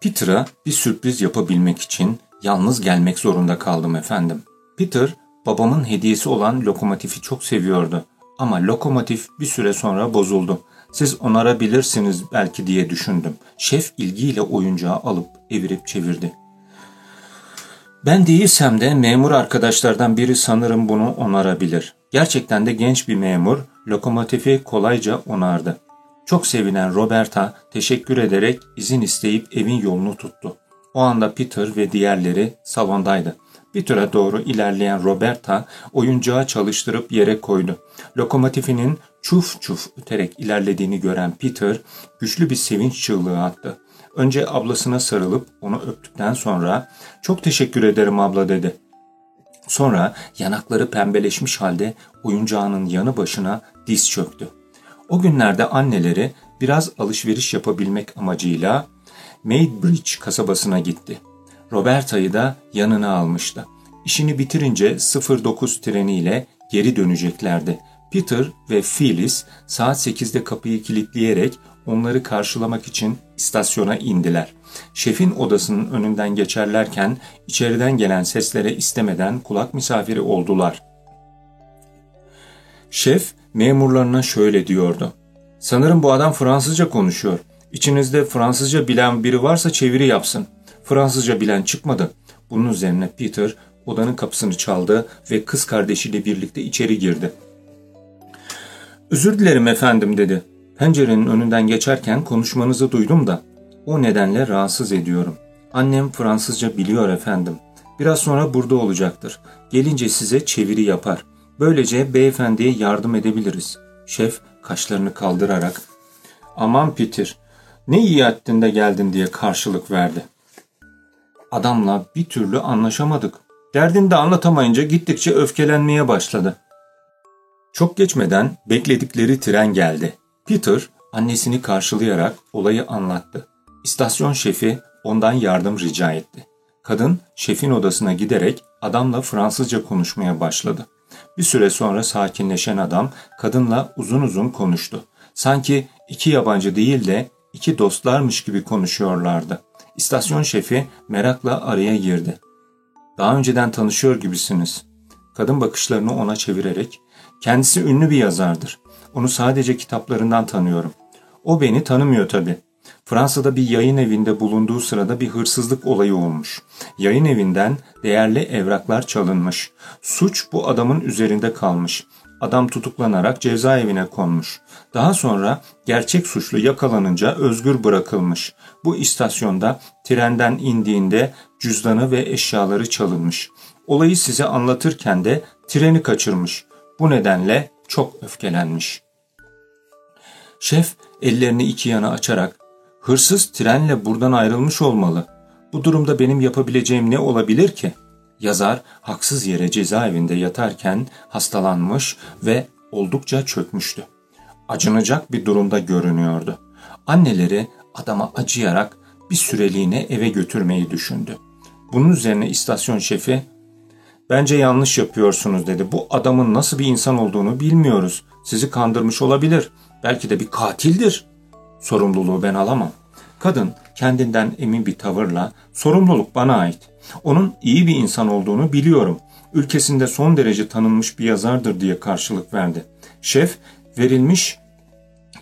Peter'a bir sürpriz yapabilmek için yalnız gelmek zorunda kaldım efendim. Peter, babamın hediyesi olan lokomotifi çok seviyordu. Ama lokomotif bir süre sonra bozuldu. Siz onarabilirsiniz belki diye düşündüm. Şef ilgiyle oyuncağı alıp evirip çevirdi. Ben değilsem de memur arkadaşlardan biri sanırım bunu onarabilir. Gerçekten de genç bir memur lokomotifi kolayca onardı. Çok sevinen Roberta teşekkür ederek izin isteyip evin yolunu tuttu. O anda Peter ve diğerleri salondaydı. Peter'a doğru ilerleyen Roberta oyuncağı çalıştırıp yere koydu. Lokomotifinin çuf çuf öterek ilerlediğini gören Peter güçlü bir sevinç çığlığı attı. Önce ablasına sarılıp onu öptükten sonra ''Çok teşekkür ederim abla'' dedi. Sonra yanakları pembeleşmiş halde oyuncağının yanı başına diz çöktü. O günlerde anneleri biraz alışveriş yapabilmek amacıyla Maidbridge kasabasına gitti. Roberta'yı da yanına almıştı. İşini bitirince 09 treniyle geri döneceklerdi. Peter ve Phyllis saat 8'de kapıyı kilitleyerek onları karşılamak için istasyona indiler. Şefin odasının önünden geçerlerken içeriden gelen seslere istemeden kulak misafiri oldular. Şef memurlarına şöyle diyordu. Sanırım bu adam Fransızca konuşuyor. İçinizde Fransızca bilen biri varsa çeviri yapsın. Fransızca bilen çıkmadı. Bunun üzerine Peter odanın kapısını çaldı ve kız kardeşiyle birlikte içeri girdi. Özür dilerim efendim dedi. Pencerenin önünden geçerken konuşmanızı duydum da o nedenle rahatsız ediyorum. Annem Fransızca biliyor efendim. Biraz sonra burada olacaktır. Gelince size çeviri yapar. Böylece beyefendiye yardım edebiliriz. Şef kaşlarını kaldırarak aman Peter ne iyi ettin de geldin diye karşılık verdi. Adamla bir türlü anlaşamadık. Derdini de anlatamayınca gittikçe öfkelenmeye başladı. Çok geçmeden bekledikleri tren geldi. Peter annesini karşılayarak olayı anlattı. İstasyon şefi ondan yardım rica etti. Kadın şefin odasına giderek adamla Fransızca konuşmaya başladı. Bir süre sonra sakinleşen adam kadınla uzun uzun konuştu. Sanki iki yabancı değil de iki dostlarmış gibi konuşuyorlardı. İstasyon şefi merakla araya girdi. Daha önceden tanışıyor gibisiniz. Kadın bakışlarını ona çevirerek kendisi ünlü bir yazardır. Onu sadece kitaplarından tanıyorum. O beni tanımıyor tabii. Fransa'da bir yayın evinde bulunduğu sırada bir hırsızlık olayı olmuş. Yayın evinden değerli evraklar çalınmış. Suç bu adamın üzerinde kalmış. Adam tutuklanarak cezaevine konmuş. Daha sonra gerçek suçlu yakalanınca özgür bırakılmış. Bu istasyonda trenden indiğinde cüzdanı ve eşyaları çalınmış. Olayı size anlatırken de treni kaçırmış. Bu nedenle çok öfkelenmiş. Şef ellerini iki yana açarak hırsız trenle buradan ayrılmış olmalı. Bu durumda benim yapabileceğim ne olabilir ki? Yazar haksız yere cezaevinde yatarken hastalanmış ve oldukça çökmüştü. Acınacak bir durumda görünüyordu. Anneleri adama acıyarak bir süreliğine eve götürmeyi düşündü. Bunun üzerine istasyon şefi Bence yanlış yapıyorsunuz dedi. Bu adamın nasıl bir insan olduğunu bilmiyoruz. Sizi kandırmış olabilir. Belki de bir katildir. Sorumluluğu ben alamam. Kadın kendinden emin bir tavırla sorumluluk bana ait. Onun iyi bir insan olduğunu biliyorum. Ülkesinde son derece tanınmış bir yazardır diye karşılık verdi. Şef verilmiş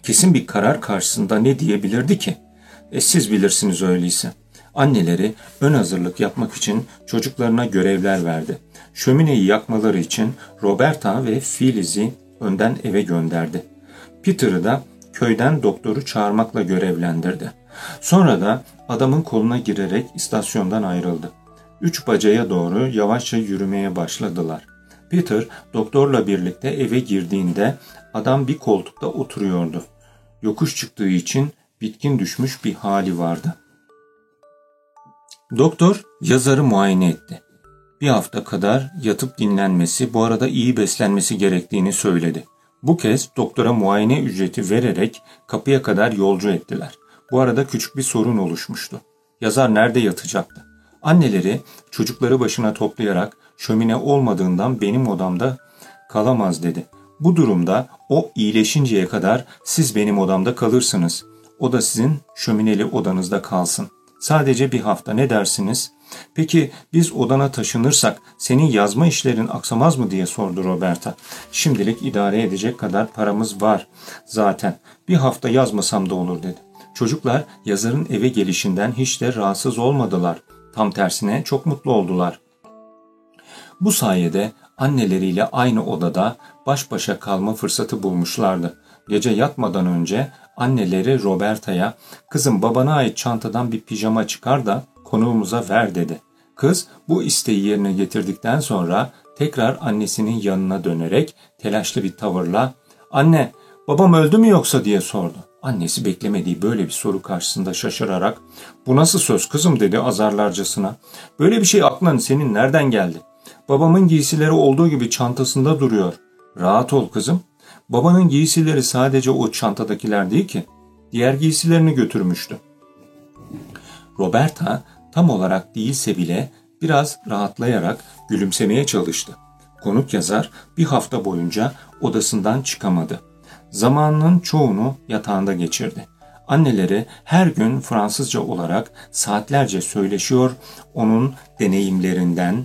kesin bir karar karşısında ne diyebilirdi ki? E siz bilirsiniz öyleyse. Anneleri ön hazırlık yapmak için çocuklarına görevler verdi. Şömineyi yakmaları için Roberta ve Filiz'i önden eve gönderdi. Peter'ı da köyden doktoru çağırmakla görevlendirdi. Sonra da adamın koluna girerek istasyondan ayrıldı. Üç bacaya doğru yavaşça yürümeye başladılar. Peter doktorla birlikte eve girdiğinde adam bir koltukta oturuyordu. Yokuş çıktığı için bitkin düşmüş bir hali vardı. Doktor yazarı muayene etti. Bir hafta kadar yatıp dinlenmesi, bu arada iyi beslenmesi gerektiğini söyledi. Bu kez doktora muayene ücreti vererek kapıya kadar yolcu ettiler. Bu arada küçük bir sorun oluşmuştu. Yazar nerede yatacaktı? Anneleri çocukları başına toplayarak şömine olmadığından benim odamda kalamaz dedi. Bu durumda o iyileşinceye kadar siz benim odamda kalırsınız. O da sizin şömineli odanızda kalsın. Sadece bir hafta ne dersiniz? Peki biz odana taşınırsak senin yazma işlerin aksamaz mı diye sordu Roberta. Şimdilik idare edecek kadar paramız var zaten. Bir hafta yazmasam da olur dedi. Çocuklar yazarın eve gelişinden hiç de rahatsız olmadılar. Tam tersine çok mutlu oldular. Bu sayede anneleriyle aynı odada baş başa kalma fırsatı bulmuşlardı. Gece yatmadan önce anneleri Roberta'ya kızım babana ait çantadan bir pijama çıkar da konuğumuza ver dedi. Kız bu isteği yerine getirdikten sonra tekrar annesinin yanına dönerek telaşlı bir tavırla anne babam öldü mü yoksa diye sordu. Annesi beklemediği böyle bir soru karşısında şaşırarak bu nasıl söz kızım dedi azarlarcasına. Böyle bir şey aklın senin nereden geldi? Babamın giysileri olduğu gibi çantasında duruyor. Rahat ol kızım. Babanın giysileri sadece o çantadakiler değil ki. Diğer giysilerini götürmüştü. Roberta tam olarak değilse bile biraz rahatlayarak gülümsemeye çalıştı. Konuk yazar bir hafta boyunca odasından çıkamadı. Zamanının çoğunu yatağında geçirdi. Anneleri her gün Fransızca olarak saatlerce söyleşiyor, onun deneyimlerinden,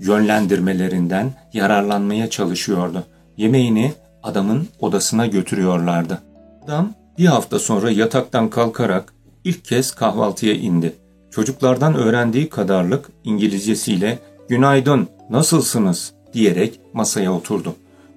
yönlendirmelerinden yararlanmaya çalışıyordu. Yemeğini adamın odasına götürüyorlardı. Adam bir hafta sonra yataktan kalkarak ilk kez kahvaltıya indi. Çocuklardan öğrendiği kadarlık İngilizcesiyle "Günaydın, nasılsınız?" diyerek masaya oturdu.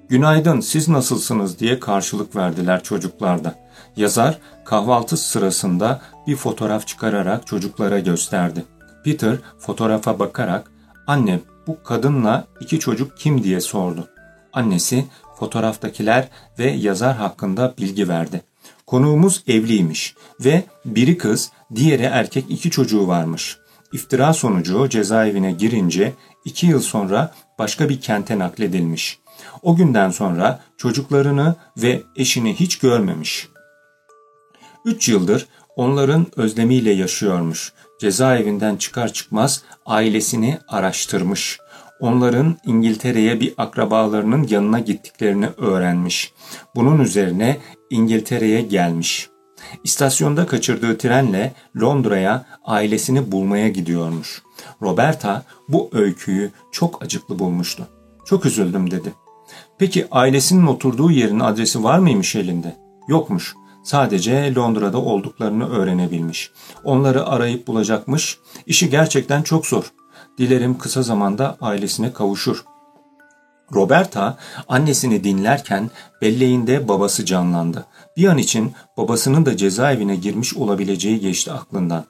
"Günaydın, siz nasılsınız?" diye karşılık verdiler çocuklar da. Yazar kahvaltı sırasında bir fotoğraf çıkararak çocuklara gösterdi. Peter fotoğrafa bakarak "Anne, bu kadınla iki çocuk kim?" diye sordu. Annesi fotoğraftakiler ve yazar hakkında bilgi verdi. Konuğumuz evliymiş ve biri kız, diğeri erkek iki çocuğu varmış. İftira sonucu cezaevine girince iki yıl sonra başka bir kente nakledilmiş. O günden sonra çocuklarını ve eşini hiç görmemiş. Üç yıldır onların özlemiyle yaşıyormuş. Cezaevinden çıkar çıkmaz ailesini araştırmış onların İngiltere'ye bir akrabalarının yanına gittiklerini öğrenmiş. Bunun üzerine İngiltere'ye gelmiş. İstasyonda kaçırdığı trenle Londra'ya ailesini bulmaya gidiyormuş. Roberta bu öyküyü çok acıklı bulmuştu. Çok üzüldüm dedi. Peki ailesinin oturduğu yerin adresi var mıymış elinde? Yokmuş. Sadece Londra'da olduklarını öğrenebilmiş. Onları arayıp bulacakmış. İşi gerçekten çok zor. Dilerim kısa zamanda ailesine kavuşur. Roberta annesini dinlerken belleğinde babası canlandı. Bir an için babasının da cezaevine girmiş olabileceği geçti aklından.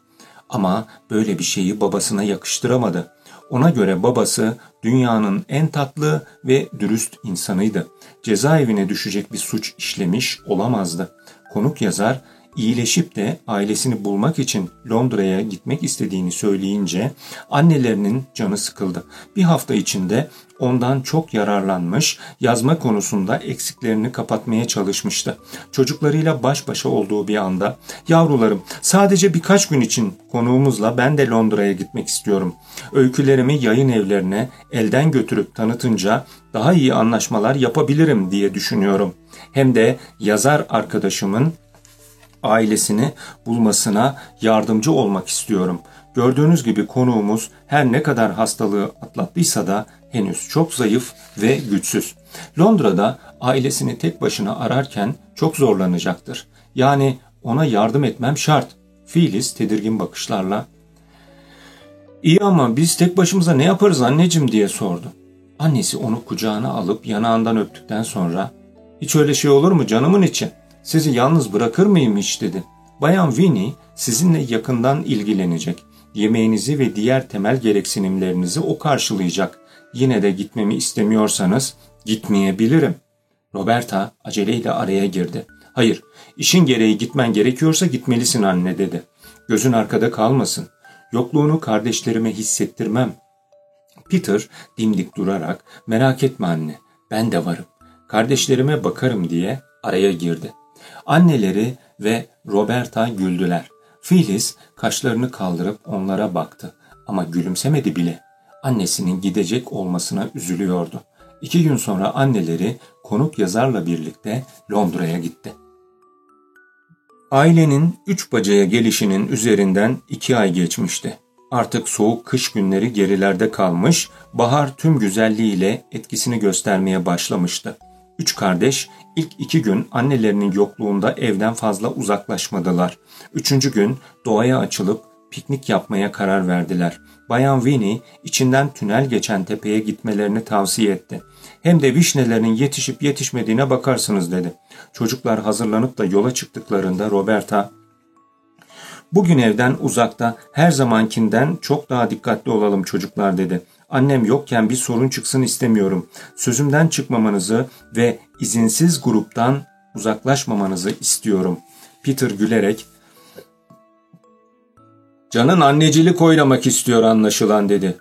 Ama böyle bir şeyi babasına yakıştıramadı. Ona göre babası dünyanın en tatlı ve dürüst insanıydı. Cezaevine düşecek bir suç işlemiş olamazdı. Konuk yazar iyileşip de ailesini bulmak için Londra'ya gitmek istediğini söyleyince annelerinin canı sıkıldı. Bir hafta içinde ondan çok yararlanmış, yazma konusunda eksiklerini kapatmaya çalışmıştı. Çocuklarıyla baş başa olduğu bir anda, ''Yavrularım, sadece birkaç gün için konuğumuzla ben de Londra'ya gitmek istiyorum. Öykülerimi yayın evlerine elden götürüp tanıtınca daha iyi anlaşmalar yapabilirim diye düşünüyorum. Hem de yazar arkadaşımın ailesini bulmasına yardımcı olmak istiyorum. Gördüğünüz gibi konuğumuz her ne kadar hastalığı atlattıysa da henüz çok zayıf ve güçsüz. Londra'da ailesini tek başına ararken çok zorlanacaktır. Yani ona yardım etmem şart. Filiz tedirgin bakışlarla İyi ama biz tek başımıza ne yaparız anneciğim diye sordu. Annesi onu kucağına alıp yanağından öptükten sonra hiç öyle şey olur mu canımın için? Sizi yalnız bırakır mıyım hiç dedi. Bayan Winnie sizinle yakından ilgilenecek. Yemeğinizi ve diğer temel gereksinimlerinizi o karşılayacak. Yine de gitmemi istemiyorsanız gitmeyebilirim. Roberta aceleyle araya girdi. Hayır, işin gereği gitmen gerekiyorsa gitmelisin anne dedi. Gözün arkada kalmasın. Yokluğunu kardeşlerime hissettirmem. Peter dimdik durarak merak etme anne ben de varım. Kardeşlerime bakarım diye araya girdi. Anneleri ve Roberta güldüler. Phyllis kaşlarını kaldırıp onlara baktı ama gülümsemedi bile. Annesinin gidecek olmasına üzülüyordu. İki gün sonra anneleri konuk yazarla birlikte Londra'ya gitti. Ailenin üç bacaya gelişinin üzerinden iki ay geçmişti. Artık soğuk kış günleri gerilerde kalmış, bahar tüm güzelliğiyle etkisini göstermeye başlamıştı. Üç kardeş ilk iki gün annelerinin yokluğunda evden fazla uzaklaşmadılar. Üçüncü gün doğaya açılıp piknik yapmaya karar verdiler. Bayan Winnie içinden tünel geçen tepeye gitmelerini tavsiye etti. Hem de vişnelerin yetişip yetişmediğine bakarsınız dedi. Çocuklar hazırlanıp da yola çıktıklarında Roberta Bugün evden uzakta her zamankinden çok daha dikkatli olalım çocuklar dedi. Annem yokken bir sorun çıksın istemiyorum. Sözümden çıkmamanızı ve izinsiz gruptan uzaklaşmamanızı istiyorum. Peter gülerek Canın annecilik oynamak istiyor anlaşılan dedi.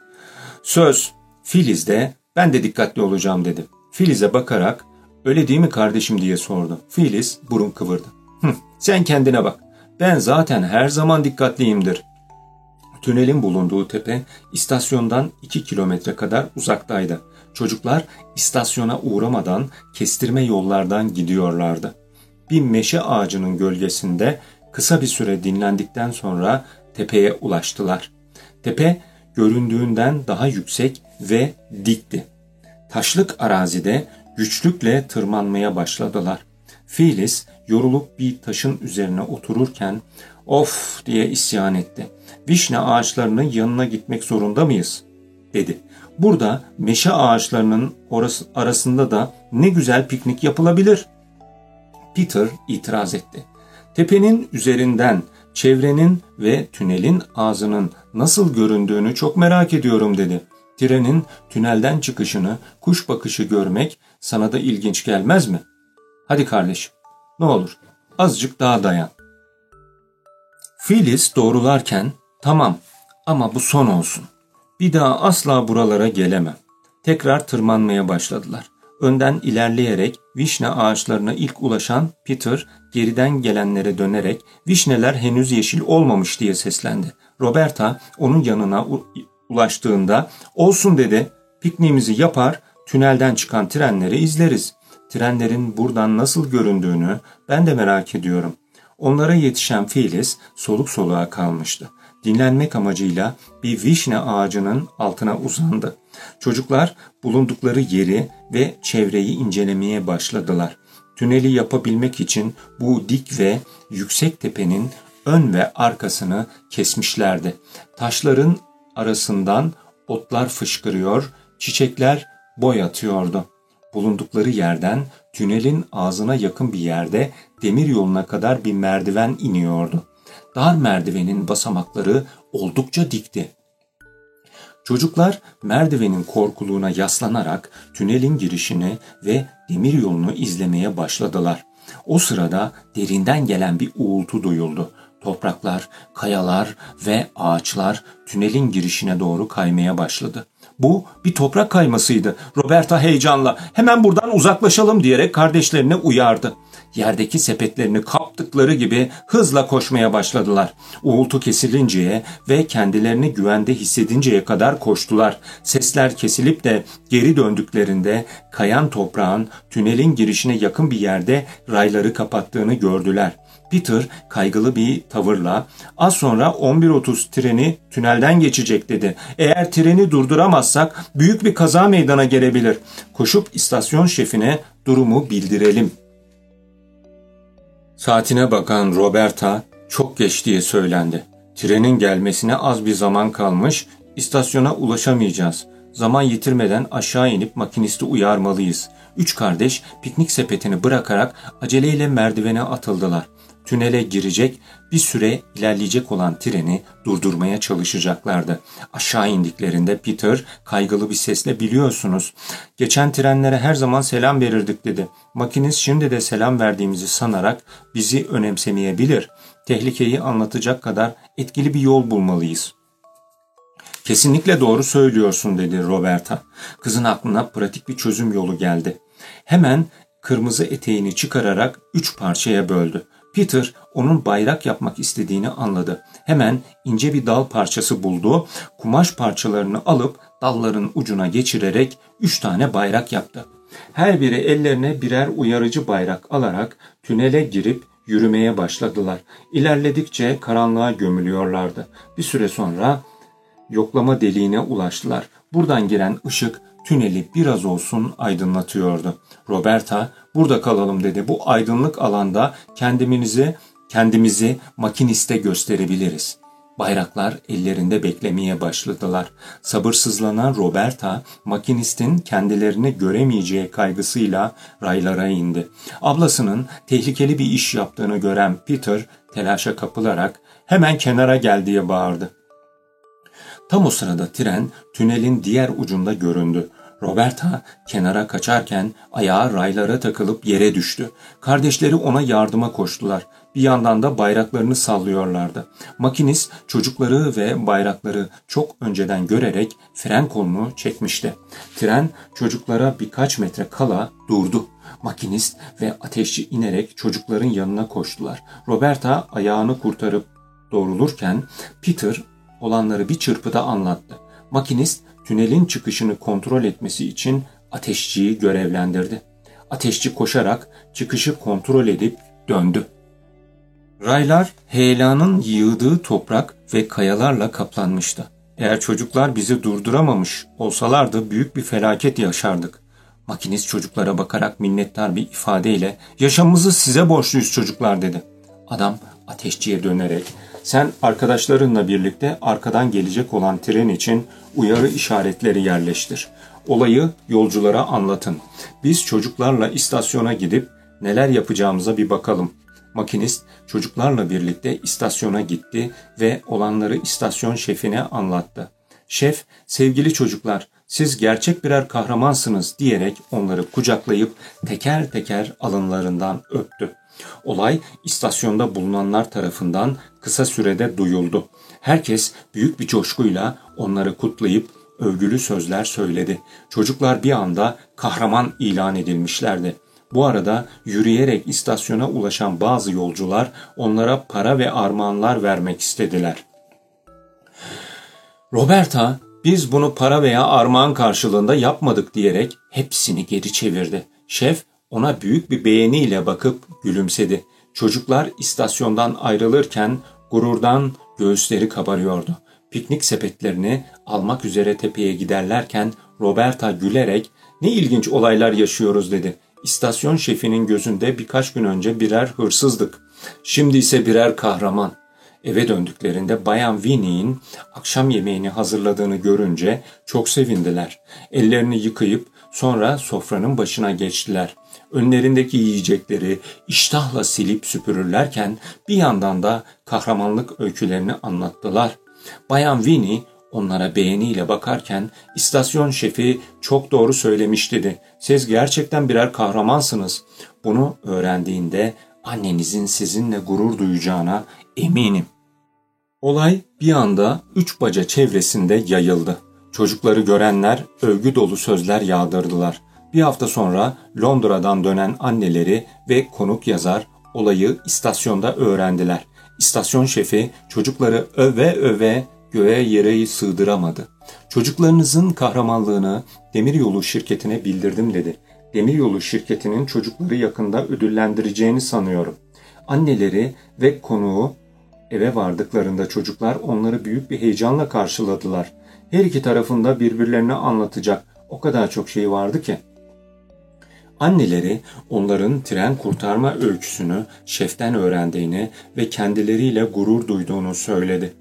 Söz Filiz de ben de dikkatli olacağım dedi. Filiz'e bakarak öyle değil mi kardeşim diye sordu. Filiz burun kıvırdı. Hı, sen kendine bak. Ben zaten her zaman dikkatliyimdir. Tünelin bulunduğu tepe istasyondan 2 kilometre kadar uzaktaydı. Çocuklar istasyona uğramadan kestirme yollardan gidiyorlardı. Bir meşe ağacının gölgesinde kısa bir süre dinlendikten sonra tepeye ulaştılar. Tepe göründüğünden daha yüksek ve dikti. Taşlık arazide güçlükle tırmanmaya başladılar. Filiz yorulup bir taşın üzerine otururken of diye isyan etti. Vişne ağaçlarının yanına gitmek zorunda mıyız? dedi. Burada meşe ağaçlarının orası, arasında da ne güzel piknik yapılabilir. Peter itiraz etti. Tepenin üzerinden çevrenin ve tünelin ağzının nasıl göründüğünü çok merak ediyorum dedi. Trenin tünelden çıkışını, kuş bakışı görmek sana da ilginç gelmez mi? Hadi kardeşim, ne olur azıcık daha dayan. Filiz doğrularken tamam ama bu son olsun. Bir daha asla buralara gelemem. Tekrar tırmanmaya başladılar. Önden ilerleyerek vişne ağaçlarına ilk ulaşan Peter geriden gelenlere dönerek vişneler henüz yeşil olmamış diye seslendi. Roberta onun yanına ulaştığında olsun dedi pikniğimizi yapar tünelden çıkan trenleri izleriz. Trenlerin buradan nasıl göründüğünü ben de merak ediyorum. Onlara yetişen Filiz soluk soluğa kalmıştı. dinlenmek amacıyla bir vişne ağacının altına uzandı. Çocuklar bulundukları yeri ve çevreyi incelemeye başladılar. Tüneli yapabilmek için bu dik ve yüksek tepenin ön ve arkasını kesmişlerdi. Taşların arasından otlar fışkırıyor, çiçekler boy atıyordu. Bulundukları yerden tünelin ağzına yakın bir yerde demir yoluna kadar bir merdiven iniyordu. Dar merdivenin basamakları oldukça dikti. Çocuklar merdivenin korkuluğuna yaslanarak tünelin girişini ve demir yolunu izlemeye başladılar. O sırada derinden gelen bir uğultu duyuldu. Topraklar, kayalar ve ağaçlar tünelin girişine doğru kaymaya başladı. Bu bir toprak kaymasıydı. Roberta heyecanla hemen buradan uzaklaşalım diyerek kardeşlerine uyardı. Yerdeki sepetlerini kaptıkları gibi hızla koşmaya başladılar. Uğultu kesilinceye ve kendilerini güvende hissedinceye kadar koştular. Sesler kesilip de geri döndüklerinde kayan toprağın tünelin girişine yakın bir yerde rayları kapattığını gördüler. Peter kaygılı bir tavırla az sonra 11.30 treni tünelden geçecek dedi. Eğer treni durduramazsak büyük bir kaza meydana gelebilir. Koşup istasyon şefine durumu bildirelim. Saatine bakan Roberta çok geç diye söylendi. Trenin gelmesine az bir zaman kalmış, istasyona ulaşamayacağız. Zaman yitirmeden aşağı inip makinisti uyarmalıyız. Üç kardeş piknik sepetini bırakarak aceleyle merdivene atıldılar tünele girecek, bir süre ilerleyecek olan treni durdurmaya çalışacaklardı. Aşağı indiklerinde Peter kaygılı bir sesle biliyorsunuz. Geçen trenlere her zaman selam verirdik dedi. Makinist şimdi de selam verdiğimizi sanarak bizi önemsemeyebilir. Tehlikeyi anlatacak kadar etkili bir yol bulmalıyız. Kesinlikle doğru söylüyorsun dedi Roberta. Kızın aklına pratik bir çözüm yolu geldi. Hemen kırmızı eteğini çıkararak üç parçaya böldü. Peter onun bayrak yapmak istediğini anladı. Hemen ince bir dal parçası buldu. Kumaş parçalarını alıp dalların ucuna geçirerek üç tane bayrak yaptı. Her biri ellerine birer uyarıcı bayrak alarak tünele girip yürümeye başladılar. İlerledikçe karanlığa gömülüyorlardı. Bir süre sonra yoklama deliğine ulaştılar. Buradan giren ışık tüneli biraz olsun aydınlatıyordu. Roberta burada kalalım dedi. Bu aydınlık alanda kendimizi kendimizi makiniste gösterebiliriz. Bayraklar ellerinde beklemeye başladılar. Sabırsızlanan Roberta, makinistin kendilerini göremeyeceği kaygısıyla raylara indi. Ablasının tehlikeli bir iş yaptığını gören Peter telaşa kapılarak hemen kenara gel diye bağırdı. Tam o sırada tren tünelin diğer ucunda göründü. Roberta kenara kaçarken ayağı raylara takılıp yere düştü. Kardeşleri ona yardıma koştular. Bir yandan da bayraklarını sallıyorlardı. Makinist çocukları ve bayrakları çok önceden görerek fren kolunu çekmişti. Tren çocuklara birkaç metre kala durdu. Makinist ve ateşçi inerek çocukların yanına koştular. Roberta ayağını kurtarıp doğrulurken Peter olanları bir çırpıda anlattı. Makinist tünelin çıkışını kontrol etmesi için ateşçiyi görevlendirdi. Ateşçi koşarak çıkışı kontrol edip döndü. Raylar heyelanın yığdığı toprak ve kayalarla kaplanmıştı. Eğer çocuklar bizi durduramamış olsalardı büyük bir felaket yaşardık. Makinist çocuklara bakarak minnettar bir ifadeyle yaşamımızı size borçluyuz çocuklar dedi. Adam ateşçiye dönerek sen arkadaşlarınla birlikte arkadan gelecek olan tren için uyarı işaretleri yerleştir. Olayı yolculara anlatın. Biz çocuklarla istasyona gidip neler yapacağımıza bir bakalım. Makinist çocuklarla birlikte istasyona gitti ve olanları istasyon şefine anlattı. Şef, sevgili çocuklar, siz gerçek birer kahramansınız diyerek onları kucaklayıp teker teker alınlarından öptü. Olay istasyonda bulunanlar tarafından kısa sürede duyuldu. Herkes büyük bir coşkuyla onları kutlayıp övgülü sözler söyledi. Çocuklar bir anda kahraman ilan edilmişlerdi. Bu arada yürüyerek istasyona ulaşan bazı yolcular onlara para ve armağanlar vermek istediler. Roberta biz bunu para veya armağan karşılığında yapmadık diyerek hepsini geri çevirdi. Şef ona büyük bir beğeniyle bakıp gülümsedi. Çocuklar istasyondan ayrılırken gururdan Göğüsleri kabarıyordu. Piknik sepetlerini almak üzere tepeye giderlerken Roberta gülerek ne ilginç olaylar yaşıyoruz dedi. İstasyon şefinin gözünde birkaç gün önce birer hırsızdık. Şimdi ise birer kahraman. Eve döndüklerinde Bayan Winnie'in akşam yemeğini hazırladığını görünce çok sevindiler. Ellerini yıkayıp sonra sofranın başına geçtiler. Önlerindeki yiyecekleri iştahla silip süpürürlerken bir yandan da kahramanlık öykülerini anlattılar. Bayan Winnie onlara beğeniyle bakarken istasyon şefi çok doğru söylemiş dedi. Siz gerçekten birer kahramansınız. Bunu öğrendiğinde annenizin sizinle gurur duyacağına eminim. Olay bir anda üç baca çevresinde yayıldı. Çocukları görenler övgü dolu sözler yağdırdılar. Bir hafta sonra Londra'dan dönen anneleri ve konuk yazar olayı istasyonda öğrendiler. İstasyon şefi çocukları öve öve göğe yere sığdıramadı. Çocuklarınızın kahramanlığını demiryolu şirketine bildirdim dedi. Demiryolu şirketinin çocukları yakında ödüllendireceğini sanıyorum. Anneleri ve konuğu eve vardıklarında çocuklar onları büyük bir heyecanla karşıladılar. Her iki tarafında birbirlerine anlatacak o kadar çok şey vardı ki. Anneleri onların tren kurtarma öyküsünü şeften öğrendiğini ve kendileriyle gurur duyduğunu söyledi.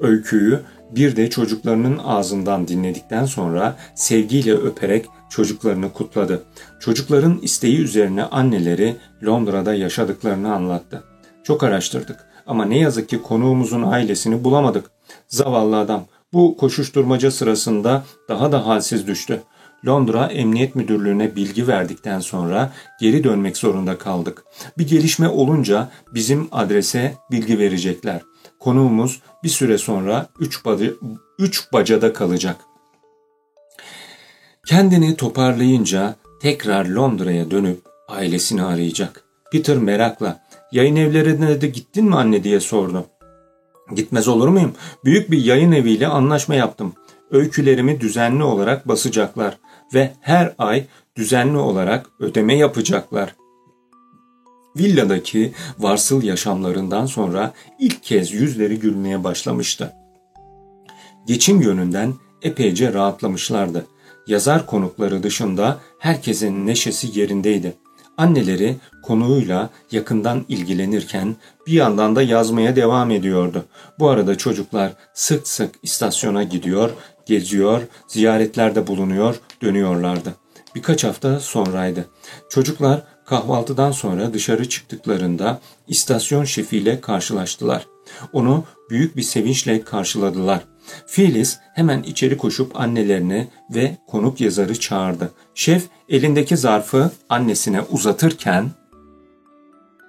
Öyküyü bir de çocuklarının ağzından dinledikten sonra sevgiyle öperek çocuklarını kutladı. Çocukların isteği üzerine anneleri Londra'da yaşadıklarını anlattı. Çok araştırdık ama ne yazık ki konuğumuzun ailesini bulamadık. Zavallı adam bu koşuşturmaca sırasında daha da halsiz düştü. Londra Emniyet Müdürlüğü'ne bilgi verdikten sonra geri dönmek zorunda kaldık. Bir gelişme olunca bizim adrese bilgi verecekler. Konuğumuz bir süre sonra üç, bacı, üç bacada kalacak. Kendini toparlayınca tekrar Londra'ya dönüp ailesini arayacak. Peter merakla yayın evlerine de gittin mi anne diye sordu. Gitmez olur muyum? Büyük bir yayın eviyle anlaşma yaptım. Öykülerimi düzenli olarak basacaklar ve her ay düzenli olarak ödeme yapacaklar. Villadaki varsıl yaşamlarından sonra ilk kez yüzleri gülmeye başlamıştı. Geçim yönünden epeyce rahatlamışlardı. Yazar konukları dışında herkesin neşesi yerindeydi. Anneleri konuyla yakından ilgilenirken bir yandan da yazmaya devam ediyordu. Bu arada çocuklar sık sık istasyona gidiyor, geziyor, ziyaretlerde bulunuyor, dönüyorlardı. Birkaç hafta sonraydı. Çocuklar kahvaltıdan sonra dışarı çıktıklarında istasyon şefiyle karşılaştılar. Onu büyük bir sevinçle karşıladılar. Phyllis hemen içeri koşup annelerini ve konuk yazarı çağırdı. Şef elindeki zarfı annesine uzatırken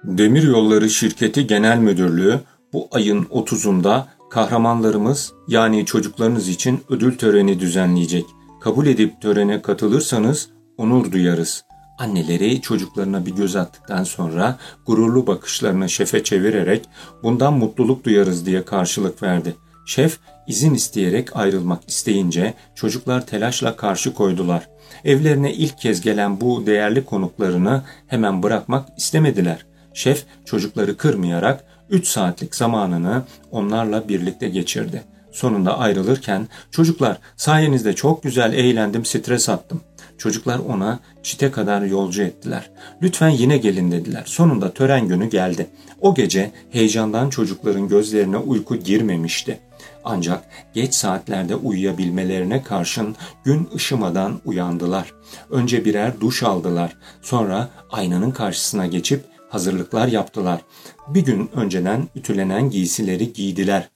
Demiryolları Şirketi Genel Müdürlüğü bu ayın 30'unda kahramanlarımız yani çocuklarınız için ödül töreni düzenleyecek. Kabul edip törene katılırsanız onur duyarız. Anneleri çocuklarına bir göz attıktan sonra gururlu bakışlarını şefe çevirerek bundan mutluluk duyarız diye karşılık verdi. Şef izin isteyerek ayrılmak isteyince çocuklar telaşla karşı koydular. Evlerine ilk kez gelen bu değerli konuklarını hemen bırakmak istemediler. Şef çocukları kırmayarak 3 saatlik zamanını onlarla birlikte geçirdi. Sonunda ayrılırken çocuklar sayenizde çok güzel eğlendim stres attım. Çocuklar ona çite kadar yolcu ettiler. Lütfen yine gelin dediler. Sonunda tören günü geldi. O gece heyecandan çocukların gözlerine uyku girmemişti. Ancak geç saatlerde uyuyabilmelerine karşın gün ışımadan uyandılar. Önce birer duş aldılar. Sonra aynanın karşısına geçip hazırlıklar yaptılar. Bir gün önceden ütülenen giysileri giydiler.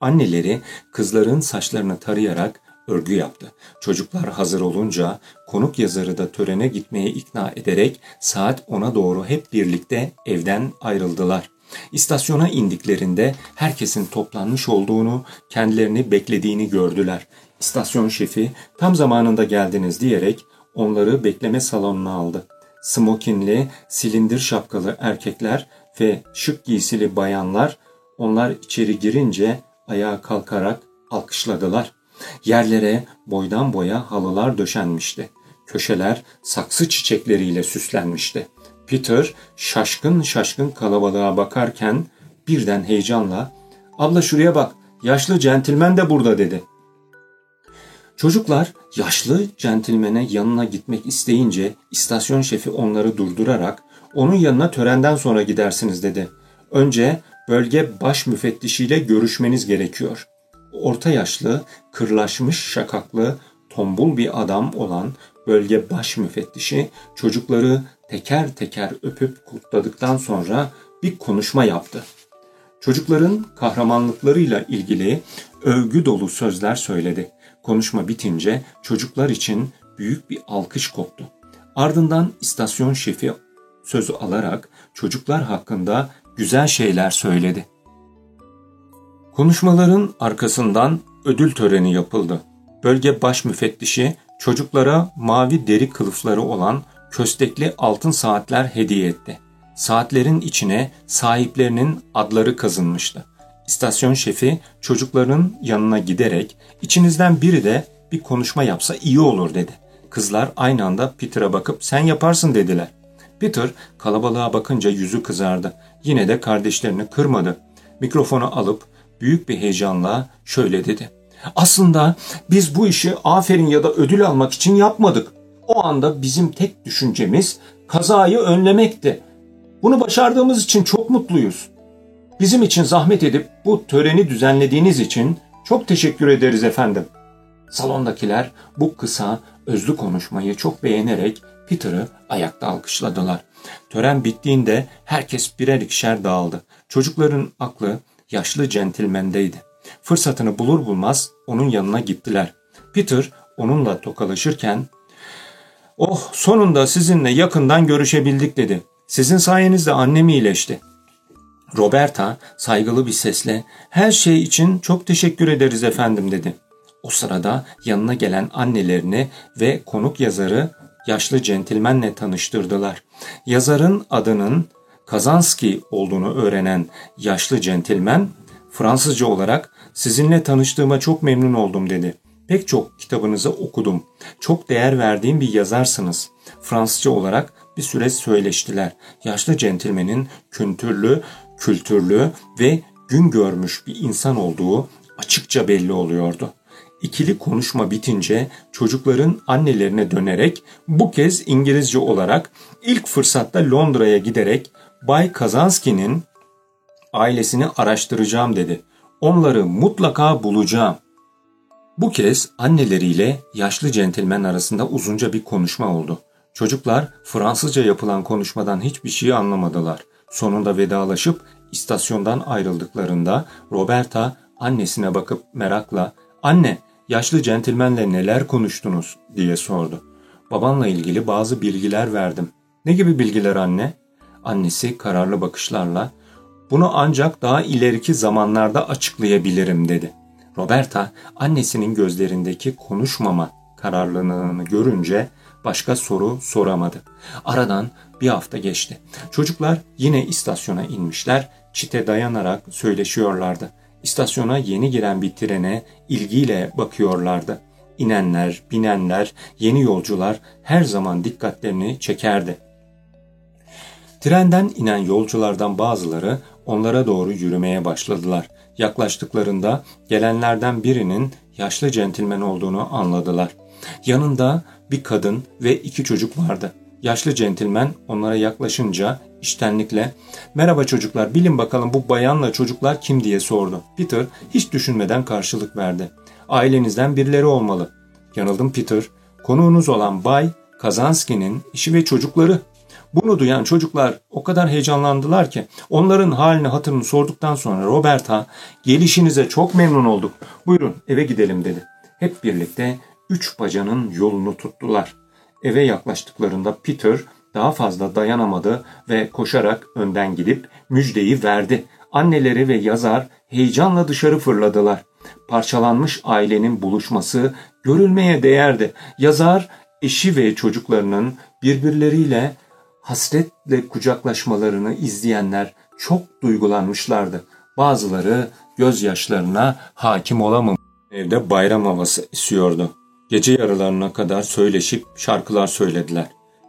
Anneleri kızların saçlarını tarayarak örgü yaptı. Çocuklar hazır olunca konuk yazarı da törene gitmeye ikna ederek saat 10'a doğru hep birlikte evden ayrıldılar. İstasyona indiklerinde herkesin toplanmış olduğunu, kendilerini beklediğini gördüler. İstasyon şefi tam zamanında geldiniz diyerek onları bekleme salonuna aldı. Smokinli, silindir şapkalı erkekler ve şık giysili bayanlar onlar içeri girince ayağa kalkarak alkışladılar. Yerlere boydan boya halılar döşenmişti. Köşeler saksı çiçekleriyle süslenmişti. Peter şaşkın şaşkın kalabalığa bakarken birden heyecanla Abla şuraya bak, yaşlı centilmen de burada dedi. Çocuklar yaşlı centilmene yanına gitmek isteyince istasyon şefi onları durdurarak onun yanına törenden sonra gidersiniz dedi. Önce bölge baş müfettişiyle görüşmeniz gerekiyor. Orta yaşlı, kırlaşmış şakaklı, tombul bir adam olan bölge baş müfettişi çocukları teker teker öpüp kutladıktan sonra bir konuşma yaptı. Çocukların kahramanlıklarıyla ilgili övgü dolu sözler söyledi. Konuşma bitince çocuklar için büyük bir alkış koptu. Ardından istasyon şefi sözü alarak çocuklar hakkında güzel şeyler söyledi. Konuşmaların arkasından ödül töreni yapıldı. Bölge baş müfettişi çocuklara mavi deri kılıfları olan köstekli altın saatler hediye etti. Saatlerin içine sahiplerinin adları kazınmıştı. İstasyon şefi çocukların yanına giderek içinizden biri de bir konuşma yapsa iyi olur dedi. Kızlar aynı anda Peter'a bakıp sen yaparsın dediler. Peter kalabalığa bakınca yüzü kızardı. Yine de kardeşlerini kırmadı. Mikrofonu alıp büyük bir heyecanla şöyle dedi. Aslında biz bu işi aferin ya da ödül almak için yapmadık. O anda bizim tek düşüncemiz kazayı önlemekti. Bunu başardığımız için çok mutluyuz. Bizim için zahmet edip bu töreni düzenlediğiniz için çok teşekkür ederiz efendim. Salondakiler bu kısa, özlü konuşmayı çok beğenerek Peter'ı ayakta alkışladılar. Tören bittiğinde herkes birer ikişer dağıldı. Çocukların aklı yaşlı centilmendeydi. Fırsatını bulur bulmaz onun yanına gittiler. Peter onunla tokalaşırken ''Oh sonunda sizinle yakından görüşebildik.'' dedi. ''Sizin sayenizde annem iyileşti. Roberta saygılı bir sesle her şey için çok teşekkür ederiz efendim dedi. O sırada yanına gelen annelerini ve konuk yazarı yaşlı centilmenle tanıştırdılar. Yazarın adının Kazanski olduğunu öğrenen yaşlı centilmen Fransızca olarak sizinle tanıştığıma çok memnun oldum dedi. Pek çok kitabınızı okudum. Çok değer verdiğim bir yazarsınız. Fransızca olarak bir süre söyleştiler. Yaşlı centilmenin kültürlü kültürlü ve gün görmüş bir insan olduğu açıkça belli oluyordu. İkili konuşma bitince çocukların annelerine dönerek bu kez İngilizce olarak ilk fırsatta Londra'ya giderek Bay Kazanski'nin ailesini araştıracağım dedi. Onları mutlaka bulacağım. Bu kez anneleriyle yaşlı centilmen arasında uzunca bir konuşma oldu. Çocuklar Fransızca yapılan konuşmadan hiçbir şey anlamadılar. Sonunda vedalaşıp istasyondan ayrıldıklarında Roberta annesine bakıp merakla ''Anne, yaşlı centilmenle neler konuştunuz?'' diye sordu. ''Babanla ilgili bazı bilgiler verdim.'' ''Ne gibi bilgiler anne?'' Annesi kararlı bakışlarla ''Bunu ancak daha ileriki zamanlarda açıklayabilirim.'' dedi. Roberta annesinin gözlerindeki konuşmama kararlılığını görünce başka soru soramadı. Aradan bir hafta geçti. Çocuklar yine istasyona inmişler, çite dayanarak söyleşiyorlardı. İstasyona yeni giren bir trene ilgiyle bakıyorlardı. İnenler, binenler, yeni yolcular her zaman dikkatlerini çekerdi. Trenden inen yolculardan bazıları onlara doğru yürümeye başladılar. Yaklaştıklarında gelenlerden birinin yaşlı centilmen olduğunu anladılar. Yanında bir kadın ve iki çocuk vardı. Yaşlı centilmen onlara yaklaşınca iştenlikle ''Merhaba çocuklar bilin bakalım bu bayanla çocuklar kim?'' diye sordu. Peter hiç düşünmeden karşılık verdi. ''Ailenizden birileri olmalı.'' Yanıldım Peter. Konuğunuz olan Bay Kazanski'nin işi ve çocukları. Bunu duyan çocuklar o kadar heyecanlandılar ki onların halini hatırını sorduktan sonra Roberta gelişinize çok memnun olduk. Buyurun eve gidelim dedi. Hep birlikte üç bacanın yolunu tuttular. Eve yaklaştıklarında Peter daha fazla dayanamadı ve koşarak önden gidip müjdeyi verdi. Anneleri ve yazar heyecanla dışarı fırladılar. Parçalanmış ailenin buluşması görülmeye değerdi. Yazar eşi ve çocuklarının birbirleriyle hasretle kucaklaşmalarını izleyenler çok duygulanmışlardı. Bazıları gözyaşlarına hakim olamamış. Evde bayram havası esiyordu. Gece yarılarına kadar söyleşip şarkılar söylediler.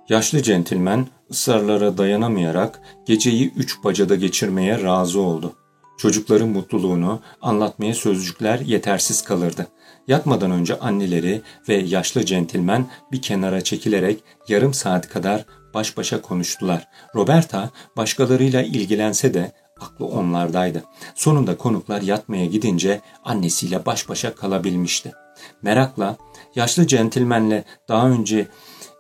Yaşlı centilmen ısrarlara dayanamayarak geceyi üç bacada geçirmeye razı oldu. Çocukların mutluluğunu anlatmaya sözcükler yetersiz kalırdı. Yatmadan önce anneleri ve yaşlı centilmen bir kenara çekilerek yarım saat kadar baş başa konuştular. Roberta başkalarıyla ilgilense de aklı onlardaydı. Sonunda konuklar yatmaya gidince annesiyle baş başa kalabilmişti. Merakla, yaşlı centilmenle daha önce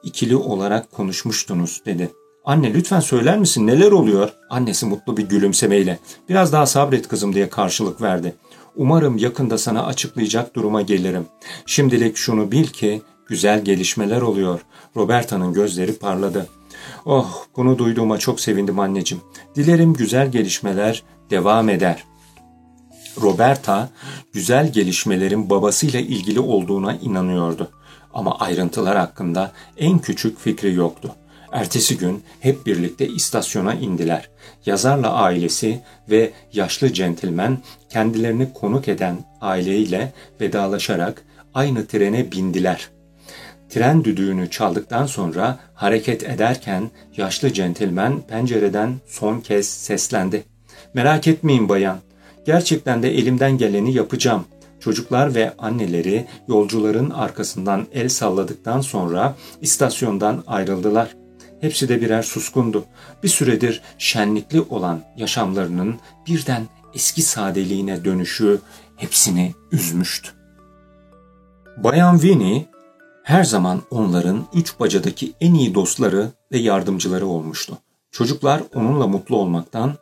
ikili olarak konuşmuştunuz dedi. Anne lütfen söyler misin neler oluyor? Annesi mutlu bir gülümsemeyle. Biraz daha sabret kızım diye karşılık verdi. Umarım yakında sana açıklayacak duruma gelirim. Şimdilik şunu bil ki güzel gelişmeler oluyor. Roberta'nın gözleri parladı. Oh bunu duyduğuma çok sevindim anneciğim. Dilerim güzel gelişmeler devam eder. Roberta güzel gelişmelerin babasıyla ilgili olduğuna inanıyordu. Ama ayrıntılar hakkında en küçük fikri yoktu. Ertesi gün hep birlikte istasyona indiler. Yazarla ailesi ve yaşlı centilmen kendilerini konuk eden aileyle vedalaşarak aynı trene bindiler. Tren düdüğünü çaldıktan sonra hareket ederken yaşlı centilmen pencereden son kez seslendi. Merak etmeyin bayan, gerçekten de elimden geleni yapacağım. Çocuklar ve anneleri yolcuların arkasından el salladıktan sonra istasyondan ayrıldılar. Hepsi de birer suskundu. Bir süredir şenlikli olan yaşamlarının birden eski sadeliğine dönüşü hepsini üzmüştü. Bayan Winnie her zaman onların üç bacadaki en iyi dostları ve yardımcıları olmuştu. Çocuklar onunla mutlu olmaktan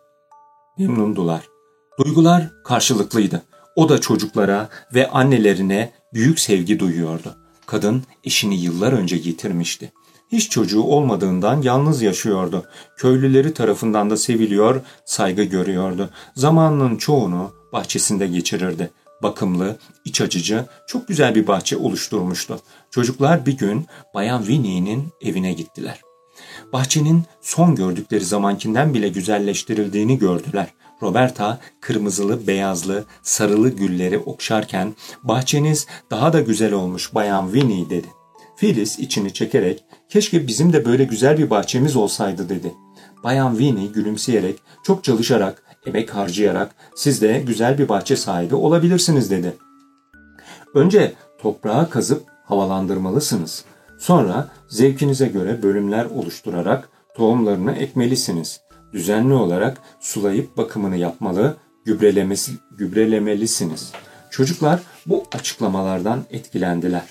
memnundular. Duygular karşılıklıydı. O da çocuklara ve annelerine büyük sevgi duyuyordu. Kadın eşini yıllar önce yitirmişti. Hiç çocuğu olmadığından yalnız yaşıyordu. Köylüleri tarafından da seviliyor, saygı görüyordu. Zamanının çoğunu bahçesinde geçirirdi. Bakımlı, iç açıcı, çok güzel bir bahçe oluşturmuştu. Çocuklar bir gün Bayan Winnie'nin evine gittiler. Bahçenin son gördükleri zamankinden bile güzelleştirildiğini gördüler. Roberta kırmızılı, beyazlı, sarılı gülleri okşarken bahçeniz daha da güzel olmuş Bayan Winnie dedi. Phyllis içini çekerek keşke bizim de böyle güzel bir bahçemiz olsaydı dedi. Bayan Winnie gülümseyerek çok çalışarak, emek harcayarak siz de güzel bir bahçe sahibi olabilirsiniz dedi. Önce toprağı kazıp havalandırmalısınız. Sonra zevkinize göre bölümler oluşturarak tohumlarını ekmelisiniz. Düzenli olarak sulayıp bakımını yapmalı, gübrelemesi, gübrelemelisiniz. Çocuklar bu açıklamalardan etkilendiler.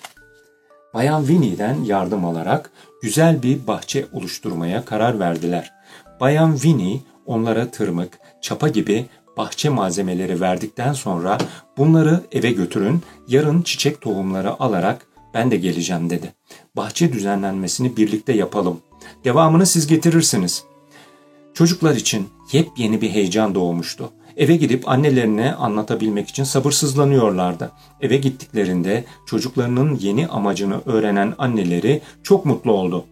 Bayan Winnie'den yardım alarak güzel bir bahçe oluşturmaya karar verdiler. Bayan Winnie onlara tırmık, çapa gibi bahçe malzemeleri verdikten sonra bunları eve götürün, yarın çiçek tohumları alarak ben de geleceğim dedi. Bahçe düzenlenmesini birlikte yapalım. Devamını siz getirirsiniz. Çocuklar için yepyeni bir heyecan doğmuştu. Eve gidip annelerine anlatabilmek için sabırsızlanıyorlardı. Eve gittiklerinde çocuklarının yeni amacını öğrenen anneleri çok mutlu oldu.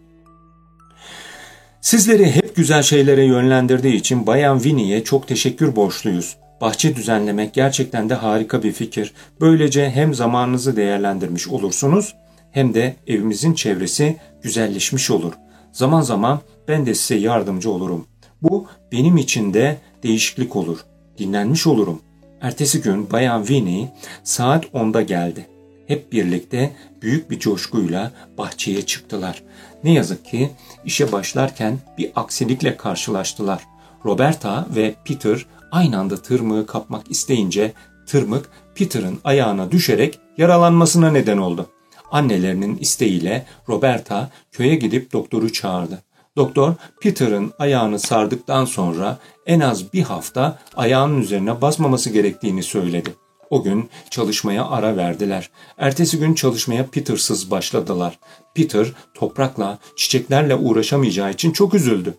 Sizleri hep güzel şeylere yönlendirdiği için Bayan Winnie'ye çok teşekkür borçluyuz. Bahçe düzenlemek gerçekten de harika bir fikir. Böylece hem zamanınızı değerlendirmiş olursunuz hem de evimizin çevresi güzelleşmiş olur. Zaman zaman ben de size yardımcı olurum. Bu benim için de değişiklik olur. Dinlenmiş olurum. Ertesi gün Bayan Winnie saat 10'da geldi. Hep birlikte büyük bir coşkuyla bahçeye çıktılar. Ne yazık ki işe başlarken bir aksilikle karşılaştılar. Roberta ve Peter aynı anda tırmığı kapmak isteyince tırmık Peter'ın ayağına düşerek yaralanmasına neden oldu. Annelerinin isteğiyle Roberta köye gidip doktoru çağırdı. Doktor Peter'ın ayağını sardıktan sonra en az bir hafta ayağının üzerine basmaması gerektiğini söyledi. O gün çalışmaya ara verdiler. Ertesi gün çalışmaya Peter'sız başladılar. Peter toprakla, çiçeklerle uğraşamayacağı için çok üzüldü.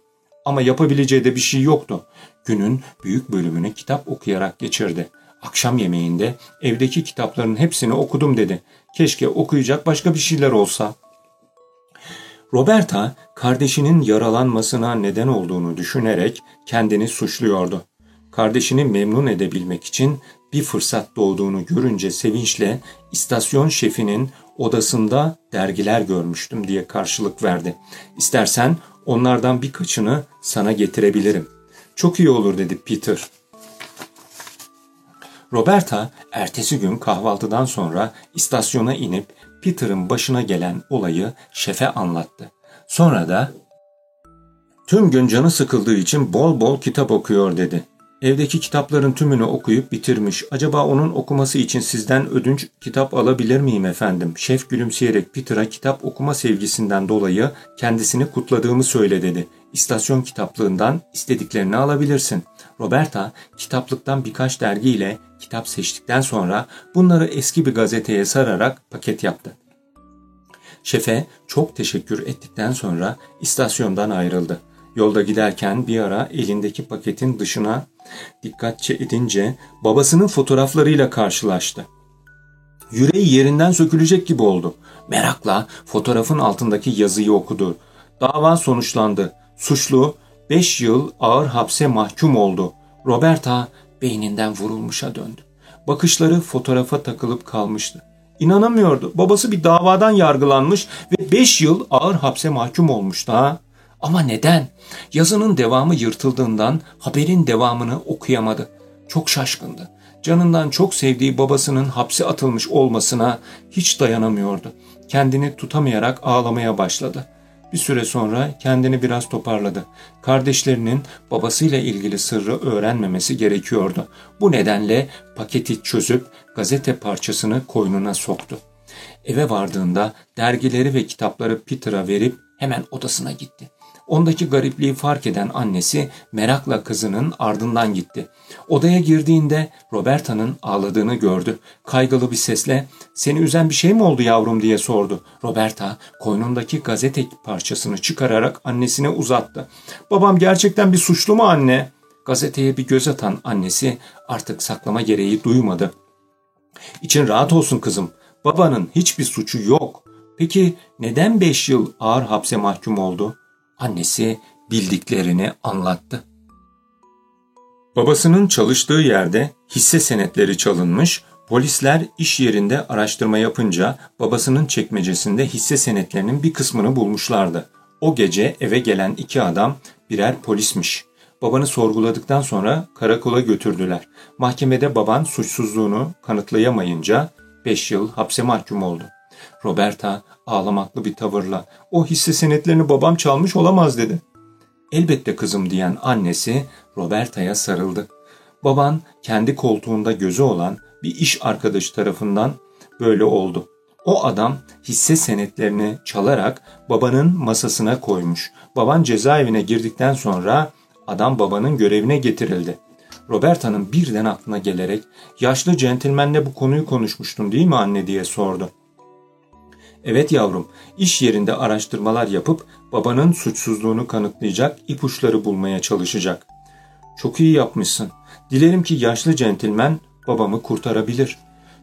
Ama yapabileceği de bir şey yoktu. Günün büyük bölümünü kitap okuyarak geçirdi. Akşam yemeğinde evdeki kitapların hepsini okudum dedi. Keşke okuyacak başka bir şeyler olsa. Roberta kardeşinin yaralanmasına neden olduğunu düşünerek kendini suçluyordu. Kardeşini memnun edebilmek için bir fırsat doğduğunu görünce sevinçle istasyon şefinin odasında dergiler görmüştüm diye karşılık verdi. İstersen onlardan birkaçını sana getirebilirim. Çok iyi olur dedi Peter. Roberta ertesi gün kahvaltıdan sonra istasyona inip Peter'ın başına gelen olayı şefe anlattı. Sonra da tüm gün canı sıkıldığı için bol bol kitap okuyor dedi. Evdeki kitapların tümünü okuyup bitirmiş. Acaba onun okuması için sizden ödünç kitap alabilir miyim efendim? Şef gülümseyerek Peter'a kitap okuma sevgisinden dolayı kendisini kutladığımı söyle dedi. İstasyon kitaplığından istediklerini alabilirsin. Roberta kitaplıktan birkaç dergiyle kitap seçtikten sonra bunları eski bir gazeteye sararak paket yaptı. Şefe çok teşekkür ettikten sonra istasyondan ayrıldı. Yolda giderken bir ara elindeki paketin dışına dikkatçe edince babasının fotoğraflarıyla karşılaştı. Yüreği yerinden sökülecek gibi oldu. Merakla fotoğrafın altındaki yazıyı okudu. Dava sonuçlandı. Suçlu 5 yıl ağır hapse mahkum oldu. Roberta beyninden vurulmuşa döndü. Bakışları fotoğrafa takılıp kalmıştı. İnanamıyordu. Babası bir davadan yargılanmış ve 5 yıl ağır hapse mahkum olmuştu ha. Ama neden? Yazının devamı yırtıldığından haberin devamını okuyamadı. Çok şaşkındı. Canından çok sevdiği babasının hapse atılmış olmasına hiç dayanamıyordu. Kendini tutamayarak ağlamaya başladı. Bir süre sonra kendini biraz toparladı. Kardeşlerinin babasıyla ilgili sırrı öğrenmemesi gerekiyordu. Bu nedenle paketi çözüp gazete parçasını koynuna soktu. Eve vardığında dergileri ve kitapları Peter'a verip hemen odasına gitti. Ondaki garipliği fark eden annesi merakla kızının ardından gitti. Odaya girdiğinde Roberta'nın ağladığını gördü. Kaygılı bir sesle ''Seni üzen bir şey mi oldu yavrum?'' diye sordu. Roberta koynundaki gazete parçasını çıkararak annesine uzattı. ''Babam gerçekten bir suçlu mu anne?'' Gazeteye bir göz atan annesi artık saklama gereği duymadı. ''İçin rahat olsun kızım. Babanın hiçbir suçu yok. Peki neden beş yıl ağır hapse mahkum oldu?'' Annesi bildiklerini anlattı. Babasının çalıştığı yerde hisse senetleri çalınmış, polisler iş yerinde araştırma yapınca babasının çekmecesinde hisse senetlerinin bir kısmını bulmuşlardı. O gece eve gelen iki adam birer polismiş. Babanı sorguladıktan sonra karakola götürdüler. Mahkemede baban suçsuzluğunu kanıtlayamayınca 5 yıl hapse mahkum oldu. Roberta ağlamaklı bir tavırla o hisse senetlerini babam çalmış olamaz dedi. Elbette kızım diyen annesi Roberta'ya sarıldı. Baban kendi koltuğunda gözü olan bir iş arkadaşı tarafından böyle oldu. O adam hisse senetlerini çalarak babanın masasına koymuş. Baban cezaevine girdikten sonra adam babanın görevine getirildi. Roberta'nın birden aklına gelerek yaşlı centilmenle bu konuyu konuşmuştun değil mi anne diye sordu. Evet yavrum, iş yerinde araştırmalar yapıp babanın suçsuzluğunu kanıtlayacak ipuçları bulmaya çalışacak. Çok iyi yapmışsın. Dilerim ki yaşlı centilmen babamı kurtarabilir.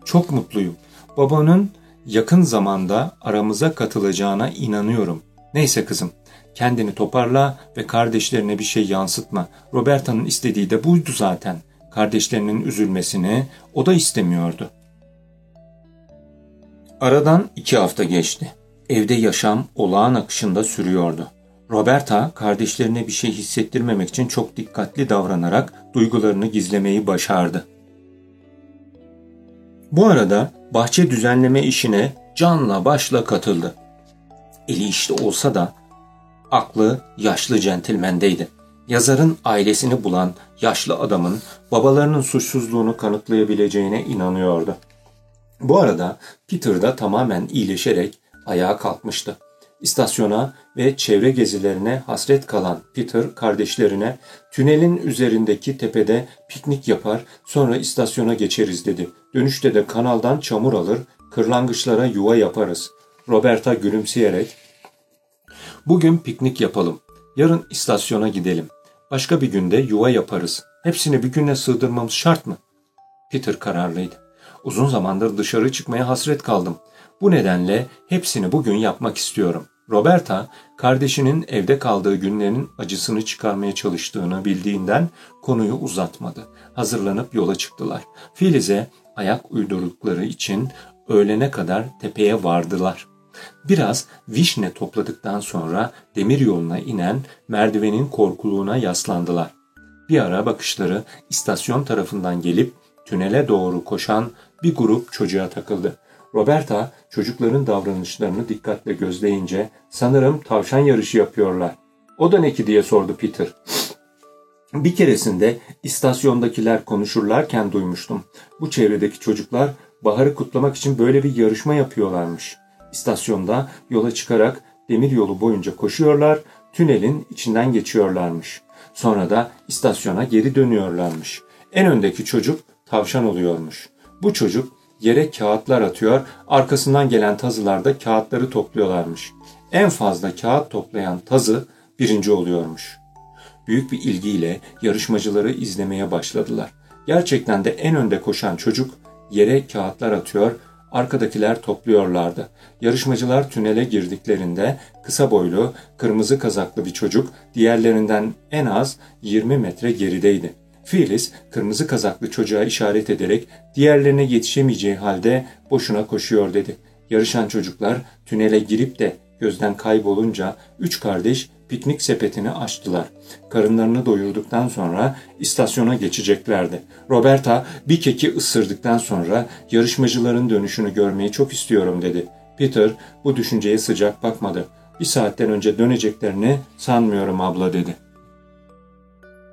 Çok mutluyum. Babanın yakın zamanda aramıza katılacağına inanıyorum. Neyse kızım, kendini toparla ve kardeşlerine bir şey yansıtma. Roberta'nın istediği de buydu zaten. Kardeşlerinin üzülmesini o da istemiyordu. Aradan iki hafta geçti. Evde yaşam olağan akışında sürüyordu. Roberta kardeşlerine bir şey hissettirmemek için çok dikkatli davranarak duygularını gizlemeyi başardı. Bu arada bahçe düzenleme işine canla başla katıldı. Eli işte olsa da aklı yaşlı centilmendeydi. Yazarın ailesini bulan yaşlı adamın babalarının suçsuzluğunu kanıtlayabileceğine inanıyordu. Bu arada Peter da tamamen iyileşerek ayağa kalkmıştı. İstasyona ve çevre gezilerine hasret kalan Peter kardeşlerine tünelin üzerindeki tepede piknik yapar sonra istasyona geçeriz dedi. Dönüşte de kanaldan çamur alır kırlangıçlara yuva yaparız. Roberta gülümseyerek Bugün piknik yapalım. Yarın istasyona gidelim. Başka bir günde yuva yaparız. Hepsini bir güne sığdırmamız şart mı? Peter kararlıydı. Uzun zamandır dışarı çıkmaya hasret kaldım. Bu nedenle hepsini bugün yapmak istiyorum. Roberta, kardeşinin evde kaldığı günlerin acısını çıkarmaya çalıştığını bildiğinden konuyu uzatmadı. Hazırlanıp yola çıktılar. Filiz'e ayak uydurdukları için öğlene kadar tepeye vardılar. Biraz vişne topladıktan sonra demir yoluna inen merdivenin korkuluğuna yaslandılar. Bir ara bakışları istasyon tarafından gelip tünele doğru koşan bir grup çocuğa takıldı. Roberta çocukların davranışlarını dikkatle gözleyince sanırım tavşan yarışı yapıyorlar. O da ne ki diye sordu Peter. Bir keresinde istasyondakiler konuşurlarken duymuştum. Bu çevredeki çocuklar baharı kutlamak için böyle bir yarışma yapıyorlarmış. İstasyonda yola çıkarak demir yolu boyunca koşuyorlar, tünelin içinden geçiyorlarmış. Sonra da istasyona geri dönüyorlarmış. En öndeki çocuk tavşan oluyormuş. Bu çocuk yere kağıtlar atıyor, arkasından gelen tazılar da kağıtları topluyorlarmış. En fazla kağıt toplayan tazı birinci oluyormuş. Büyük bir ilgiyle yarışmacıları izlemeye başladılar. Gerçekten de en önde koşan çocuk yere kağıtlar atıyor, arkadakiler topluyorlardı. Yarışmacılar tünele girdiklerinde kısa boylu, kırmızı kazaklı bir çocuk diğerlerinden en az 20 metre gerideydi. Phyllis kırmızı kazaklı çocuğa işaret ederek diğerlerine yetişemeyeceği halde boşuna koşuyor dedi. Yarışan çocuklar tünele girip de gözden kaybolunca üç kardeş piknik sepetini açtılar. Karınlarını doyurduktan sonra istasyona geçeceklerdi. Roberta bir keki ısırdıktan sonra yarışmacıların dönüşünü görmeyi çok istiyorum dedi. Peter bu düşünceye sıcak bakmadı. Bir saatten önce döneceklerini sanmıyorum abla dedi.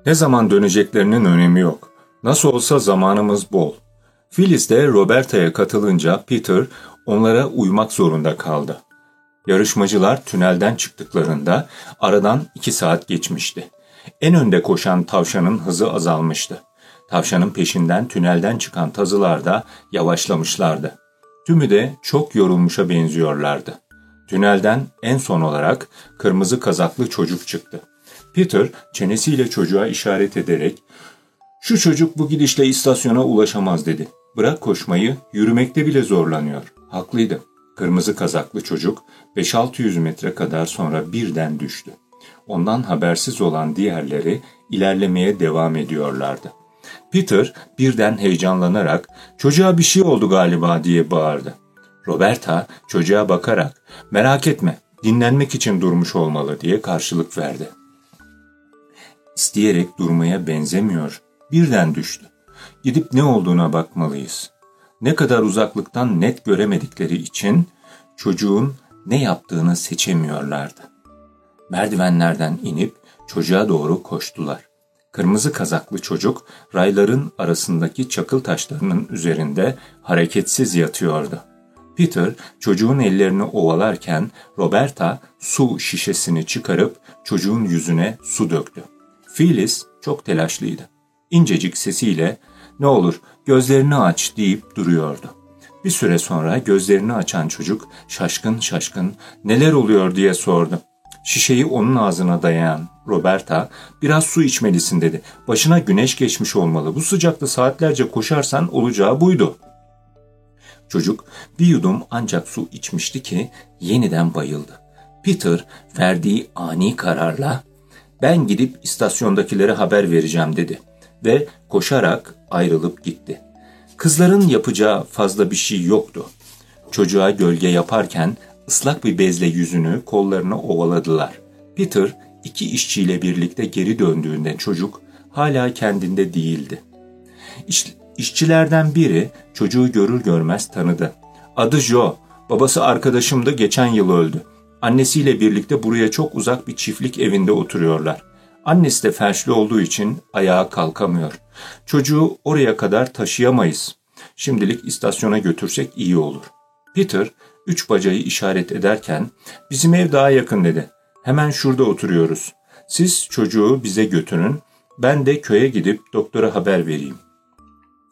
Ne zaman döneceklerinin önemi yok. Nasıl olsa zamanımız bol. Phyllis de Roberta'ya katılınca Peter onlara uymak zorunda kaldı. Yarışmacılar tünelden çıktıklarında aradan iki saat geçmişti. En önde koşan tavşanın hızı azalmıştı. Tavşanın peşinden tünelden çıkan tazılar da yavaşlamışlardı. Tümü de çok yorulmuşa benziyorlardı. Tünelden en son olarak kırmızı kazaklı çocuk çıktı. Peter çenesiyle çocuğa işaret ederek ''Şu çocuk bu gidişle istasyona ulaşamaz.'' dedi. ''Bırak koşmayı, yürümekte bile zorlanıyor.'' Haklıydı. Kırmızı kazaklı çocuk 5-600 metre kadar sonra birden düştü. Ondan habersiz olan diğerleri ilerlemeye devam ediyorlardı. Peter birden heyecanlanarak çocuğa bir şey oldu galiba diye bağırdı. Roberta çocuğa bakarak merak etme dinlenmek için durmuş olmalı diye karşılık verdi. İsteyerek durmaya benzemiyor. Birden düştü. Gidip ne olduğuna bakmalıyız. Ne kadar uzaklıktan net göremedikleri için çocuğun ne yaptığını seçemiyorlardı. Merdivenlerden inip çocuğa doğru koştular. Kırmızı kazaklı çocuk rayların arasındaki çakıl taşlarının üzerinde hareketsiz yatıyordu. Peter çocuğun ellerini ovalarken Roberta su şişesini çıkarıp çocuğun yüzüne su döktü. Phyllis çok telaşlıydı. İncecik sesiyle ne olur gözlerini aç deyip duruyordu. Bir süre sonra gözlerini açan çocuk şaşkın şaşkın neler oluyor diye sordu. Şişeyi onun ağzına dayayan Roberta biraz su içmelisin dedi. Başına güneş geçmiş olmalı. Bu sıcakta saatlerce koşarsan olacağı buydu. Çocuk bir yudum ancak su içmişti ki yeniden bayıldı. Peter verdiği ani kararla ben gidip istasyondakilere haber vereceğim dedi ve koşarak ayrılıp gitti. Kızların yapacağı fazla bir şey yoktu. Çocuğa gölge yaparken ıslak bir bezle yüzünü, kollarını ovaladılar. Peter iki işçiyle birlikte geri döndüğünde çocuk hala kendinde değildi. İş, işçilerden biri çocuğu görür görmez tanıdı. Adı Joe, babası arkadaşımdı geçen yıl öldü. Annesiyle birlikte buraya çok uzak bir çiftlik evinde oturuyorlar. Annesi de felçli olduğu için ayağa kalkamıyor. Çocuğu oraya kadar taşıyamayız. Şimdilik istasyona götürsek iyi olur. Peter üç bacayı işaret ederken bizim ev daha yakın dedi. Hemen şurada oturuyoruz. Siz çocuğu bize götürün. Ben de köye gidip doktora haber vereyim.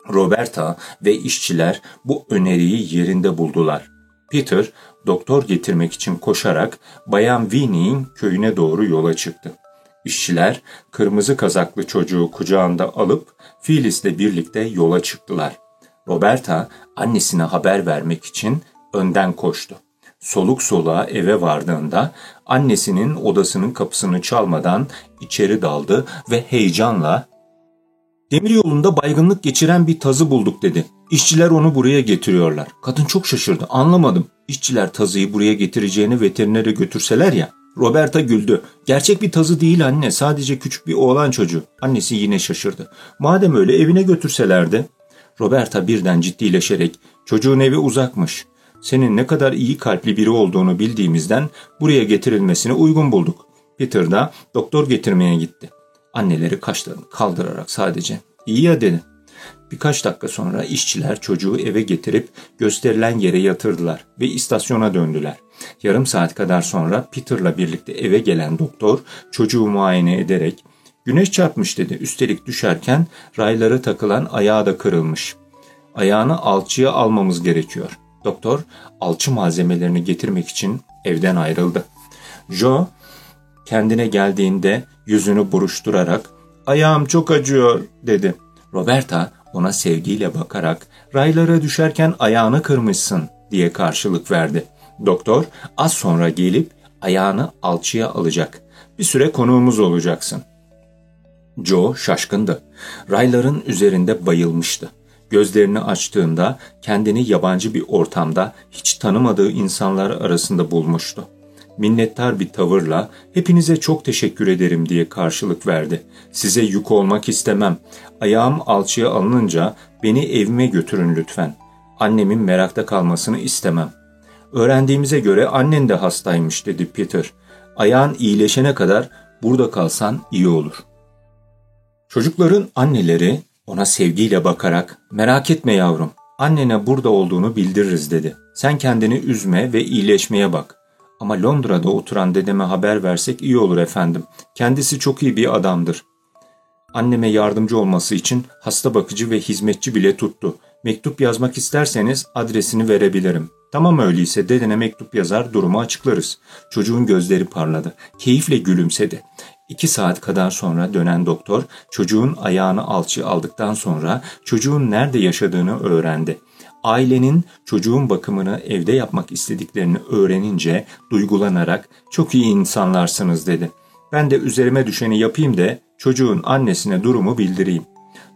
Roberta ve işçiler bu öneriyi yerinde buldular. Peter doktor getirmek için koşarak Bayan Winnie'in köyüne doğru yola çıktı. İşçiler kırmızı kazaklı çocuğu kucağında alıp Phyllis'le birlikte yola çıktılar. Roberta annesine haber vermek için önden koştu. Soluk soluğa eve vardığında annesinin odasının kapısını çalmadan içeri daldı ve heyecanla ''Demir yolunda baygınlık geçiren bir tazı bulduk.'' dedi. İşçiler onu buraya getiriyorlar. Kadın çok şaşırdı. Anlamadım. İşçiler tazıyı buraya getireceğini veterinere götürseler ya. Roberta güldü. Gerçek bir tazı değil anne. Sadece küçük bir oğlan çocuğu. Annesi yine şaşırdı. Madem öyle evine götürselerdi. Roberta birden ciddileşerek çocuğun evi uzakmış. Senin ne kadar iyi kalpli biri olduğunu bildiğimizden buraya getirilmesini uygun bulduk. Peter da doktor getirmeye gitti. Anneleri kaşlarını kaldırarak sadece iyi ya dedi. Birkaç dakika sonra işçiler çocuğu eve getirip gösterilen yere yatırdılar ve istasyona döndüler. Yarım saat kadar sonra Peter'la birlikte eve gelen doktor çocuğu muayene ederek güneş çarpmış dedi. Üstelik düşerken rayları takılan ayağı da kırılmış. Ayağını alçıya almamız gerekiyor. Doktor alçı malzemelerini getirmek için evden ayrıldı. Joe kendine geldiğinde yüzünü buruşturarak ayağım çok acıyor dedi. Roberta ona sevgiyle bakarak raylara düşerken ayağını kırmışsın diye karşılık verdi. Doktor az sonra gelip ayağını alçıya alacak. Bir süre konuğumuz olacaksın. Joe şaşkındı. Rayların üzerinde bayılmıştı. Gözlerini açtığında kendini yabancı bir ortamda hiç tanımadığı insanlar arasında bulmuştu. Minnettar bir tavırla hepinize çok teşekkür ederim diye karşılık verdi. Size yük olmak istemem. Ayağım alçıya alınınca beni evime götürün lütfen. Annemin merakta kalmasını istemem. Öğrendiğimize göre annen de hastaymış dedi Peter. Ayağın iyileşene kadar burada kalsan iyi olur. Çocukların anneleri ona sevgiyle bakarak merak etme yavrum annene burada olduğunu bildiririz dedi. Sen kendini üzme ve iyileşmeye bak. Ama Londra'da oturan dedeme haber versek iyi olur efendim. Kendisi çok iyi bir adamdır. Anneme yardımcı olması için hasta bakıcı ve hizmetçi bile tuttu. Mektup yazmak isterseniz adresini verebilirim. Tamam öyleyse dedene mektup yazar durumu açıklarız. Çocuğun gözleri parladı. Keyifle gülümsedi. İki saat kadar sonra dönen doktor çocuğun ayağını alçı aldıktan sonra çocuğun nerede yaşadığını öğrendi. Ailenin çocuğun bakımını evde yapmak istediklerini öğrenince duygulanarak çok iyi insanlarsınız dedi. Ben de üzerime düşeni yapayım da çocuğun annesine durumu bildireyim.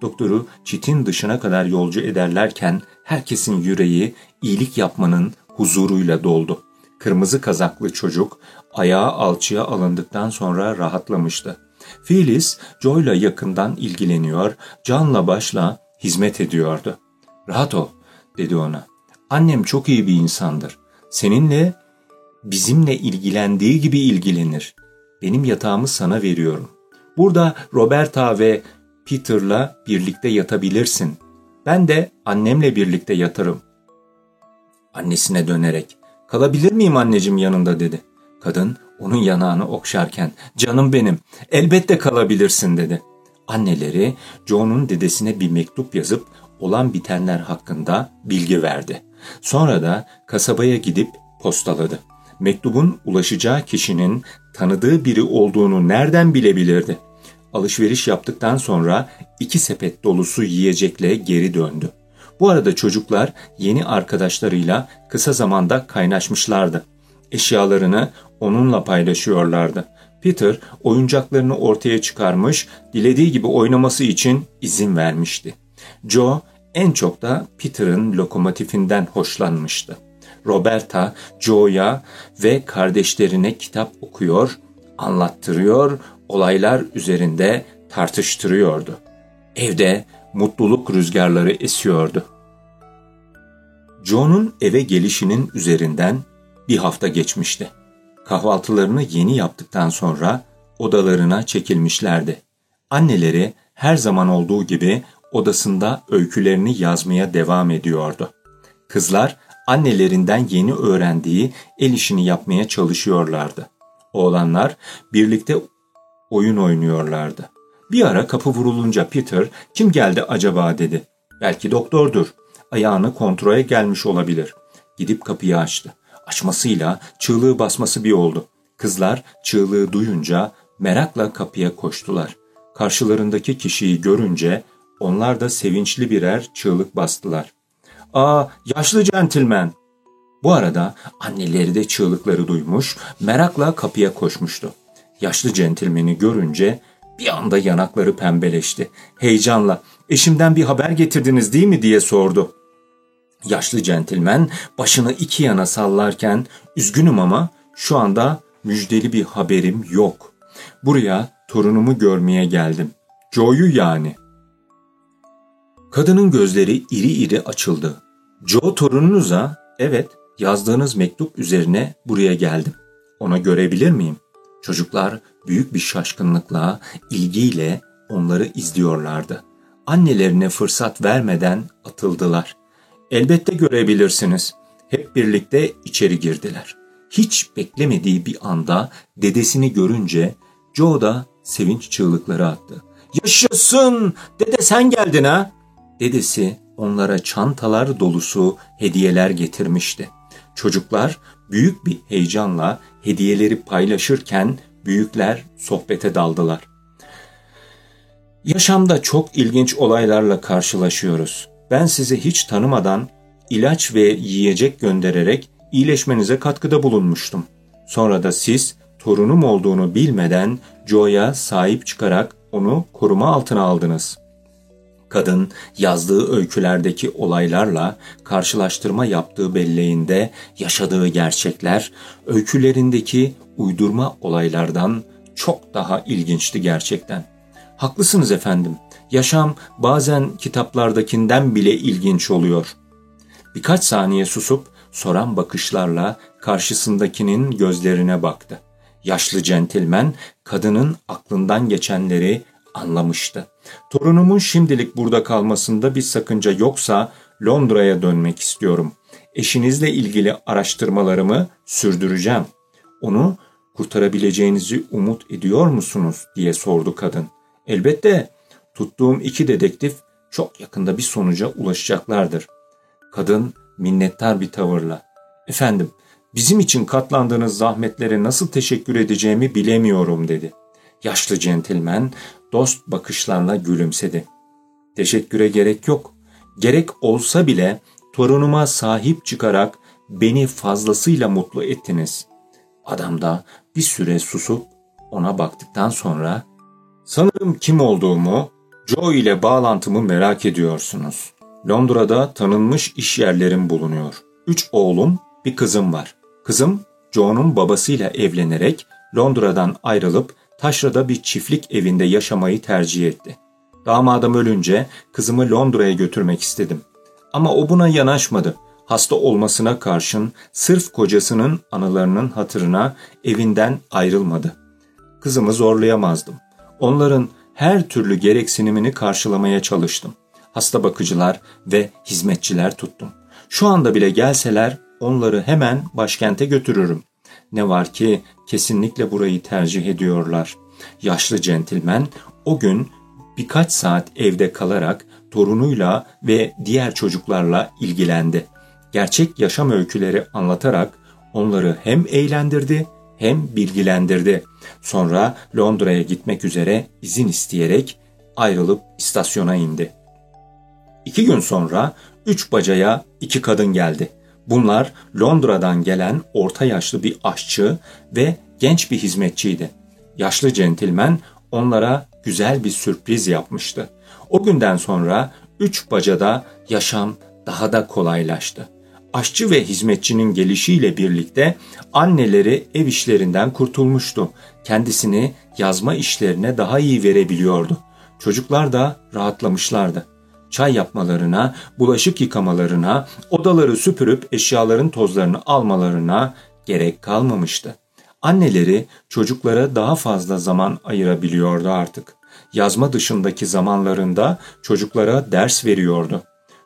Doktoru çitin dışına kadar yolcu ederlerken herkesin yüreği iyilik yapmanın huzuruyla doldu. Kırmızı kazaklı çocuk ayağı alçıya alındıktan sonra rahatlamıştı. Phyllis, Joy'la yakından ilgileniyor, canla başla hizmet ediyordu. Rahat ol, dedi ona. Annem çok iyi bir insandır. Seninle, bizimle ilgilendiği gibi ilgilenir. Benim yatağımı sana veriyorum. Burada Roberta ve Peter'la birlikte yatabilirsin. Ben de annemle birlikte yatarım. Annesine dönerek, kalabilir miyim anneciğim yanında dedi. Kadın onun yanağını okşarken, canım benim, elbette kalabilirsin dedi. Anneleri Joe'nun dedesine bir mektup yazıp olan bitenler hakkında bilgi verdi. Sonra da kasabaya gidip postaladı. Mektubun ulaşacağı kişinin tanıdığı biri olduğunu nereden bilebilirdi? Alışveriş yaptıktan sonra iki sepet dolusu yiyecekle geri döndü. Bu arada çocuklar yeni arkadaşlarıyla kısa zamanda kaynaşmışlardı. Eşyalarını onunla paylaşıyorlardı. Peter oyuncaklarını ortaya çıkarmış, dilediği gibi oynaması için izin vermişti. Joe en çok da Peter'ın lokomotifinden hoşlanmıştı. Roberta, Joe'ya ve kardeşlerine kitap okuyor, anlattırıyor, olaylar üzerinde tartıştırıyordu. Evde mutluluk rüzgarları esiyordu. Joe'nun eve gelişinin üzerinden bir hafta geçmişti. Kahvaltılarını yeni yaptıktan sonra odalarına çekilmişlerdi. Anneleri her zaman olduğu gibi odasında öykülerini yazmaya devam ediyordu. Kızlar annelerinden yeni öğrendiği el işini yapmaya çalışıyorlardı. Oğlanlar birlikte oyun oynuyorlardı. Bir ara kapı vurulunca Peter kim geldi acaba dedi. Belki doktordur. Ayağını kontrole gelmiş olabilir. Gidip kapıyı açtı. Açmasıyla çığlığı basması bir oldu. Kızlar çığlığı duyunca merakla kapıya koştular. Karşılarındaki kişiyi görünce onlar da sevinçli birer çığlık bastılar. ''Aa, yaşlı centilmen!'' Bu arada anneleri de çığlıkları duymuş, merakla kapıya koşmuştu. Yaşlı centilmeni görünce bir anda yanakları pembeleşti. Heyecanla eşimden bir haber getirdiniz değil mi diye sordu. Yaşlı centilmen başını iki yana sallarken üzgünüm ama şu anda müjdeli bir haberim yok. Buraya torunumu görmeye geldim. Joe'yu yani. Kadının gözleri iri iri açıldı. Joe torununuza, evet yazdığınız mektup üzerine buraya geldim. Ona görebilir miyim? Çocuklar büyük bir şaşkınlıkla, ilgiyle onları izliyorlardı. Annelerine fırsat vermeden atıldılar. Elbette görebilirsiniz. Hep birlikte içeri girdiler. Hiç beklemediği bir anda dedesini görünce Joe da sevinç çığlıkları attı. Yaşasın! Dede sen geldin ha! Dedesi onlara çantalar dolusu hediyeler getirmişti. Çocuklar büyük bir heyecanla hediyeleri paylaşırken büyükler sohbete daldılar. Yaşamda çok ilginç olaylarla karşılaşıyoruz. Ben sizi hiç tanımadan ilaç ve yiyecek göndererek iyileşmenize katkıda bulunmuştum. Sonra da siz torunum olduğunu bilmeden Joe'ya sahip çıkarak onu koruma altına aldınız. Kadın yazdığı öykülerdeki olaylarla karşılaştırma yaptığı belleğinde yaşadığı gerçekler öykülerindeki uydurma olaylardan çok daha ilginçti gerçekten. Haklısınız efendim. Yaşam bazen kitaplardakinden bile ilginç oluyor. Birkaç saniye susup soran bakışlarla karşısındakinin gözlerine baktı. Yaşlı centilmen kadının aklından geçenleri anlamıştı. Torunumun şimdilik burada kalmasında bir sakınca yoksa Londra'ya dönmek istiyorum. Eşinizle ilgili araştırmalarımı sürdüreceğim. Onu kurtarabileceğinizi umut ediyor musunuz diye sordu kadın. Elbette tuttuğum iki dedektif çok yakında bir sonuca ulaşacaklardır. Kadın minnettar bir tavırla. Efendim bizim için katlandığınız zahmetlere nasıl teşekkür edeceğimi bilemiyorum dedi. Yaşlı centilmen dost bakışlarla gülümsedi. Teşekküre gerek yok. Gerek olsa bile torunuma sahip çıkarak beni fazlasıyla mutlu ettiniz. Adam da bir süre susup ona baktıktan sonra Sanırım kim olduğumu, Joe ile bağlantımı merak ediyorsunuz. Londra'da tanınmış iş yerlerim bulunuyor. Üç oğlum, bir kızım var. Kızım, Joe'nun babasıyla evlenerek Londra'dan ayrılıp taşrada bir çiftlik evinde yaşamayı tercih etti. Damadım ölünce kızımı Londra'ya götürmek istedim. Ama o buna yanaşmadı. Hasta olmasına karşın sırf kocasının anılarının hatırına evinden ayrılmadı. Kızımı zorlayamazdım. Onların her türlü gereksinimini karşılamaya çalıştım. Hasta bakıcılar ve hizmetçiler tuttum. Şu anda bile gelseler onları hemen başkente götürürüm. Ne var ki kesinlikle burayı tercih ediyorlar. Yaşlı centilmen o gün birkaç saat evde kalarak torunuyla ve diğer çocuklarla ilgilendi. Gerçek yaşam öyküleri anlatarak onları hem eğlendirdi hem bilgilendirdi. Sonra Londra'ya gitmek üzere izin isteyerek ayrılıp istasyona indi. İki gün sonra üç bacaya iki kadın geldi. Bunlar Londra'dan gelen orta yaşlı bir aşçı ve genç bir hizmetçiydi. Yaşlı centilmen onlara güzel bir sürpriz yapmıştı. O günden sonra üç bacada yaşam daha da kolaylaştı aşçı ve hizmetçinin gelişiyle birlikte anneleri ev işlerinden kurtulmuştu. Kendisini yazma işlerine daha iyi verebiliyordu. Çocuklar da rahatlamışlardı. Çay yapmalarına, bulaşık yıkamalarına, odaları süpürüp eşyaların tozlarını almalarına gerek kalmamıştı. Anneleri çocuklara daha fazla zaman ayırabiliyordu artık. Yazma dışındaki zamanlarında çocuklara ders veriyordu.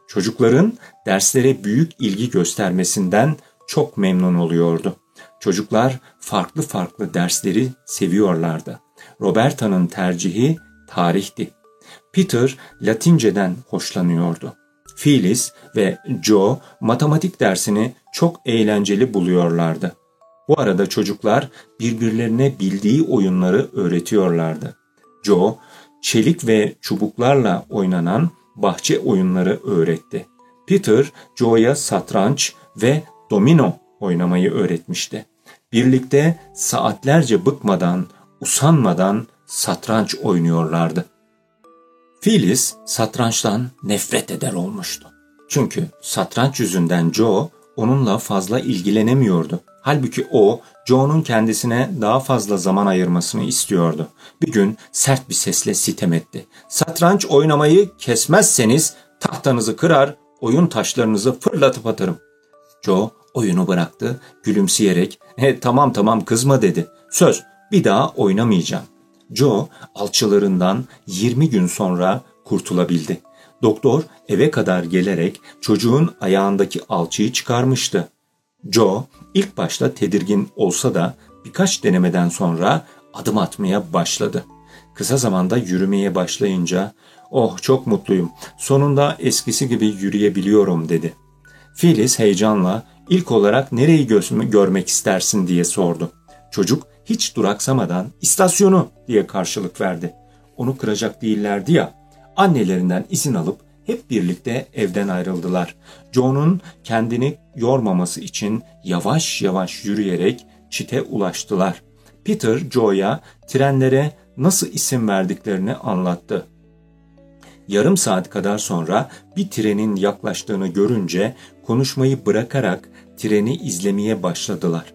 Çocukların derslere büyük ilgi göstermesinden çok memnun oluyordu. Çocuklar farklı farklı dersleri seviyorlardı. Roberta'nın tercihi tarihti. Peter Latinceden hoşlanıyordu. Phyllis ve Joe matematik dersini çok eğlenceli buluyorlardı. Bu arada çocuklar birbirlerine bildiği oyunları öğretiyorlardı. Joe, çelik ve çubuklarla oynanan bahçe oyunları öğretti. Peter, Joe'ya satranç ve domino oynamayı öğretmişti. Birlikte saatlerce bıkmadan, usanmadan satranç oynuyorlardı. Phyllis satrançtan nefret eder olmuştu. Çünkü satranç yüzünden Joe onunla fazla ilgilenemiyordu. Halbuki o Joe'nun kendisine daha fazla zaman ayırmasını istiyordu. Bir gün sert bir sesle sitem etti. Satranç oynamayı kesmezseniz tahtanızı kırar, oyun taşlarınızı fırlatıp atarım. Joe oyunu bıraktı, gülümseyerek e, tamam tamam kızma dedi. Söz bir daha oynamayacağım. Joe alçılarından 20 gün sonra kurtulabildi. Doktor eve kadar gelerek çocuğun ayağındaki alçıyı çıkarmıştı. Joe ilk başta tedirgin olsa da birkaç denemeden sonra adım atmaya başladı. Kısa zamanda yürümeye başlayınca "Oh çok mutluyum. Sonunda eskisi gibi yürüyebiliyorum." dedi. Phyllis heyecanla ilk olarak nereyi görmek istersin diye sordu. Çocuk hiç duraksamadan istasyonu diye karşılık verdi. Onu kıracak değillerdi ya. Annelerinden izin alıp hep birlikte evden ayrıldılar. John'un kendini yormaması için yavaş yavaş yürüyerek çite ulaştılar. Peter Joe'ya trenlere nasıl isim verdiklerini anlattı. Yarım saat kadar sonra bir trenin yaklaştığını görünce konuşmayı bırakarak treni izlemeye başladılar.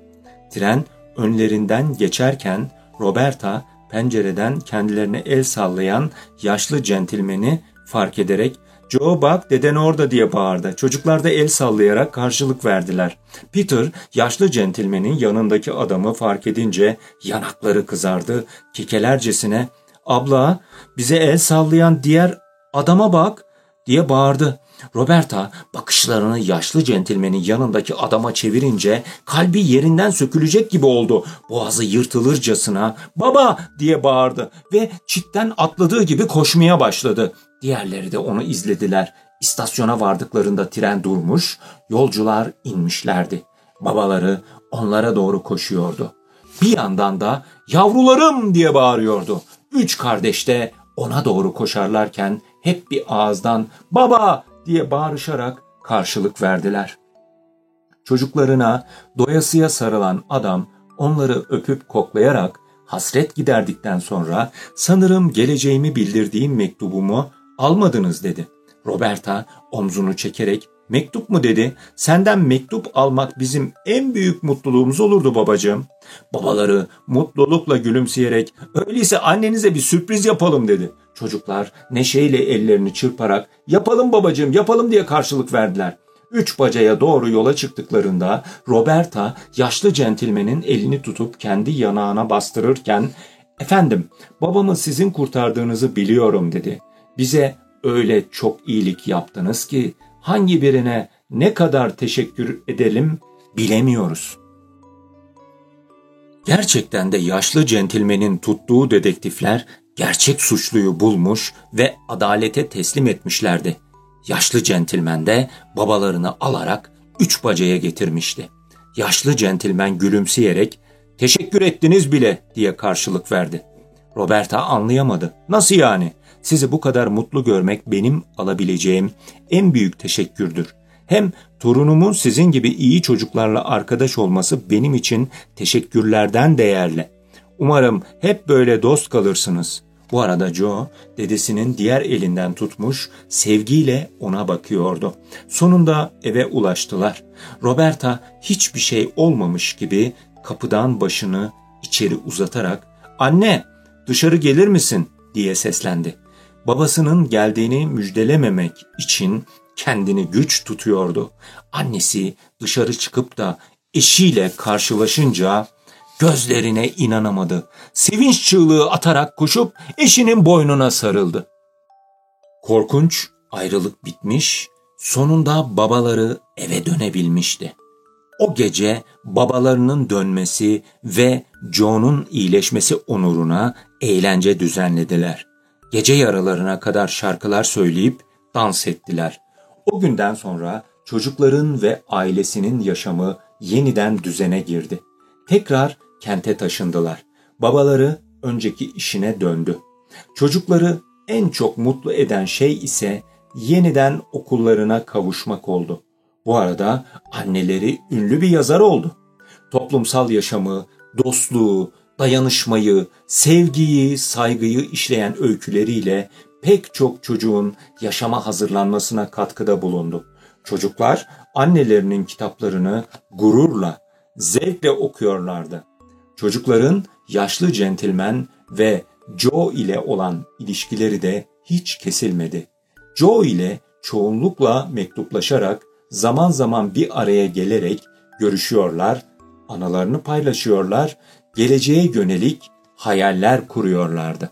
Tren önlerinden geçerken Roberta pencereden kendilerine el sallayan yaşlı centilmeni fark ederek Joe bak deden orada diye bağırdı. Çocuklar da el sallayarak karşılık verdiler. Peter yaşlı centilmenin yanındaki adamı fark edince yanakları kızardı. Kekelercesine abla bize el sallayan diğer adama bak diye bağırdı. Roberta bakışlarını yaşlı centilmenin yanındaki adama çevirince kalbi yerinden sökülecek gibi oldu. Boğazı yırtılırcasına baba diye bağırdı ve çitten atladığı gibi koşmaya başladı. Diğerleri de onu izlediler. İstasyona vardıklarında tren durmuş, yolcular inmişlerdi. Babaları onlara doğru koşuyordu. Bir yandan da yavrularım diye bağırıyordu. Üç kardeş de ona doğru koşarlarken hep bir ağızdan baba diye bağırışarak karşılık verdiler. Çocuklarına doyasıya sarılan adam onları öpüp koklayarak hasret giderdikten sonra sanırım geleceğimi bildirdiğim mektubumu almadınız dedi. Roberta omzunu çekerek mektup mu dedi. Senden mektup almak bizim en büyük mutluluğumuz olurdu babacığım. Babaları mutlulukla gülümseyerek öyleyse annenize bir sürpriz yapalım dedi. Çocuklar neşeyle ellerini çırparak yapalım babacığım yapalım diye karşılık verdiler. Üç bacaya doğru yola çıktıklarında Roberta yaşlı centilmenin elini tutup kendi yanağına bastırırken ''Efendim babamı sizin kurtardığınızı biliyorum.'' dedi. ''Bize öyle çok iyilik yaptınız ki hangi birine ne kadar teşekkür edelim bilemiyoruz.'' Gerçekten de yaşlı centilmenin tuttuğu dedektifler gerçek suçluyu bulmuş ve adalete teslim etmişlerdi. Yaşlı centilmen de babalarını alarak üç bacaya getirmişti. Yaşlı centilmen gülümseyerek teşekkür ettiniz bile diye karşılık verdi. Roberta anlayamadı. Nasıl yani? Sizi bu kadar mutlu görmek benim alabileceğim en büyük teşekkürdür. Hem torunumun sizin gibi iyi çocuklarla arkadaş olması benim için teşekkürlerden değerli. Umarım hep böyle dost kalırsınız. Bu arada Joe dedesinin diğer elinden tutmuş sevgiyle ona bakıyordu. Sonunda eve ulaştılar. Roberta hiçbir şey olmamış gibi kapıdan başını içeri uzatarak ''Anne dışarı gelir misin?'' diye seslendi. Babasının geldiğini müjdelememek için kendini güç tutuyordu. Annesi dışarı çıkıp da eşiyle karşılaşınca Gözlerine inanamadı. Sevinç çığlığı atarak koşup eşinin boynuna sarıldı. Korkunç ayrılık bitmiş, sonunda babaları eve dönebilmişti. O gece babalarının dönmesi ve John'un iyileşmesi onuruna eğlence düzenlediler. Gece yaralarına kadar şarkılar söyleyip dans ettiler. O günden sonra çocukların ve ailesinin yaşamı yeniden düzene girdi. Tekrar kente taşındılar. Babaları önceki işine döndü. Çocukları en çok mutlu eden şey ise yeniden okullarına kavuşmak oldu. Bu arada anneleri ünlü bir yazar oldu. Toplumsal yaşamı, dostluğu, dayanışmayı, sevgiyi, saygıyı işleyen öyküleriyle pek çok çocuğun yaşama hazırlanmasına katkıda bulundu. Çocuklar annelerinin kitaplarını gururla, zevkle okuyorlardı. Çocukların yaşlı centilmen ve Joe ile olan ilişkileri de hiç kesilmedi. Joe ile çoğunlukla mektuplaşarak, zaman zaman bir araya gelerek görüşüyorlar, anılarını paylaşıyorlar, geleceğe yönelik hayaller kuruyorlardı.